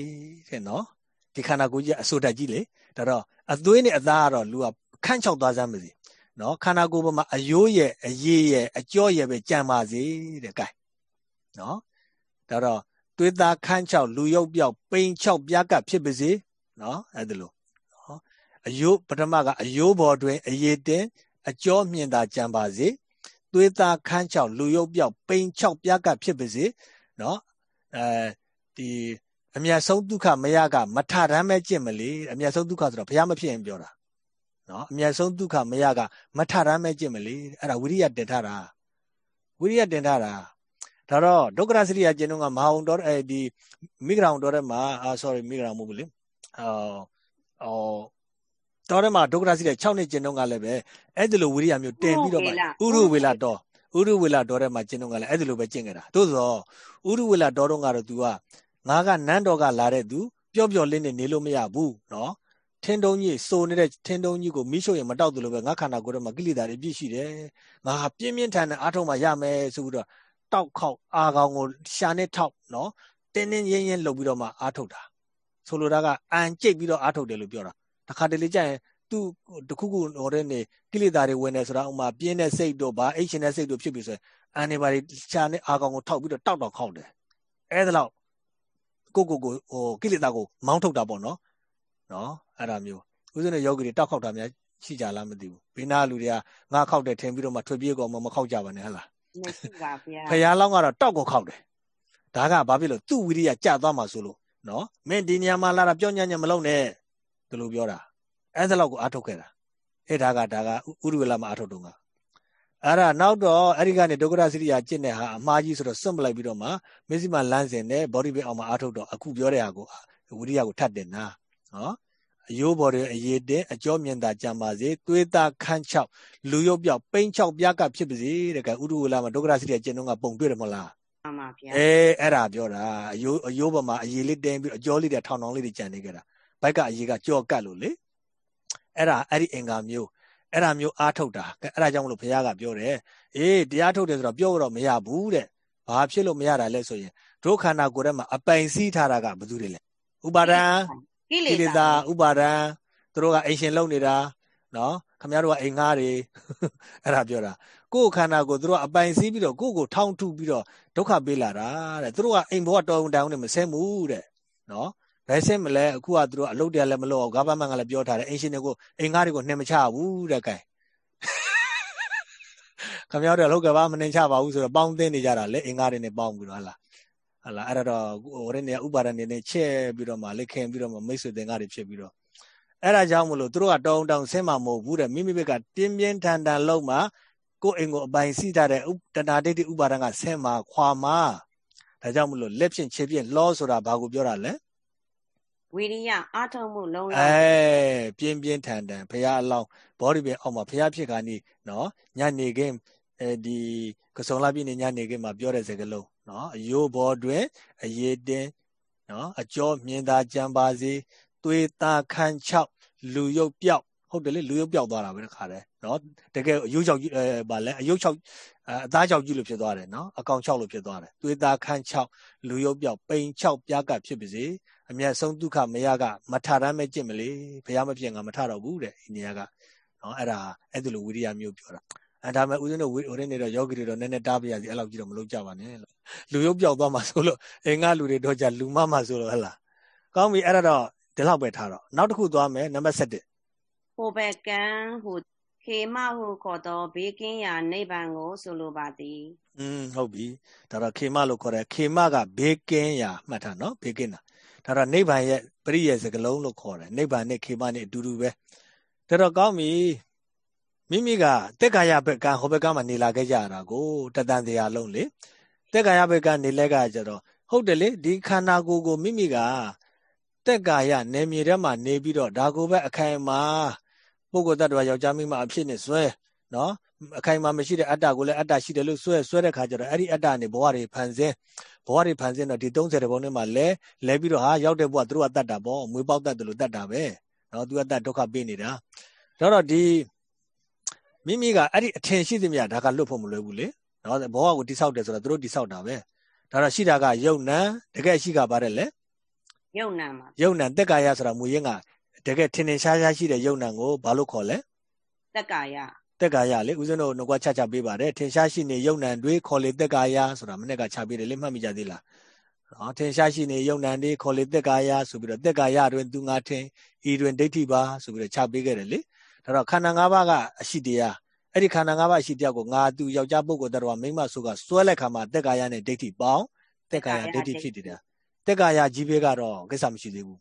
တဲ့နော်။ဒီခန္ဓာကိုယ်ကြီးအစိုးတတ်ကြီးလေ။ဒါတော့အသွေးနဲ့အသားကတော့လူကခန်းချောက်သွားစမ်းပါစေ။နော်ခန္ဓာကိုယ်ပေါ်မှာအယိုးရဲ့အရေးရဲ့အကြောရဲ့ပဲကြံပါစေတဲ့ကဲ။နော်။ဒါတော့သွေးသားခန်းချောက်လူရုပ်ပြောက်ပိန်ချောက်ပြားကဖြစ်ပါစေ။နော်အဲ့ဒါလို့ အယိုးပထမကအယိုးဘော်တွင်အရေးတင်အကျော်မြင်သာကြံပါစေသွေးသားခန်းချောက်လူရုပ်ပြောက်ပိန်ချောက်ပြားကဖြစ်ပါစေနော်အဲဒီအမြတ်ဆုံးဒုက္ခမရကမထရမ်းမဲ့ကျင့်မလေအမြတ်ဆုံးဒုက္ခဆိုတော့ဘုရားမဖြစ်ရင်ပြောတာနော်အမြတ်ဆုံးဒုက္ခမရကမထရမ်းမဲ့ကျင့်မလေအဲ့ဒါဝိရိယတင်ထားတာဝိရိယတင်ထားတာဒါတော့ဒုက္ခရစရိယကျင့်တော့ကမဟာဝံတော်အဲဒီမိဂရောင်တော်ထဲမှာအာ sorry မိဂရောင်မဟုတ်ဘူးလေအော်အော် တောထဲမှာဒုက္ခရစီတဲ့6နှစ်ကျင့်တော့ကလည်းပဲအဲ့ဒီလိုဝိရိယမျိုးတင်ပြီးတော့မှဥရုဝေလာတော်ဥရုဝေလာတော်ထဲမှာကျင့်တော့ကလည်းအဲ့ဒီလိုပဲကျင့်ကြတာသို့သောဥရုဝေလာတော်တော့ကတော့ तू ကငါကနန်းတော်ကလာတဲ့သူပျော့ပျော့လေးနဲ့နေလို့မရဘူးနော်ထင်းတုံးကြီးစိုးနေတဲ့ထင်းတုံးကြီးကိုမိရှုရင်မတောက်သလိုပဲငါခန္ဓာကိုယ်ထဲမှာကိလေသာတွေပြည့်ရှိတယ်ငါဟာပြင်းပြင်းထန်ထန်အားထုတ်မှရမယ်ဆိုပြီးတော့တောက်ခေါက်အာကောင်ကိုရှာနဲ့ထောက်နော်တင်းတင်းရင်းရင်းလှုပ်ပြီးတော့မှအားထုတ်တာဆိုလိုတာကအန်ကျိတ်ပြီးတော့အားထုတ်တယ်လို့ပြောတာ တခါတလေကျရင်သူတခုခုဟောတဲ့နေကိလေသာတွေဝင်နေဆိုတာဥမာပြင်းတဲ့စိတ်တို့ဗာအိတ်ရှင်တဲ့စိတ်တို့ဖြစ်ပြီဆိုရင်အန်နေပါတွေရှာနဲ့အာကောင်ကိုထောက်ပြီးတော့တောက်တော့ခေါက်တယ်အဲဒါလောက်ကိုကိုကိုဟိုကိလေသာကိုမောင်းထုတ်တာပေါ့နော်နော်အဲ့ဒါမျိုးဦးဇင်းရဲ့ယောဂီတွေတောက်ခေါက်တာများရှိကြလားမသိဘူးဘေးနာလူတွေကငါခောက်တယ်ထင်ပြီးတော့မှထွက်ပြေးကောင်မမခောက်ကြပါနဲ့ဟဟလားမရှိပါဗျာဖရာလောင်းကတော့တောက်ကိုခောက်တယ်ဒါကဘာဖြစ်လို့သူ့ဝိရိယကျသွားမှာဆိုလို့နော်မင်းဒီညမှာလာတာပြောညံ့ညံ့မလုပ်နဲ့ ဒီလိုပြောတာအဲ့ဒါလောက်ကိုအားထုတ်ခဲ့တာအဲ့ဒါကဒါကဥရဝလမှာအားထုတ်တော့ကအဲ့ဒါနောက်တော့အဲ့ဒီကနေဒုက္ခရစရိယာကျင့်တဲ့ဟာအမှားကြီးဆိုတော့စွန့်ပလိုက်ပြီးတော့မှမစ္စည်းမလန်းစင်နဲ့ body weight အောင်မှာအားထုတ်တော့အခုပြောတဲ့ဟာကိုဝိရိယကိုထပ်တင်တာနော်အယိုးပေါ်တွေအရေးတင်အကျော်မြင်သာကြံပါစေသွေးသားခန်းချောက်လူရုပ်ပြောက်ပိန်းချောက်ပြားကဖြစ်ပါစေတဲ့ကဥဒုဝလာမှာဒုက္ခရစီတဲ့ကျင့်တော့ကပုံတွေ့တယ်မဟုတ်လားမှန်ပါဗျာအေးအဲ့ဒါပြောတာအယိုးအယိုးပေါ်မှာအရေးလေးတင်းပြီးအကျော်လေးတွေထောင်ထောင်လေးတွေကြံနေကြတာ ဘိုက်ကအရေးကကြော့ကတ်လို့လေအဲ့ဒါအဲ့ဒီအင်္ဂါမျိုးအဲ့ဒါမျိုးအားထုတ်တာအဲ့ဒါကြောင့်မလို့ဘုရားကပြောတယ်အေးတရားထုတ်တယ်ဆိုတော့ပြောတော့မရဘူးတဲ့ဘာဖြစ်လို့မရတာလဲဆိုရင်ဒုက္ခန္ဓာကိုယ်ထဲမှာအပိုင်စီးထားတာကဘယ်သူတွေလဲဥပါဒံကိလေသာဥပါဒံသူတို့ကအိမ်ရှင်လုံနေတာနော်ခမရတို့ကအိမ်ငားတွေအဲ့ဒါပြောတာကိုယ်ခန္ဓာကိုသူတို့ကအပိုင်စီးပြီးတော့ကိုယ့်ကိုထောင်းထုပြီးတော့ဒုက္ခပေးလာတာတဲ့သူတို့ကအိမ်ဘောကတော်ုံတောင်းနေမဆဲမှုတဲ့နော် ဘယ်ဆင်းမလဲအခုကသူတို့အလုပ်တယ်လည်းမလုပ်အောင်ဂဗမန်ကလည်းပြောထားတယ်အိမ်ရှင်တွေကိုအိမ်ငားတွေကိုနှင်မချဘူးတဲ့ကဲခမရတို့လောက်ကဘာမနှင်ချပါဘူးဆိုတော့ပေါင်းသိနေကြတာလေအိမ်ငားတွေနဲ့ပေါင်းပြီးတော့ဟလားဟလာအဲ့တော့ဟိုရင်းနေဥပါဒဏ်နေနဲ့ချက်ပြီးတော့မှလက်ခင်ပြီးတော့မှမိတ်ဆွေသင်္ကားတွေဖြစ်ပြီးတော့အဲ့ဒါကြောင့်မလို့သူတို့ကတောင်းတောင်းဆင်းမှာမဟုတ်ဘူးတဲ့မိမိဘက်ကတင်းပြင်းထန်ထန်လုံးမှာကိုယ်အိမ်ကိုအပိုင်စီးထားတဲ့တဏှာဒိဋ္ဌိဥပါဒံကဆင်းမှာခွာမှာဒါကြောင့်မလို့လက်ဖြင့်ခြေဖြင့်လောဆိုတာဘာကိုပြောတာလဲ ဝိရိယအာထုံမှုလုံးလုံးအဲပြင်းပြင်းထန်ထန်ဘုရားအလောင်းဘောဒီပဲအောက်မှာဘုရားဖြစ်ခါနီးနော်ညနေခင်းအဲဒီကစုံလာပြည့်နေညနေခင်းမှာပြောတဲ့စကားလုံးနော်အယိုးဘောတွင်အရေးတင်းနော်အကျော်မြင်သာကြံပါစေသွေးသားခန်းချောက်လူရုပ်ပြောက်ဟုတ်တယ်လေလူရုပ်ပြောက်သွားတာပဲတခါတည်းနော်တကယ်အယုတ်ချောက်အဲဗာလဲအယုတ်ချောက်အသားချောက်ကြီးလို့ဖြစ်သွားတယ်နော်အကောင်ချောက်လို့ဖြစ်သွားတယ်သွေးသားခန်းချောက်လူရုပ်ပြောက်ပိန်ချောက်ပြားကဖြစ်ပါစေ အမျက်ဆုံးဒုက္ခမရကမထရမ်းမဲ့ကြင့်မလေဘုရားမဖြစ်ငါမထတော့ဘူးတဲ့အိန္ဒိယကနော်အဲ့ဒါအဲ့ဒီလိုဝိရိယမျိုးပြောတာအဲဒါမဲ့ဦးဇင်းတို့ဝိရင်းနေတော့ယောဂီတွေတော့နည်းနည်းတားပြရစီအဲ့လောက်ကြီးတော့မလုပ်ကြပါနဲ့လူရုပ်ပြောက်သွားမှဆိုလို့အင်္ဂါလူတွေတော့じゃလူမမဆိုလို့ဟဲ့လားကောင်းပြီအဲ့ဒါတော့ဒီလောက်ပဲထားတော့နောက်တစ်ခုသွားမယ်နံပါတ်7ဟိုဘက်ကံဟိုခေမဟုခေါ်သောဘေးကင်းရာနိဗ္ဗာန်ကိုဆိုလိုပါသည်อืมဟုတ်ပြီဒါတော့ခေမလို့ခေါ်တယ်ခေမကဘေးကင်းရာမှတ်ထားနော်ဘေးကင်းတာ ဒါတော့နိဗ္ဗာန်ရဲ့ပရိယေစကလုံးလို့ခေါ်တယ်နိဗ္ဗာန်နဲ့ခေမနဲ့အတူတူပဲဒါတော့ကောင်းပြီမိမိကတက်ကာယဘက်ကဟိုဘက်ကမှနေလာခဲ့ကြရတာကိုတတန်တရားလုံးလေတက်ကာယဘက်ကနေလဲကကြတော့ဟုတ်တယ်လေဒီခန္ဓာကိုယ်ကိုမိမိကတက်ကာယနေမြေထဲမှာနေပြီးတော့ဒါကိုပဲအခိုင်အမာပုဂ္ဂိုလ်တ attva ယောက်ျားမိန်းမအဖြစ်နဲ့ဆွဲနော်အခိုင်အမာမရှိတဲ့အတ္တကိုလည်းအတ္တရှိတယ်လို့ဆွဲဆွဲတဲ့ခါကျတော့အဲ့ဒီအတ္တနေဘဝတွေဖန်ဆင်း ဘဝတွေဖန်ဆင်းတော့ဒီ30ဘုံနဲ့မှလဲလဲပြီးတော့ဟာရောက်တဲ့ဘဝသူတို့ကတတ်တာပေါ့မွေးပေါက်တတ်တယ်လို့တတ်တာပဲနော်သူကတတ်ဒုက္ခပေးနေတာတော့တော့ဒီမိမိကအဲ့ဒီအထင်ရှိသမျှဒါကလွတ်ဖို့မလွယ်ဘူးလေနော်ဘဝကိုတိဆောက်တယ်ဆိုတော့သူတို့တိဆောက်တာပဲဒါတော့ရှိတာကယုံနံတကယ်ရှိကပါတယ်လေယုံနံပါယုံနံတက်ကာယဆိုတာမူရင်းကတကယ်ထင်ထင်ရှားရှားရှိတဲ့ယုံနံကိုဘာလို့ခေါ်လဲတက်ကာယ တက်ကာယလေဦးဇင်းတို့ငကွာချချပေးပါတယ်ထင်ရှားရှိနေယုံနံတွေခေါ်လေတက်ကာယဆိုတာမနေ့ကချပေးတယ်လေမှတ်မိကြသေးလားနော်ထင်ရှားရှိနေယုံနံတွေခေါ်လေတက်ကာယဆိုပြီးတော့တက်ကာယတွင်သူငါထင်ဤတွင်ဒိဋ္ဌိပါဆိုပြီးတော့ချပေးခဲ့တယ်လေဒါတော့ခန္ဓာ၅ပါးကအရှိတရားအဲ့ဒီခန္ဓာ၅ပါးအရှိတရားကိုငါသူယောက်ျားပုဂ္ဂိုလ်တော်မိန်းမဆိုကစွဲလက်ခါမှာတက်ကာယနဲ့ဒိဋ္ဌိပေါင်းတက်ကာယဒိဋ္ဌိဖြစ်နေတာတက်ကာယကြီးဘေးကတော့ကိစ္စမရှိသေးဘူး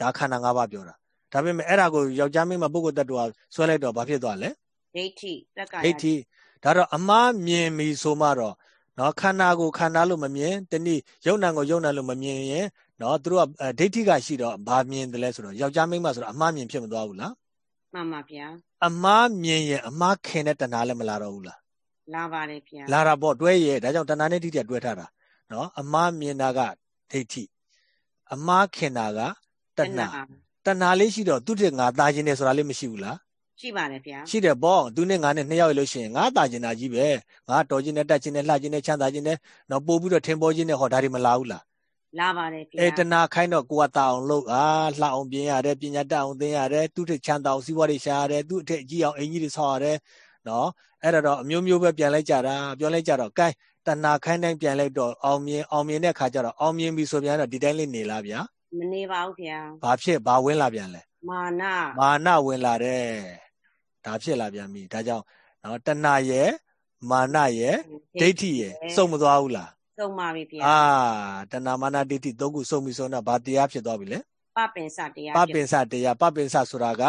ဒါခန္ဓာ၅ပါးပြောတာဒါပေမဲ့အဲ့ဒါကိုယောက်ျားမိန်းမပုဂ္ဂိုလ်တ attva ဆွဲလိုက်တော့ဘာဖြစ်သွားလဲ ဒိဋ္ဌိတက်ကာယဒိဋ္ဌိဒါတော့အမှားမြင်ပြီဆိုမှတော့နော်ခန္ဓာကိုခန္ဓာလို့မမြင်တနည်းယုံနာကိုယုံနာလို့မမြင်ရင်နော်သူတို့ကဒိဋ္ဌိကရှိတော့ဘာမြင်တယ်လဲဆိုတော့ယောက်ျားမိန်းမဆိုတော့အမှားမြင်ဖြစ်မသွားဘူးလားမှန်ပါဗျာအမှားမြင်ရင်အမှားခင်တဲ့တဏှာလည်းမလာတော့ဘူးလားလာပါတယ်ဗျာလာတာပေါ့တွဲရဲ့ဒါကြောင့်တဏှာနဲ့ဒိဋ္ဌိကတွဲထားတာနော်အမှားမြင်တာကဒိဋ္ဌိအမားခင်တာကတဏှာတဏှာလေးရှိတော့သူ့တဲ့ငါသားခြင်းနဲ့ဆိုတာလေးမရှိဘူးလား ရှိပါတယ်ဗျာရှိတယ်ပေါ့သူနဲ့ငါနဲ့နှစ်ယောက်ရလို့ရှိရင်ငါသားခြင်းတာကြီးပဲငါတော်ခြင်းနဲ့တက်ခြင်းနဲ့လှခြင်းနဲ့ချမ်းသာခြင်းနဲ့တော့ပို့ပြီးတော့ထင်ပေါ်ခြင်းနဲ့ဟောဒါတွေမလာဘူးလားလာပါတယ်ဗျာအဲတဏှာခိုင်းတော့ကိုယ်ကတာအောင်လုပ်အားလှအောင်ပြင်းရတယ်ပညာတတ်အောင်သင်ရတယ်သူ့ထက်ချမ်းသာအောင်စီးပွားတွေရှာရတယ်သူ့အထက်ကြီးအောင်အင်ကြီးတွေဆောက်ရတယ်နော်အဲ့ဒါတော့အမျိုးမျိုးပဲပြန်လိုက်ကြတာပြောလိုက်ကြတော့ကဲတဏှာခိုင်းတိုင်းပြန်လိုက်တော့အောင်မြင်အောင်မြင်တဲ့ခါကျတော့အောင်မြင်ပြီဆိုပြန်တော့ဒီတိုင်းလေးနေလားဗျာမနေပါဘူးဗျာဘာဖြစ်ဘာဝင်လာပြန်လဲမာနမာနဝင်လာတယ် ဒါဖြစ်လာပြန်ပြီဒါကြောင့်နော်တဏှာရဲ့မာနရဲ့ဒိဋ္ဌိရဲ့စုံမသွားဘူးလားစုံပါပြီဗျာအာတဏမာနဒိဋ္ဌိသုံးခုစုံပြီဆိုတော့ဘာတရားဖြစ်သွားပြီလဲပပင်စတရားပပင်စတရားပပင်စဆိုတာက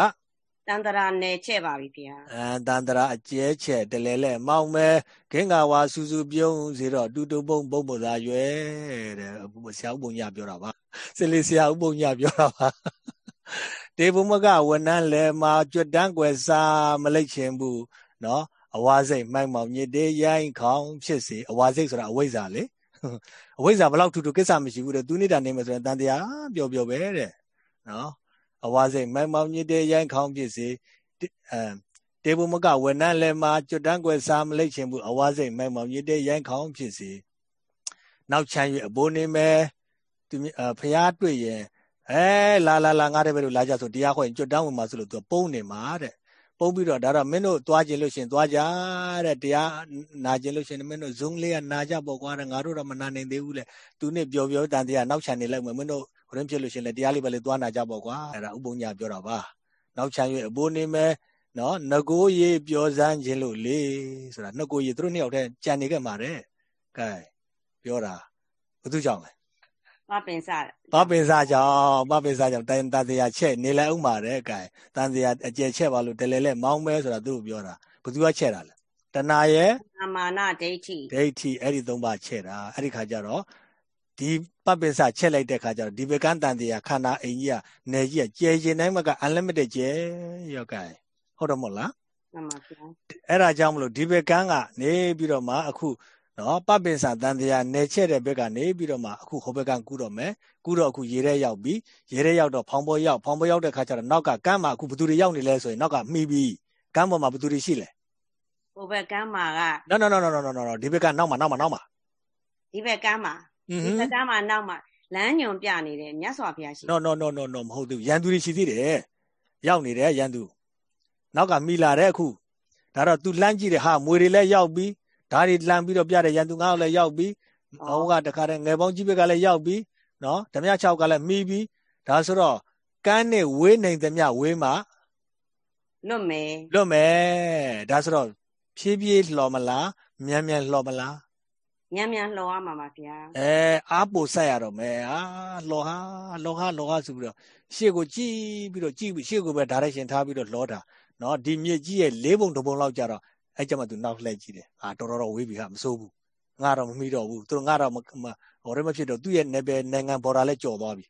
တန်တရာနယ်ချက်ပါပြီဗျာအဲတန်တရာအကျဲချက်တလဲလဲမောင်မဲခင်းကဝါစူစူပြုံးစီတော့တူတူပုံပုံပုံသာရွယ်တဲ့ဆရာဥပုံညပြောတာပါစလီဆရာဥပုံညပြောတာပါ တေဘုမကဝနန်းလဲမှာကြွတန်းွယ်စားမလိုက်ချင်ဘူးနော်အဝါစိတ်မိုက်မောင်မြစ်တေးရိုင်းခေါင်းဖြစ်စေအဝါစိတ်ဆိုတာအဝိဇ္ဇာလေအဝိဇ္ဇာဘလောက်ထူထူကိစ္စမရှိဘူးတဲ့သူနေတာနေမယ်ဆိုရင်တန်တရားပျော်ပျော်ပဲတဲ့နော်အဝါစိတ်မိုက်မောင်မြစ်တေးရိုင်းခေါင်းဖြစ်စေအဲတေဘုမကဝနန်းလဲမှာကျွတ်တန်းွယ်စားမလိုက်ချင်ဘူးအဝါစိတ်မိုက်မောင်မြစ်တေးရိုင်းခေါင်းဖြစ်စေနောက်ချမ်း၍အဘိုးနေမယ်သူဖះတွေ့ရင် အဲလာလာလာငါတဲ့ဘယ်လိုလာကြဆိုတရားဟောရင်ကျွတ်တန်းဝင်မှာဆိုလို့သူပုံနေမှာတဲ့ပုံပြီးတော့ဒါတော့မင်းတို့သွားခြင်းလို့ရှင်သွားကြတဲ့တရားနာခြင်းလို့ရှင်မင်းတို့ဇုံလေးကနာကြပေါ့ကွာတဲ့ငါတို့တော့မနာနိုင်သေးဘူးလေသူနဲ့ပျော်ပျော်တန်တရားနောက်ချန်နေလိုက်မယ်မင်းတို့ဟိုရင်ဖြစ်လို့ရှင်လေတရားလေးပဲလေသွားနာကြပေါ့ကွာအဲ့ဒါဥပုံညာပြောတာပါနောက်ချန်၍အဘိုးနေမယ်နော်ငကိုးရေပျော်စမ်းခြင်းလို့လေဆိုတာငကိုးရေသူတို့နှစ်ယောက်တည်းကြံနေခဲ့မှာတဲ့ကဲပြောတာဘသူကြောင့်လဲ ပပင်စပပင်စကြောင့်ပပင်စကြောင့်တန်တန်တရားချက်နေလိုက်ဥမာတဲ့ကဲတန်တရားအကျယ်ချက်ပါလို့တလဲလဲမောင်းမဲဆိုတာသူတို့ပြောတာဘသူကချက်တာလဲတဏရဲ့မာနဒိဋ္ဌိဒိဋ္ဌိအဲ့ဒီသုံးပါချက်တာအဲ့ဒီခါကျတော့ဒီပပင်စချက်လိုက်တဲ့ခါကျတော့ဒီဘကန်းတန်တရားခန္ဓာအိမ်ကြီးကနေကြီးကကျယ်ကျင်တိုင်းမှာက unlimited ကျယ်ရောကဲဟုတ်တယ်မဟုတ်လားမှန်ပါဗျာအဲ့ဒါကြောင့်မလို့ဒီဘကန်းကနေပြီးတော့မှအခု နော်ပပင်စာတန်တရားနယ်ချက်တဲ့ဘက်ကနေပြီးတော့မှအခုဟိုဘက်ကကူးတော့မယ်ကူးတော့အခုရေထဲရောက်ပြီရေထဲရောက်တော့ဖောင်ပေါ်ရောက်ဖောင်ပေါ်ရောက်တဲ့ခါကျတော့နောက်ကကမ်းမှာအခုဘသူတွေရောက်နေလဲဆိုရင်နောက်ကမှီပြီးကမ်းပေါ်မှာဘသူတွေရှိလဲဟိုဘက်ကမ်းမှာက no no no no no no no ဒီဘက်ကနောက်မှာနောက်မှာနောက်မှာဒီဘက်ကမ်းမှာဒီဘက်ကမ်းမှာနောက်မှာလမ်းညွန်ပြနေတယ်မြတ်စွာဘုရားရှိ no no no no no မဟုတ်ဘူးရန်သူတွေရှိသေးတယ်ရောက်နေတယ်ရန်သူနောက်ကမိလာတဲ့အခုဒါတော့ तू လှမ်းကြည့်တယ်ဟာမွေတွေလည်းရောက်ပြီး ဓာတ်တွေလှမ်းပြီးတော့ပြတဲ့ရန်သူငါ့ကိုလည်းရောက်ပြီးဟိုကတခါတည်းငယ်ပေါင်းကြီးဘက်ကလည်းရောက်ပြီးနော်ဓမြ6ကလည်းမှီပြီးဒါဆိုတော့ကန်းနဲ့ဝေးနိုင်သမျှဝေးမှလွတ်မယ်လွတ်မယ်ဒါဆိုတော့ဖြည်းဖြည်းလှော်မလားမြန်မြန်လှော်မလားမြန်မြန်လှော်ရမှာပါဗျာအဲအားပိုဆက်ရတော့မယ်ဟာလှော်ဟာလှော်ဟာလှော်ဟာဆိုပြီးတော့ရှေ့ကိုကြည့်ပြီးတော့ကြည့်ပြီးရှေ့ကိုပဲ direction ထားပြီးတော့လှော်တာနော်ဒီမြစ်ကြီးရဲ့လေးပုံတစ်ပုံလောက်ကြတော့ အဲ့ကြမှာသူနောက်လှည့်ကြည့်တယ်အာတော်တော်ဝေးပြီဟာမစိုးဘူးငါတော့မမိတော့ဘူးသူတို့ငါတော့ဟိုရဲမဖြစ်တော့သူ့ရဲ့နယ်ပယ်နိုင်ငံဘော်ဒါလည်းကြော်သွားပြီ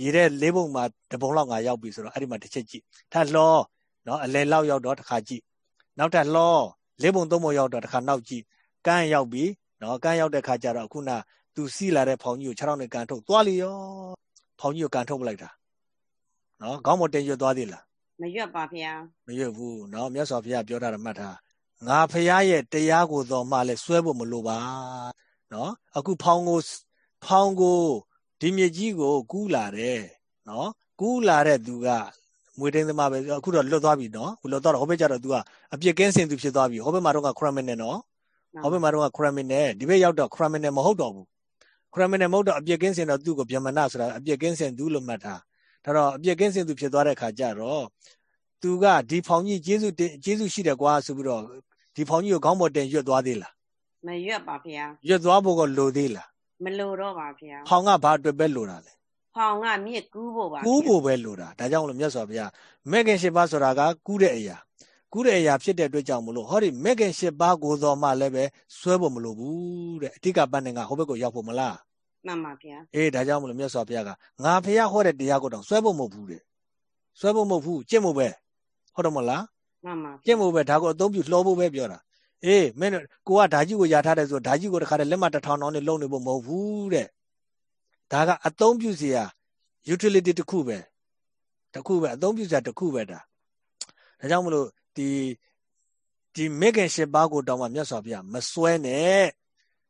ရေတဲ့လေးပုံမှာတပုံလောက်ငါရောက်ပြီဆိုတော့အဲ့ဒီမှာတစ်ချက်ကြည့်ထပ်လောနော်အလဲလောက်ရောက်တော့တစ်ခါကြည့်နောက်ထပ်လောလေးပုံသုံးပုံရောက်တော့တစ်ခါနောက်ကြည့်ကန်းရောက်ပြီနော်ကန်းရောက်တဲ့ခါကျတော့ခုနသူစီးလာတဲ့ဖောင်ကြီးကို6ထောင်နဲ့ကန်ထုတ်သွားလျောဖောင်ကြီးကိုကန်ထုတ်ပလိုက်တာနော်ခေါင်းမတင်ရွတ်သွားသေးလားမရွတ်ပါဗျာမရွတ်ဘူးနော်မြတ်စွာဘုရားပြောတာမှတ်ထား ငါဖရာရဲ့တရားကိုတော့မှလဲစွဲဖို့မလိုပါနော်အခုဖောင်းကိုဖောင်းကိုဒီမြစ်ကြီးကို ကူးလာတယ်နော်ကူးလာတဲ့သူကမွေတင်းသမားပဲအခုတော့လွတ်သွားပြီနော်ဟိုလွတ်သွားတော့ဟိုဘက်ကျတော့ तू ကအပြစ်ကင်းစင်သူဖြစ်သွားပြီဟိုဘက်မှာတော့က criminal နော်ဟိုဘက်မှာတော့ criminal ဒီဘက်ရောက်တော့ criminal မဟုတ်တော့ဘူး criminal မဟုတ်တော့အပြစ်ကင်းစင်တော့သူ့ကိုဗျမနဆိုတာအပြစ်ကင်းစင်သူလို့မှတ်ထားဒါတော့အပြစ်ကင်းစင်သူဖြစ်သွားတဲ့ခါကျတော့သူကဒီဖောင်ကြီးကျေးဇူးကျေးဇူးရှိတယ်ကွာဆိုပြီးတော့ ဒီဖောင်ကြီးကိုခေါင်းပေါ်တင်ရွတ်သွားသေးလားမရွတ်ပါဗျာရွတ်သွားဖို့ကလိုသေးလားမလိုတော့ပါဗျာဖောင်ကဘာအတွက်ပဲလိုတာလဲဖောင်ကမြစ်ကူးဖို့ပါကူးဖို့ပဲလိုတာဒါကြောင့်မလို့မြတ်စွာဘုရားမဂ်ခင်၈ပါးဆိုတာကကူးတဲ့အရာကူးတဲ့အရာဖြစ်တဲ့အတွက်ကြောင့်မလို့ဟောဒီမဂ်ခင်၈ပါးကိုတော်မှလည်းပဲဆွဲဖို့မလိုဘူးတဲ့အဓိကပန်းနေကဟိုဘက်ကိုရောက်ဖို့မလားမှန်ပါဗျာအေးဒါကြောင့်မလို့မြတ်စွာဘုရားကငါဖះဟောတဲ့တရားကိုတော့ဆွဲဖို့မဟုတ်ဘူးတဲ့ဆွဲဖို့မဟုတ်ဘူးကျင့်ဖို့ပဲဟုတ်တယ်မလား မှန်ပါကျင့်ဖို့ပဲဒါကိုအသုံးပြုလှောဖို့ပဲပြောတာအေးမင်းကိုကဓာကြီးကိုယာထားတယ်ဆိုဓာကြီးကိုတခါတည်းလက်မတထောင်ထောင်နဲ့လုံနေဖို့မဟုတ်ဘူးတဲ့ဒါကအသုံးပြုစရာ utility တစ်ခုပဲတစ်ခုပဲအသုံးပြုစရာတစ်ခုပဲဒါဒါကြောင့်မလို့ဒီဒီမေခင်ရှစ်ပါးကိုတောင်းမှမြတ်စွာဘုရားမစွဲနဲ့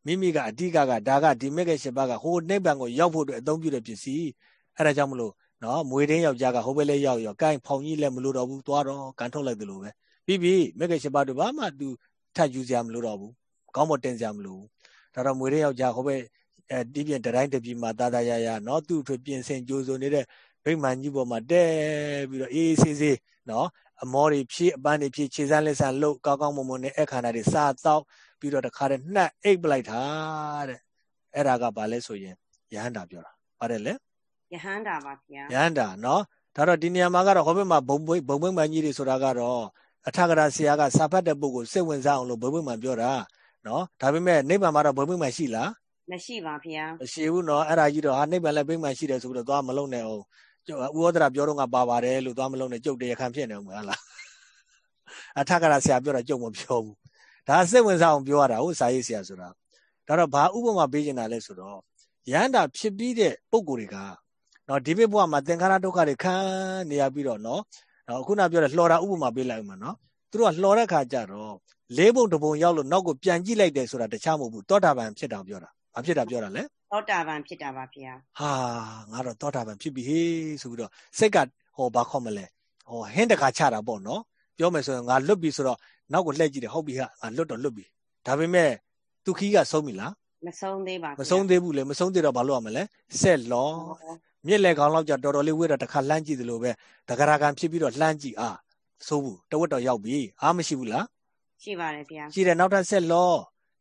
မိမိကအဓိကကဒါကဒီမေခင်ရှစ်ပါးကဟိုနိဗ္ဗာန်ကိုရောက်ဖို့အတွက်အသုံးပြုတဲ့ပစ္စည်းအဲ့ဒါကြောင့်မလို့ နော်မွေတင်းယောက်ျားကဟိုဘက်လေးရောက်ရောကိုင်းဖောင်ကြီးလည်းမလို့တော့ဘူးသွားတော့ကန်ထုတ်လိုက်တယ်လို့ပဲပြီးပြီမေခင်ရှစ်ပါးတို့ဘာမှသူထပ်ယူစရာမလိုတော့ဘူးကောင်းမတင်စရာမလိုဘူးဒါတော့မွေတင်းယောက်ျားဟိုဘက်အဲတီးပြင်းတတိုင်းတပြီမှာတာတာရရနော်သူ့ထွပြင်ဆင်ကြိုးစုံနေတဲ့ဗိမာန်ကြီးပေါ်မှာတဲပြီးတော့အေးအေးဆေးဆေးနော်အမောတွေဖြည့်အပန်းတွေဖြည့်ခြေစမ်းလက်စမ်းလှုပ်ကောင်းကောင်းမွန်မွန်နဲ့အခါနာတွေစားတော့ပြီးတော့တခါတည်းနှက်အိတ်ပလိုက်တာတဲ့အဲ့ဒါကဘာလဲဆိုရင်ယဟန္တာပြောတာပါတယ်လေ ယဟန္တာပါဗျာယဟန္တာနော်ဒါတော့ဒီနေရာမှာကတော့ဟောဘက်မှာဘုံဘုံဘုံဘုံမှန်ကြီးတွေဆိုတာကတော့အထကရာဆရာကစာဖတ်တဲ့ပုဂ္ဂိုလ်စိတ်ဝင်စားအောင်လို့ဘုံဘုံမှန်ပြောတာနော်ဒါပေမဲ့နိဗ္ဗာန်မှာတော့ဘုံဘုံမှန်ရှိလားမရှိပါဗျာမရှိဘူးနော်အဲ့ဒါကြီးတော့ဟာနိဗ္ဗာန်လည်းဘိမှန်ရှိတယ်ဆိုပြီးတော့သွားမလုံးနဲ့အောင်ဥဩဒရာပြောတော့ငါပါပါတယ်လို့သွားမလုံးနဲ့ကြုတ်တရားခံဖြစ်နေအောင်မလားအထကရာဆရာပြောတာကြုံမပြောဘူးဒါစိတ်ဝင်စားအောင်ပြောရတာဟုတ်စာရေးဆရာဆိုတာဒါတော့ဘာဥပမာပေးနေတာလဲဆိုတော့ရဟန္တာဖြစ်ပြီးတဲ့ပုံကိုယ်တွေက နော်ဒီဘက်ဘဝမှာသင်္ခါရဒုက္ခတွေခံနေရပြီးတော့နော်နော်ခုနပြောတဲ့လှော်တာဥပမာပေးလိုက်မှာနော်သူတို့ကလှော်တဲ့ခါကျတော့လေးပုံတစ်ပုံရောက်လို့နောက်ကိုပြန်ကြည့်လိုက်တယ်ဆိုတာတခြားမဟုတ်ဘူးတောတာပန်ဖြစ်တာပြောတာဘာဖြစ်တာပြောတာလဲသောတာပန်ဖြစ်တာပါဗျာဟာငါတော့သောတာပန်ဖြစ်ပြီဟေးဆိုပြီးတော့စိတ်ကဟောဘာခေါ်မလဲဟောဟင်းတခါချတာပေါ့နော်ပြောမယ်ဆိုရင်ငါလွတ်ပြီဆိုတော့နောက်ကိုလှည့်ကြည့်တယ်ဟုတ်ပြီဟာငါလွတ်တော့လွတ်ပြီဒါပေမဲ့သူခီးကဆုံးပြီလားမဆုံးသေးပါမဆုံးသေးဘူးလေမဆုံးသေးတော့ဘာလို့ရမလဲဆက်လော မြစ်လေကောင်လောက်ကြတော်တော်လေးဝေးတော့တစ်ခါလှမ်းကြည့်သလိုပဲတဂရကံဖြစ်ပြီးတော့လှမ်းကြည့်အာသိုးဘူးတဝက်တော့ရောက်ပြီအားမရှိဘူးလားရှိပါတယ်ဗျာရှိတယ်နောက်ထပ်ဆက်လော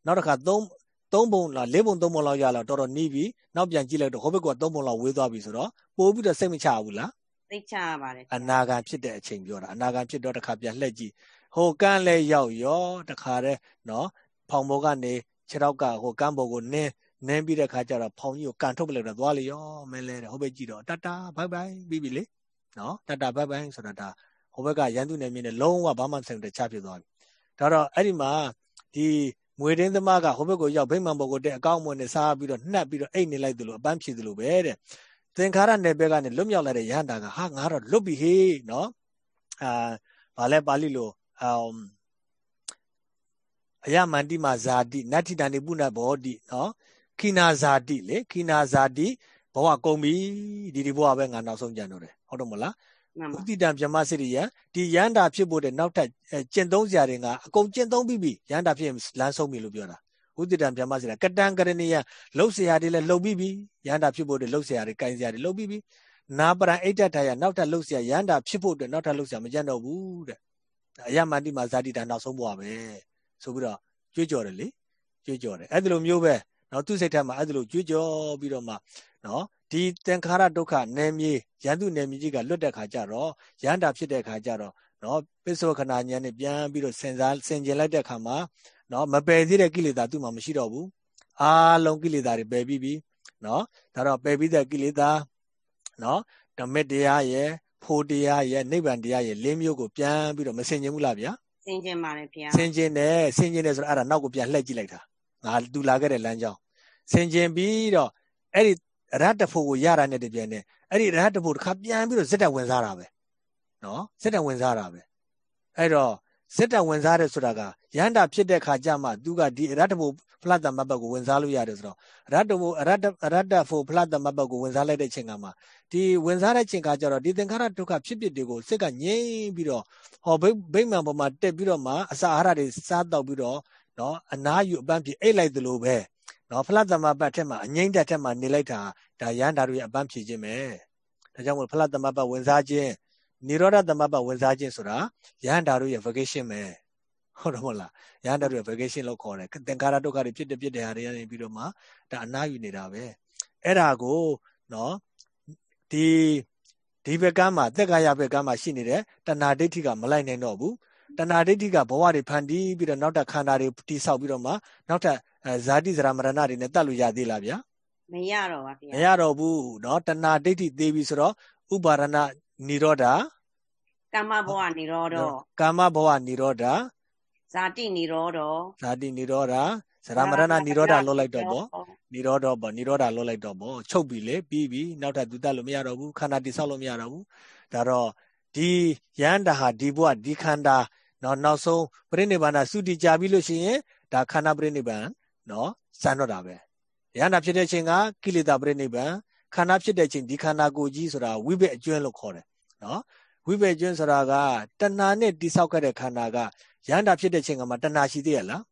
နောက်တစ်ခါသုံးသုံးပုံလားလေးပုံသုံးပုံလောက်ရလာတော်တော်နီးပြီနောက်ပြန်ကြည့်လိုက်တော့ဟိုဘက်ကသုံးပုံလောက်ဝေးသွားပြီဆိုတော့ပို့ပြီးတော့စိတ်မချဘူးလားသိချရပါတယ်အနာဂံဖြစ်တဲ့အချိန်ပြောတာအနာဂံဖြစ်တော့တစ်ခါပြန်လှည့်ကြည့်ဟိုကန်းလဲရောက်ရောတခါတည်းနော်ဖောင်ဘောကနေခြေထောက်ကဟိုကန်းဘောကိုနင်း နင်းပြီးတဲ့ခါကျတော့ဖောင်ကြီးကိုကန်ထုတ်ပလိုက်တော့သွားလေရောမဲလဲတဲ့ဟိုဘက်ကြည့်တော့တတာဘိုင်ဘိုင်ပြီးပြီလေနော်တတာဘိုင်ဘိုင်ဆိုတာဒါဟိုဘက်ကရန်သူနယ်မြေနဲ့လုံးဝဘာမှမဆိုင်တဲ့ချဖြစ်သွားပြီဒါတော့အဲ့ဒီမှာဒီငွေတင်းသမားကဟိုဘက်ကိုရောက်ဗိမာန်ဘုတ်ကိုတဲ့အကောင့်မွန်နဲ့စားပြီးတော့နှက်ပြီးတော့အိတ်နေလိုက်သလိုအပန်းဖြေသလိုပဲတဲ့သင်္ခါရနယ်ဘက်ကနေလွတ်မြောက်လာတဲ့ရဟန္တာကဟာငါတော့လွတ်ပြီဟေးနော်အာဘာလဲပါဠိလိုအမ်အယမန္တိမာဇာတိနတ္ထိတန်နေပုဏ္ဏဘောတိနော် ခိနာဇာတိလေခိနာဇာတိဘဝကုန်ပြီဒီဒီဘဝပဲငါနောက်ဆုံးကြံတော့တယ်ဟုတ်တော့မလားဥတိတံဗြဟ္မစိရိယဒီယန္တာဖြစ်ဖို့တဲ့နောက်ထပ်ကျင့်သုံးစရာတွေကအကုန်ကျင့်သုံးပြီးပြီယန္တာဖြစ်ရင်လမ်းဆုံးပြီလို့ပြောတာဥတိတံဗြဟ္မစိရိယကတံကရဏိယလှုပ်စရာတွေလည်းလှုပ်ပြီးပြီယန္တာဖြစ်ဖို့တဲ့လှုပ်စရာတွေကင်စရာတွေလှုပ်ပြီးပြီနာပရံအိဋ္ဌထာယနောက်ထပ်လှုပ်စရာယန္တာဖြစ်ဖို့တဲ့နောက်ထပ်လှုပ်စရာမကြံတော့ဘူးတဲ့အယမန္တိမှာဇာတိတာနောက်ဆုံးဘဝပဲဆိုပြီးတော့ကြွေးကြော်တယ်လေကြွေးကြော်တယ်အဲ့ဒီလိုမျိုးပဲ နော်သူ့စိတ်ထဲမှာအဲ့ဒီလိုကြွေးကြော်ပြီးတော့မှနော်ဒီသင်္ခါရဒုက္ခနယ်မြေရန်သူနယ်မြေကြီးကလွတ်တဲ့ခါကျတော့ရန်တာဖြစ်တဲ့ခါကျတော့နော်ပစ္စောခဏဉာဏ်နဲ့ပြန်ပြီးတော့စဉ်းစားဆင်ခြင်လိုက်တဲ့ခါမှာနော်မပယ်သေးတဲ့ကိလေသာသူ့မှာမရှိတော့ဘူးအားလုံးကိလေသာတွေပယ်ပြီးပြီနော်ဒါတော့ပယ်ပြီးတဲ့ကိလေသာနော်ဓမ္မတရားရဲ့ဖို့တရားရဲ့နိဗ္ဗာန်တရားရဲ့လေးမျိုးကိုပြန်ပြီးတော့မဆင်ခြင်ဘူးလားဗျာဆင်ခြင်ပါတယ်ဗျာဆင်ခြင်တယ်ဆင်ခြင်တယ်ဆိုတော့အဲ့ဒါနောက်ကိုပြန်လှည့်ကြည့်လိုက်တာငါသူလာခဲ့တဲ့လမ်းကြောင်း ဆင်ခြင်ပြီးတော့အဲ့ဒီရဟတ်တဖို့ကိုရတာနဲ့တပြိုင်နက်အဲ့ဒီရဟတ်တဖို့တစ်ခါပြန်ပြီးတော့ဇက်တက်ဝင်စားတာပဲနော်ဇက်တက်ဝင်စားတာပဲအဲ့တော့ဇက်တက်ဝင်စားတယ်ဆိုတာကရဟန္တာဖြစ်တဲ့ခါကျမှသူကဒီရဟတ်တဖို့ဖလတ်တမဘတ်ကိုဝင်စားလို့ရတယ်ဆိုတော့ရဟတ်တဖို့ရဟတ်ရဟတ်တဖို့ဖလတ်တမဘတ်ကိုဝင်စားလိုက်တဲ့ချိန်ကမှဒီဝင်စားတဲ့ချိန်ကကျတော့ဒီသင်္ခါရဒုက္ခဖြစ်ဖြစ်တွေကိုစိတ်ကငြိမ့်ပြီးတော့ဟောဗိမ္မာန်ပေါ်မှာတက်ပြီးတော့မှအစာအာဟာရတွေစားတော့ပြီးတော့နော်အနာယူအပန်းဖြစ်အိတ်လိုက်သလိုပဲ နော်ဖလတ်သမပတ်ထက်မှာအငိမ့်တက်ထက်မှာနေလိုက်တာဒါရန်ဓာတို့ရဲ့အပန်းဖြေခြင်းပဲဒါကြောင့်မို့ဖလတ်သမပတ်ဝင်စားခြင်းနိရောဓသမပတ်ဝင်စားခြင်းဆိုတာရန်ဓာတို့ရဲ့ vacation ပဲဟုတ်တော့မလားရန်ဓာတို့ရဲ့ vacation လို့ခေါ်တယ်သင်္ခါရဒုက္ခတွေဖြစ်တဲ့ဖြစ်တဲ့ဟာတွေကနေပြီးတော့မှဒါအနာယူနေတာပဲအဲ့ဒါကိုနော်ဒီဒီဘက်ကမှာသက်ကာယဘက်ကမှာရှိနေတဲ့တဏှာဒိဋ္ဌိကမလိုက်နိုင်တော့ဘူးတဏှာဒိဋ္ဌိကဘဝတွေဖန်တီးပြီးတော့နောက်ထပ်ခန္ဓာတွေတိဆောက်ပြီးတော့မှနောက်ထပ် ဇာတိဇရာမရဏတွေနဲ့တတ်လို့ရသေးလားဗျာမရတော့ပါဗျာမရတော့ဘူးเนาะတဏှာဒိဋ္ဌိသေးပြီဆိုတော့ဥပါရဏនិရောဓကာမဘဝនិရောဓကာမဘဝនិရောဓဇာတိនិရောဓဇာတိនិရောဓ ဇရာမရဏនិရောဓလွတ်လိုက်တော့ပေါ့និရောဓပေါ့និရောဓလွတ်လိုက်တော့ပေါ့ချုပ်ပြီလေပြီးပြီနောက်ထပ်သူတတ်လို့မရတော့ဘူးခန္ဓာတိဆောက်လို့မရတော့ဘူးဒါတော့ဒီယန္တာဟာဒီဘဝဒီခန္ဓာနော်နောက်ဆုံးပြိဋိဘန္ဒသုတိကြပြီလို့ရှိရင်ဒါခန္ဓာပြိဋိဘန္ နော်စံတော့တာပဲယန္တာဖြစ်တဲ့ချိန်ကကိလေသာပြိဋိဘန္ခန္ဓာဖြစ်တဲ့ချိန်ဒီခန္ဓာကိုယ်ကြီးဆိုတာဝိဘက်အကျွန်းလို့ခေါ်တယ်နော်ဝိဘက်ကျွန်းဆိုတာကတဏှာနဲ့တိဆောက်ခဲ့တဲ့ခန္ဓာကယန္တာဖြစ်တဲ့ချိန်ကမှတဏှာရှိသေးရလား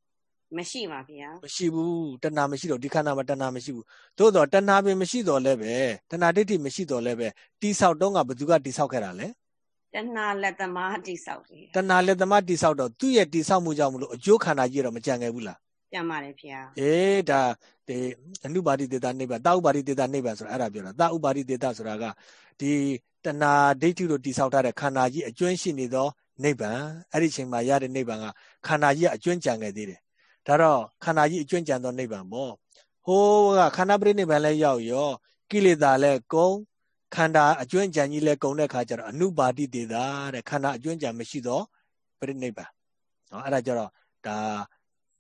မရှိပါဗျာမရှိဘူးတဏှာမရှိတော့ဒီခန္ဓာမှာတဏှာမရှိဘူးသို့တော့တဏှာပင်မရှိတော့လည်းပဲတဏှာဒိဋ္ဌိမရှိတော့လည်းပဲတိဆောက်တော့ကဘသူကတိဆောက်ခဲ့တာလဲတဏှာလက်သမားတိဆောက်တယ်တဏှာလက်သမားတိဆောက်တော့သူ့ရဲ့တိဆောက်မှုကြောင့်မလို့အကျိုးခန္ဓာကြီးတော့မကြံခဲ့ဘူးလား ကြံပါတယ်ဗျာအေးဒါဒီအနုပါတိတေတာနိဗ္ဗာန်တာဥပါတိတေတာနိဗ္ဗာန်ဆိုတာအဲ့ဒါပြောတာတာဥပါတိတေတာဆိုတာကဒီတဏှာဒိဋ္ဌိတို့တိဆောက်ထားတဲ့ခန္ဓာကြီးအကျွမ်းရှိနေသောနိဗ္ဗာန်အဲ့ဒီချိန်မှာရတဲ့နိဗ္ဗာန်ကခန္ဓာကြီးကအကျွမ်းကြံခဲ့သေးတယ်ဒါတော့ခန္ဓာကြီးအကျွမ်းကြံသောနိဗ္ဗာန်ပေါ့ဟိုးကခန္ဓာပရိနိဗ္ဗာန်လည်းရောက်ရောကိလေသာလည်းကုန်ခန္ဓာအကျွမ်းကြံကြီးလည်းကုန်တဲ့ခါကျတော့အနုပါတိတေတာတဲ့ခန္ဓာအကျွမ်းကြံမရှိသောပရိနိဗ္ဗာန်နော်အဲ့ဒါကြတော့ဒါ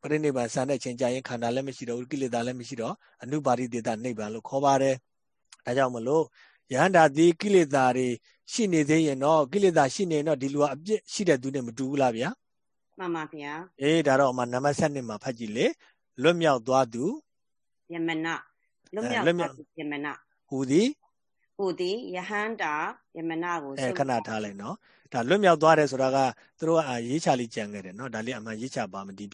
ပရိနိဗ္ဗာန်ဆန်တဲ့ချိန်ကျရင်ခန္ဓာလည်းမရှိတော့ဘူးကိလေသာလည်းမရှိတော့အနုပါတိတေတာနိဗ္ဗာန်လို့ခေါ်ပါတယ်ဒါကြောင့်မလို့ယဟန္တာဒီကိလေသာတွေရှိနေသေးရင်တော့ကိလေသာရှိနေတော့ဒီလူကအပြစ်ရှိတဲ့သူနဲ့မတူဘူးလားဗျာမှန်ပါဗျာအေးဒါတော့မှနံပါတ်7မှာဖတ်ကြည့်လေလွတ်မြောက်သွားသူယမနလွတ်မြောက်သွားသူယမနဟူသည်ဟူသည်ယဟန္တာယမနကိုအဲခဏထားလိုက်နော်ဒါလွတ်မြောက်သွားတယ်ဆိုတာကသူတို့ကရေးချလေးကြံခဲ့တယ်နော်ဒါလေးအမှန်ရေးချပါမတည်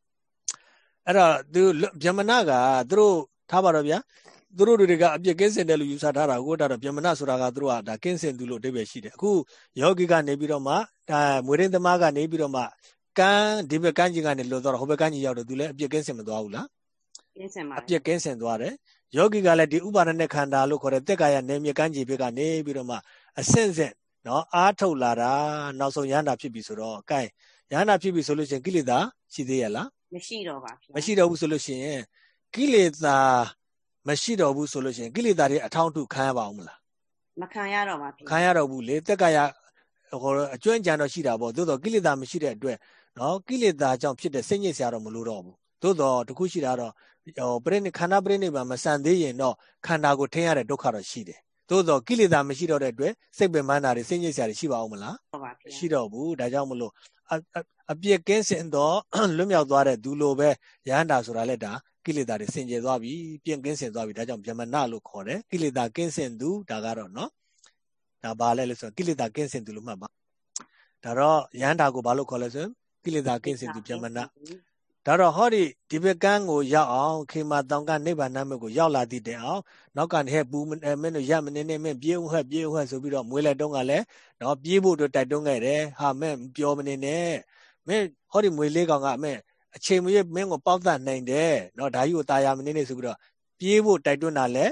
အဲ့တော့သူယမနကသူတို့ထားပါတော့ဗျာသူတို့တွေကအပြစ်ကင်းစင်တယ်လို့ယူဆထားတာကိုဒါတော့ဗျမနဆိုတာကသူတို့ကဒါကင်းစင်သူလို့အဓိပ္ပာယ်ရှိတယ်အခုယောဂီကနေပြီးတော့မှဒါမွေရင်းသမားကနေပြီးတော့မှကန်းဒီဘက်ကန်းကြီးကနေလွတ်တော့ဟိုဘက်ကန်းကြီးရောက်တော့သူလည်းအပြစ်ကင်းစင်မသွားဘူးလားကင်းစင်ပါအပြစ်ကင်းစင်သွားတယ်ယောဂီကလည်းဒီဥပါဒနဲ့ခန္ဓာလို့ခေါ်တဲ့တက်ကာယနေမြေကန်းကြီးဘက်ကနေပြီးတော့မှအဆင့်ဆင့်နော်အားထုတ်လာတာနောက်ဆုံးရဟန္တာဖြစ်ပြီဆိုတော့ကဲရဟန္တာဖြစ်ပြီဆိုလို့ရှိရင်ကိလေသာရှိသေးရလား မရှိတော့ပါမရှိတော့ဘူးဆိုလို့ရှိရင်ကိလေသာမရှိတော့ဘူးဆိုလို့ရှိရင်ကိလေသာတွေအထောက်အထုခံရပါအောင်မလားမခံရတော့ပါခံရတော့ဘူးလေတက်ကရဟိုအကျွမ်းကြံတော့ရှိတာပေါ့သို့တော့ကိလေသာမရှိတဲ့အတွက်နော်ကိလေသာကြောင့်ဖြစ်တဲ့စိတ်ညစ်စရာတော့မလိုတော့ဘူးသို့တော့တခုရှိတာတော့ဟိုပရိနိခန္ဓာပရိနိဗ္ဗာန်မဆန်သေးရင်တော့ခန္ဓာကိုထင်ရတဲ့ဒုက္ခတော့ရှိတယ်သို့တော့ကိလေသာမရှိတော့တဲ့အတွက်စိတ်ပင်ပန်းတာတွေစိတ်ညစ်စရာတွေရှိပါအောင်မလားဟုတ်ပါဗျာရှိတော့ဘူးဒါကြောင့်မလို့ အပြစ်ကင်းစင်တော့လွတ်မြောက်သွားတဲ့သူလိုပဲရဟန္တာဆိုတာလက်တာကိလေသာတွေစင်ကြယ်သွားပြီပြင့်ကင်းစင်သွားပြီဒါကြောင့်ဗျမနလို့ခေါ်တယ်ကိလေသာကင်းစင်သူဒါကတော့နော်ဒါဘာလဲလို့ဆိုကိလေသာကင်းစင်သူလို့မှတ်ပါဒါတော့ယန္တာကိုဘာလို့ခေါ်လဲဆိုရင်ကိလေသာကင်းစင်သူဗျမနဒါတော့ဟောဒီဒီဘက်ကန်းကိုရောက်အောင်ခေမာတောင်ကနိဗ္ဗာန်မြတ်ကိုရောက်လာသည့်တဲ့အောင်နောက်ကနေဟဲ့ပူမင်းတို့ရမနေနဲ့မင်းပြေးဦးဟဲ့ပြေးဦးဟဲ့ဆိုပြီးတော့မွေးလိုက်တော့ကလည်းနော်ပြေးဖို့အတွက်တိုက်တွန်းခဲ့တယ်ဟာမင်းပြောမနေနဲ့ မင်းဟောဒီမွေလေးကောင်ကမင်းအချိန်မရွေးမင်းကိုပေါက်တတ်နိုင်တယ်เนาะဒါကြီးကိုตายာမနေနေဆိုပြီးတော့ပြေးဖို့တိုက်တွန်းတာလဲ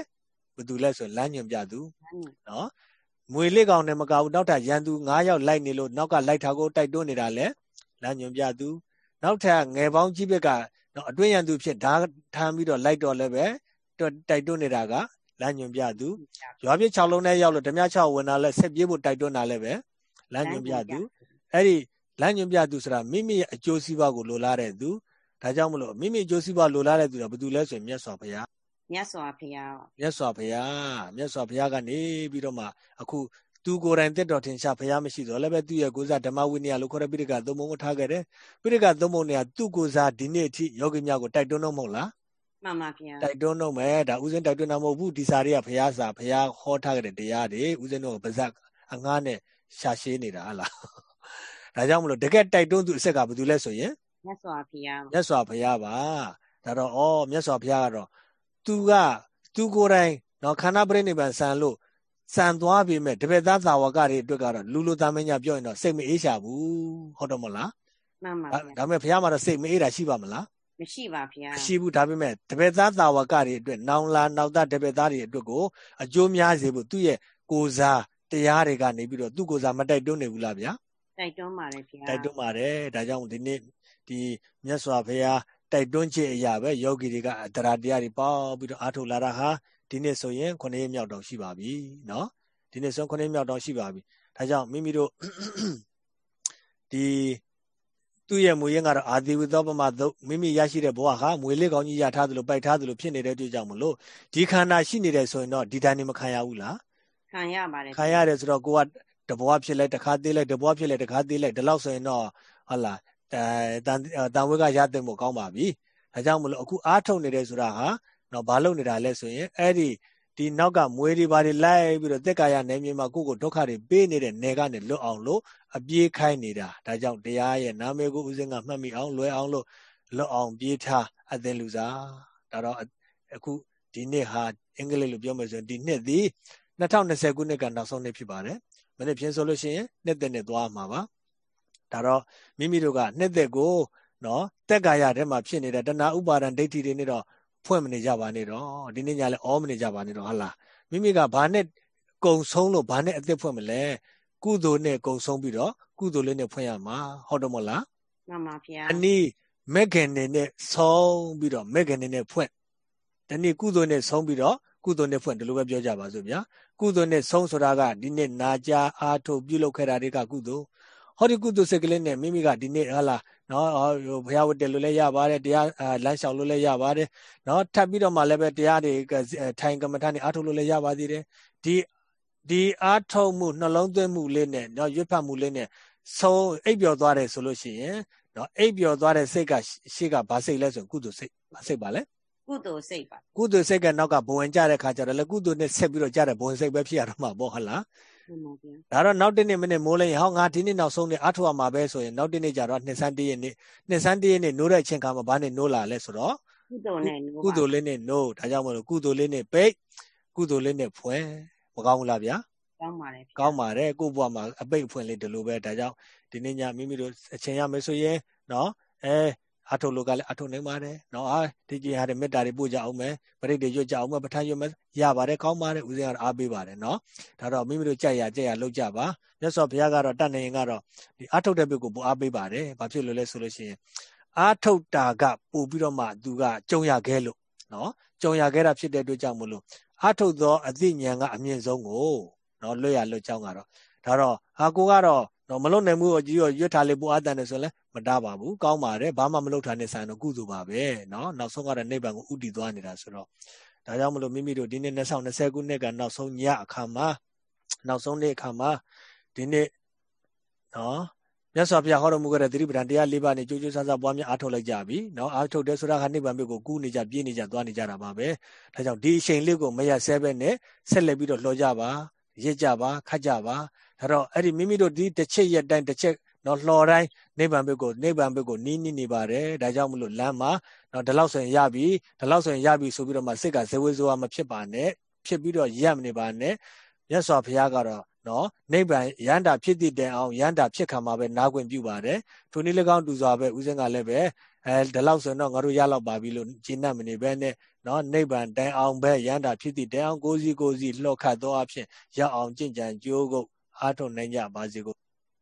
ဘယ်သူလဲဆိုလမ်းညွန်ပြသူเนาะမွေလေးကောင်နဲ့မကဘူးနောက်ထပ်ရန်သူ9ယောက်လိုက်နေလို့နောက်ကလိုက်ထားကိုတိုက်တွန်းနေတာလဲလမ်းညွန်ပြသူနောက်ထပ်ငယ်ပေါင်းကြီးဘက်ကနော်အတွင်းရန်သူဖြစ်ဓာထမ်းပြီးတော့လိုက်တော့လည်းပဲတိုက်တွန်းနေတာကလမ်းညွန်ပြသူရွာပြစ်6လုံးနဲ့ရောက်လို့ဓမြ6ဝင်လာလဲဆက်ပြေးဖို့တိုက်တွန်းတာလည်းပဲလမ်းညွန်ပြသူအဲ့ဒီ လမ်းညွှန်ပြသူဆိုတာမိမိရဲ့အကျိုးစီးပွားကိုလိုလားတဲ့သူဒါကြောင့်မလို့မိမိအကျိုးစီးပွားလိုလားတဲ့သူကဘယ်သူလဲဆိုရင်မြတ်စွာဘုရားမြတ်စွာဘုရားမြတ်စွာဘုရားမြတ်စွာဘုရားကနေပြီးတော့မှအခုသူကိုယ်တိုင်တက်တော်ထင်ရှားဘုရားမရှိတော့လည်းပဲသူ့ရဲ့ကိုယ်စားဓမ္မဝိနည်းလို့ခေါ်တဲ့ပိဋကသုံးပုံကိုထားခဲ့တယ်ပိဋကသုံးပုံတွေကသူ့ကိုယ်စားဒီနေ့အထိယောဂီများကိုတိုက်တွန်းတော့မဟုတ်လားမှန်ပါဗျာတိုက်တွန်းတော့မယ်ဒါဥစဉ်တိုက်တွန်းတာမဟုတ်ဘူးဒီစာတွေကဘုရားစာဘုရားဟောထားခဲ့တဲ့တရားတွေဥစဉ်တော့ဗဇက်အငားနဲ့ရှာရှင်းနေတာဟလား ဒါကြောင့်မလို့တကယ်တိုက်တွန်းသူအဆက်ကဘာလို့လဲဆိုရင်မြတ်စွာဘုရားမြတ်စွာဘုရားပါဒါတော့ဩမြတ်စွာဘုရားကတော့သူကသူကိုယ်တိုင်နော်ခန္ဓာပရိနိဗ္ဗာန်ဆန်လို့စံသွားပြီမဲ့တပည့်သားသာဝကတွေအတွက်ကတော့လူလူသားမညာပြောရင်တော့စိတ်မအေးရှာဘူးဟုတ်တော့မလားမှန်ပါဗျာဒါပေမဲ့ဘုရားမှာတော့စိတ်မအေးတာရှိပါမလားမရှိပါဗျာမရှိဘူးဒါပေမဲ့တပည့်သားသာဝကတွေအတွက်နောင်လာနောက်သားတပည့်သားတွေအတွက်ကိုအကျိုးများစေဖို့သူ့ရဲ့ကိုစားတရားတွေကနေပြီးတော့သူ့ကိုစားမတိုက်တွန်းနေဘူးလားဗျာ တိုက်တွန်းပါတယ်ဗျာတိုက်တွန်းပါတယ်ဒါကြောင့်ဒီနေ့ဒီမြတ်စွာဘုရားတိုက်တွန်းခြင်းအရာပဲယောဂီတွေကအတ္တရာတရားတွေပေါပြီးတော့အားထုတ်လာတာဟာဒီနေ့ဆိုရင်9ရက်မြောက်တော့ရှိပါပြီเนาะဒီနေ့ဆို9ရက်မြောက်တော့ရှိပါပြီဒါကြောင့်မိမိတို့ဒီ သူ့ရဲ့မူရင်းကတော့အာဒီဝိသောပမသုတ်မိမိရရှိတဲ့ဘဝဟာမွေလေးကောင်းကြီးရထားသလိုပိုက်ထားသလိုဖြစ်နေတဲ့အတွက်ကြောင့်မလို့ဒီခန္ဓာရှိနေတယ်ဆိုရင်တော့ဒီတိုင်းနေမခံရဘူးလားခံရပါတယ်ခံရတယ်ဆိုတော့ကိုက တဘဝဖြစ်လိုက်တခါသေးလိုက်တဘဝဖြစ်လိုက်တခါသေးလိုက်ဒီလောက်ဆိုရင်တော့ဟုတ်လားအဲတန်တန်ဝဲကရတဲ့မို့ကောင်းပါပြီဒါကြောင့်မလို့အခုအားထုတ်နေတယ်ဆိုတာဟာတော့ဘာလုပ်နေတာလဲဆိုရင်အဲ့ဒီဒီနောက်ကမွေးတွေဘာတွေလိုက်ပြီးတော့တက်ကာယနယ်မြေမှာကိုယ့်ကိုဒုက္ခတွေပေးနေတဲ့နယ်ကနေလွတ်အောင်လို့အပြေးခိုင်းနေတာဒါကြောင့်တရားရဲ့နာမည်ကိုဦးစင်းကမှတ်မိအောင်လွယ်အောင်လို့လွတ်အောင်ပြေးထားအသင်လူစားဒါတော့အခုဒီနှစ်ဟာအင်္ဂလိပ်လိုပြောမယ်ဆိုရင်ဒီနှစ်သည်2020ခုနှစ်ကနောက်ဆုံးနှစ်ဖြစ်ပါတယ် မနေ့ဖြင်းဆိုလို့ရှိရင်နှစ်သက်နဲ့သွားမှာပါဒါတော့မိမိတို့ကနှစ်သက်ကိုနော်တက်ကာယထဲမှာဖြစ်နေတဲ့တဏှာဥပါဒံဒိဋ္ဌိတွေနဲ့တော့ဖွင့်မနေကြပါနဲ့တော့ဒီနေ့ညလည်းအောမနေကြပါနဲ့တော့ဟုတ်လားမိမိကဘာနဲ့ကုံဆုံးလို့ဘာနဲ့အသက်ဖွင့်မလဲကုသိုလ်နဲ့ကုံဆုံးပြီးတော့ကုသိုလ်လေးနဲ့ဖွင့်ရမှာဟုတ်တယ်မဟုတ်လားမှန်ပါဗျာအနည်းမက်ခင်နေနဲ့ဆုံးပြီးတော့မက်ခင်နေနဲ့ဖွင့်ဒီနေ့ကုသိုလ်နဲ့ဆုံးပြီးတော့ကုသိုလ်နဲ့ဖွင့်ဒီလိုပဲပြောကြပါစို့ဗျာ ကုသိုလ်နဲ့ဆုံးဆိုတာကဒီနေ့နာကြအားထုတ်ပြုလုပ်ခဲ့တာတွေကကုသိုလ်ဟောဒီကုသိုလ်စိတ်ကလေးနဲ့မိမိကဒီနေ့ဟာလာနော်ဘုရားဝတ္တလို့လည်းရပါတယ်တရားလမ်းလျှောက်လို့လည်းရပါတယ်နော်ထပ်ပြီးတော့မှလည်းပဲတရားတွေထိုင်ကမ္မထာနေအားထုတ်လို့လည်းရပါသေးတယ်ဒီဒီအားထုတ်မှုနှလုံးသွင်းမှုလေးနဲ့နော်ရွတ်ဖတ်မှုလေးနဲ့ဆုံးအိပ်ပျော်သွားတယ်ဆိုလို့ရှိရင်နော်အိပ်ပျော်သွားတဲ့စိတ်ကရှေ့ကဘာစိတ်လဲဆိုရင်ကုသိုလ်စိတ်ဘာစိတ်ပါလဲ ကုသိုလ်စိတ်ပါကုသိုလ်စိတ်ကနောက်ကဘဝင်ကြတဲ့ခါကျတော့လေကုသိုလ်နဲ့ဆက်ပြီးတော့ကြတဲ့ဘဝင်စိတ်ပဲဖြစ်ရတော့မှာပေါ့ဟုတ်လားဒါတော့နောက်တစ်နေ့မိနစ်မိုးလိုက်ဟောငါဒီနေ့နောက်ဆုံးနေ့အထောက်အမှာပဲဆိုရင်နောက်တစ်နေ့ကျတော့နှစ်ဆန်းတည့်ရက်နေ့နှစ်ဆန်းတည့်ရက်နေ့နိုးတဲ့အချိန်ခါမှာဘာနဲ့နိုးလာလဲဆိုတော့ကုသိုလ်နဲ့နိုးကုသိုလ်လေးနဲ့နိုးဒါကြောင့်မလို့ကုသိုလ်လေးနဲ့ပိတ်ကုသိုလ်လေးနဲ့ဖွင့်မကောင်းဘူးလားဗျာကောင်းပါတယ်ကောင်းပါတယ်ကို့ဘဝမှာအပိတ်အဖွင့်လေးဒီလိုပဲဒါကြောင့်ဒီနေ့ညမိမိတို့အချိန်ရမယ်ဆိုရင်နော်အဲ အထုလို့ကလည်းအထုနိုင်ပါတယ်နော်အာဒီကြီးဟာတဲ့မေတ္တာတွေပို့ကြအောင်မယ်ပရိသေရွတ်ကြအောင်မယ်ပဋ္ဌာန်းရွတ်မယ်ရပါတယ်ကောင်းပါတယ်ဦးဇင်းကအားပေးပါတယ်နော်ဒါတော့မိမိတို့ကြိုက်ရကြိုက်ရလုပ်ကြပါမြတ်စွာဘုရားကတော့တတ်နေရင်ကတော့ဒီအထုတဲ့ဘက်ကိုပို့အားပေးပါတယ်ဘာဖြစ်လို့လဲဆိုလို့ရှိရင်အာထုတ်တာကပို့ပြီးတော့မှသူကကြုံရခဲ့လို့နော်ကြုံရခဲ့တာဖြစ်တဲ့အတွက်ကြောင့်မလို့အာထုတ်သောအသိဉာဏ်ကအမြင့်ဆုံးကိုနော်လွတ်ရလွတ်ကြောင်းကတော့ဒါတော့ဟာကိုကတော့ တော့မလုံနိုင်မှုကြီးရောရွတ်ထားလေးပို့အပ်တယ်ဆိုရင်လည်းမတားပါဘူးကောင်းပါတယ်ဘာမှမလုပ်ထားနဲ့ဆိုင်တော့ကုသိုလ်ပါပဲเนาะနောက်ဆုံးကတော့နိဗ္ဗာန်ကိုဥတည်သွားနေတာဆိုတော့ဒါကြောင့်မလို့မိမိတို့ဒီနေ့2020ခုနှစ်ကနောက်ဆုံးညအခါမှာနောက်ဆုံးနေ့အခါမှာဒီနေ့เนาะမြတ်စွာဘုရားဟောတော်မူခဲ့တဲ့သတိပဋ္ဌာန်တရား၄ပါးနဲ့ကြိုးကြိုးဆန်းဆန်းပွားများအားထုတ်လိုက်ကြပြီเนาะအားထုတ်တဲ့ဆိုတာကနိဗ္ဗာန်ဘက်ကိုကူးနေကြပြေးနေကြသွားနေကြတာပါပဲဒါကြောင့်ဒီအချိန်လေးကိုမရဆဲပဲနဲ့ဆက်လက်ပြီးတော့လှော်ကြပါ ရစ်ကြပါခတ်ကြပါဒါတော့အဲ့ဒီမိမိတို့ဒီတစ်ချက်ရက်တိုင်းတစ်ချက်နော်လှော်တိုင်းနိဗ္ဗာန်ဘက်ကိုနိဗ္ဗာန်ဘက်ကိုနီးနီးနေပါတယ်ဒါကြောင့်မလို့လမ်းမှာနော်ဒီလောက်ဆိုရင်ရပြီဒီလောက်ဆိုရင်ရပြီဆိုပြီးတော့မှစိတ်ကဇဝေဇဝမဖြစ်ပါနဲ့ဖြစ်ပြီးတော့ရပ်မနေပါနဲ့မြတ်စွာဘုရားကတော့ နော်နိဗ္ဗာန်ရန္တာဖြစ်တည်တဲ့အောင်ရန္တာဖြစ်ခံမှာပဲနားခွင့်ပြုပါတယ်ထိုနည်း၎င်းတူစွာပဲဦးစင်းကလည်းပဲအဲဒီလောက်ဆိုရင်တော့ငါတို့ရလောက်ပါပြီလို့ဂျင်းနတ်မနေပဲနဲ့နော်နိဗ္ဗာန်တိုင်အောင်ပဲရန္တာဖြစ်တည်တဲ့အောင်ကိုစီကိုစီလှော့ခတ်သောအဖြစ်ရောက်အောင်ကြင်ကြံကြိုးကုပ်အားထုတ်နိုင်ကြပါစေကုန်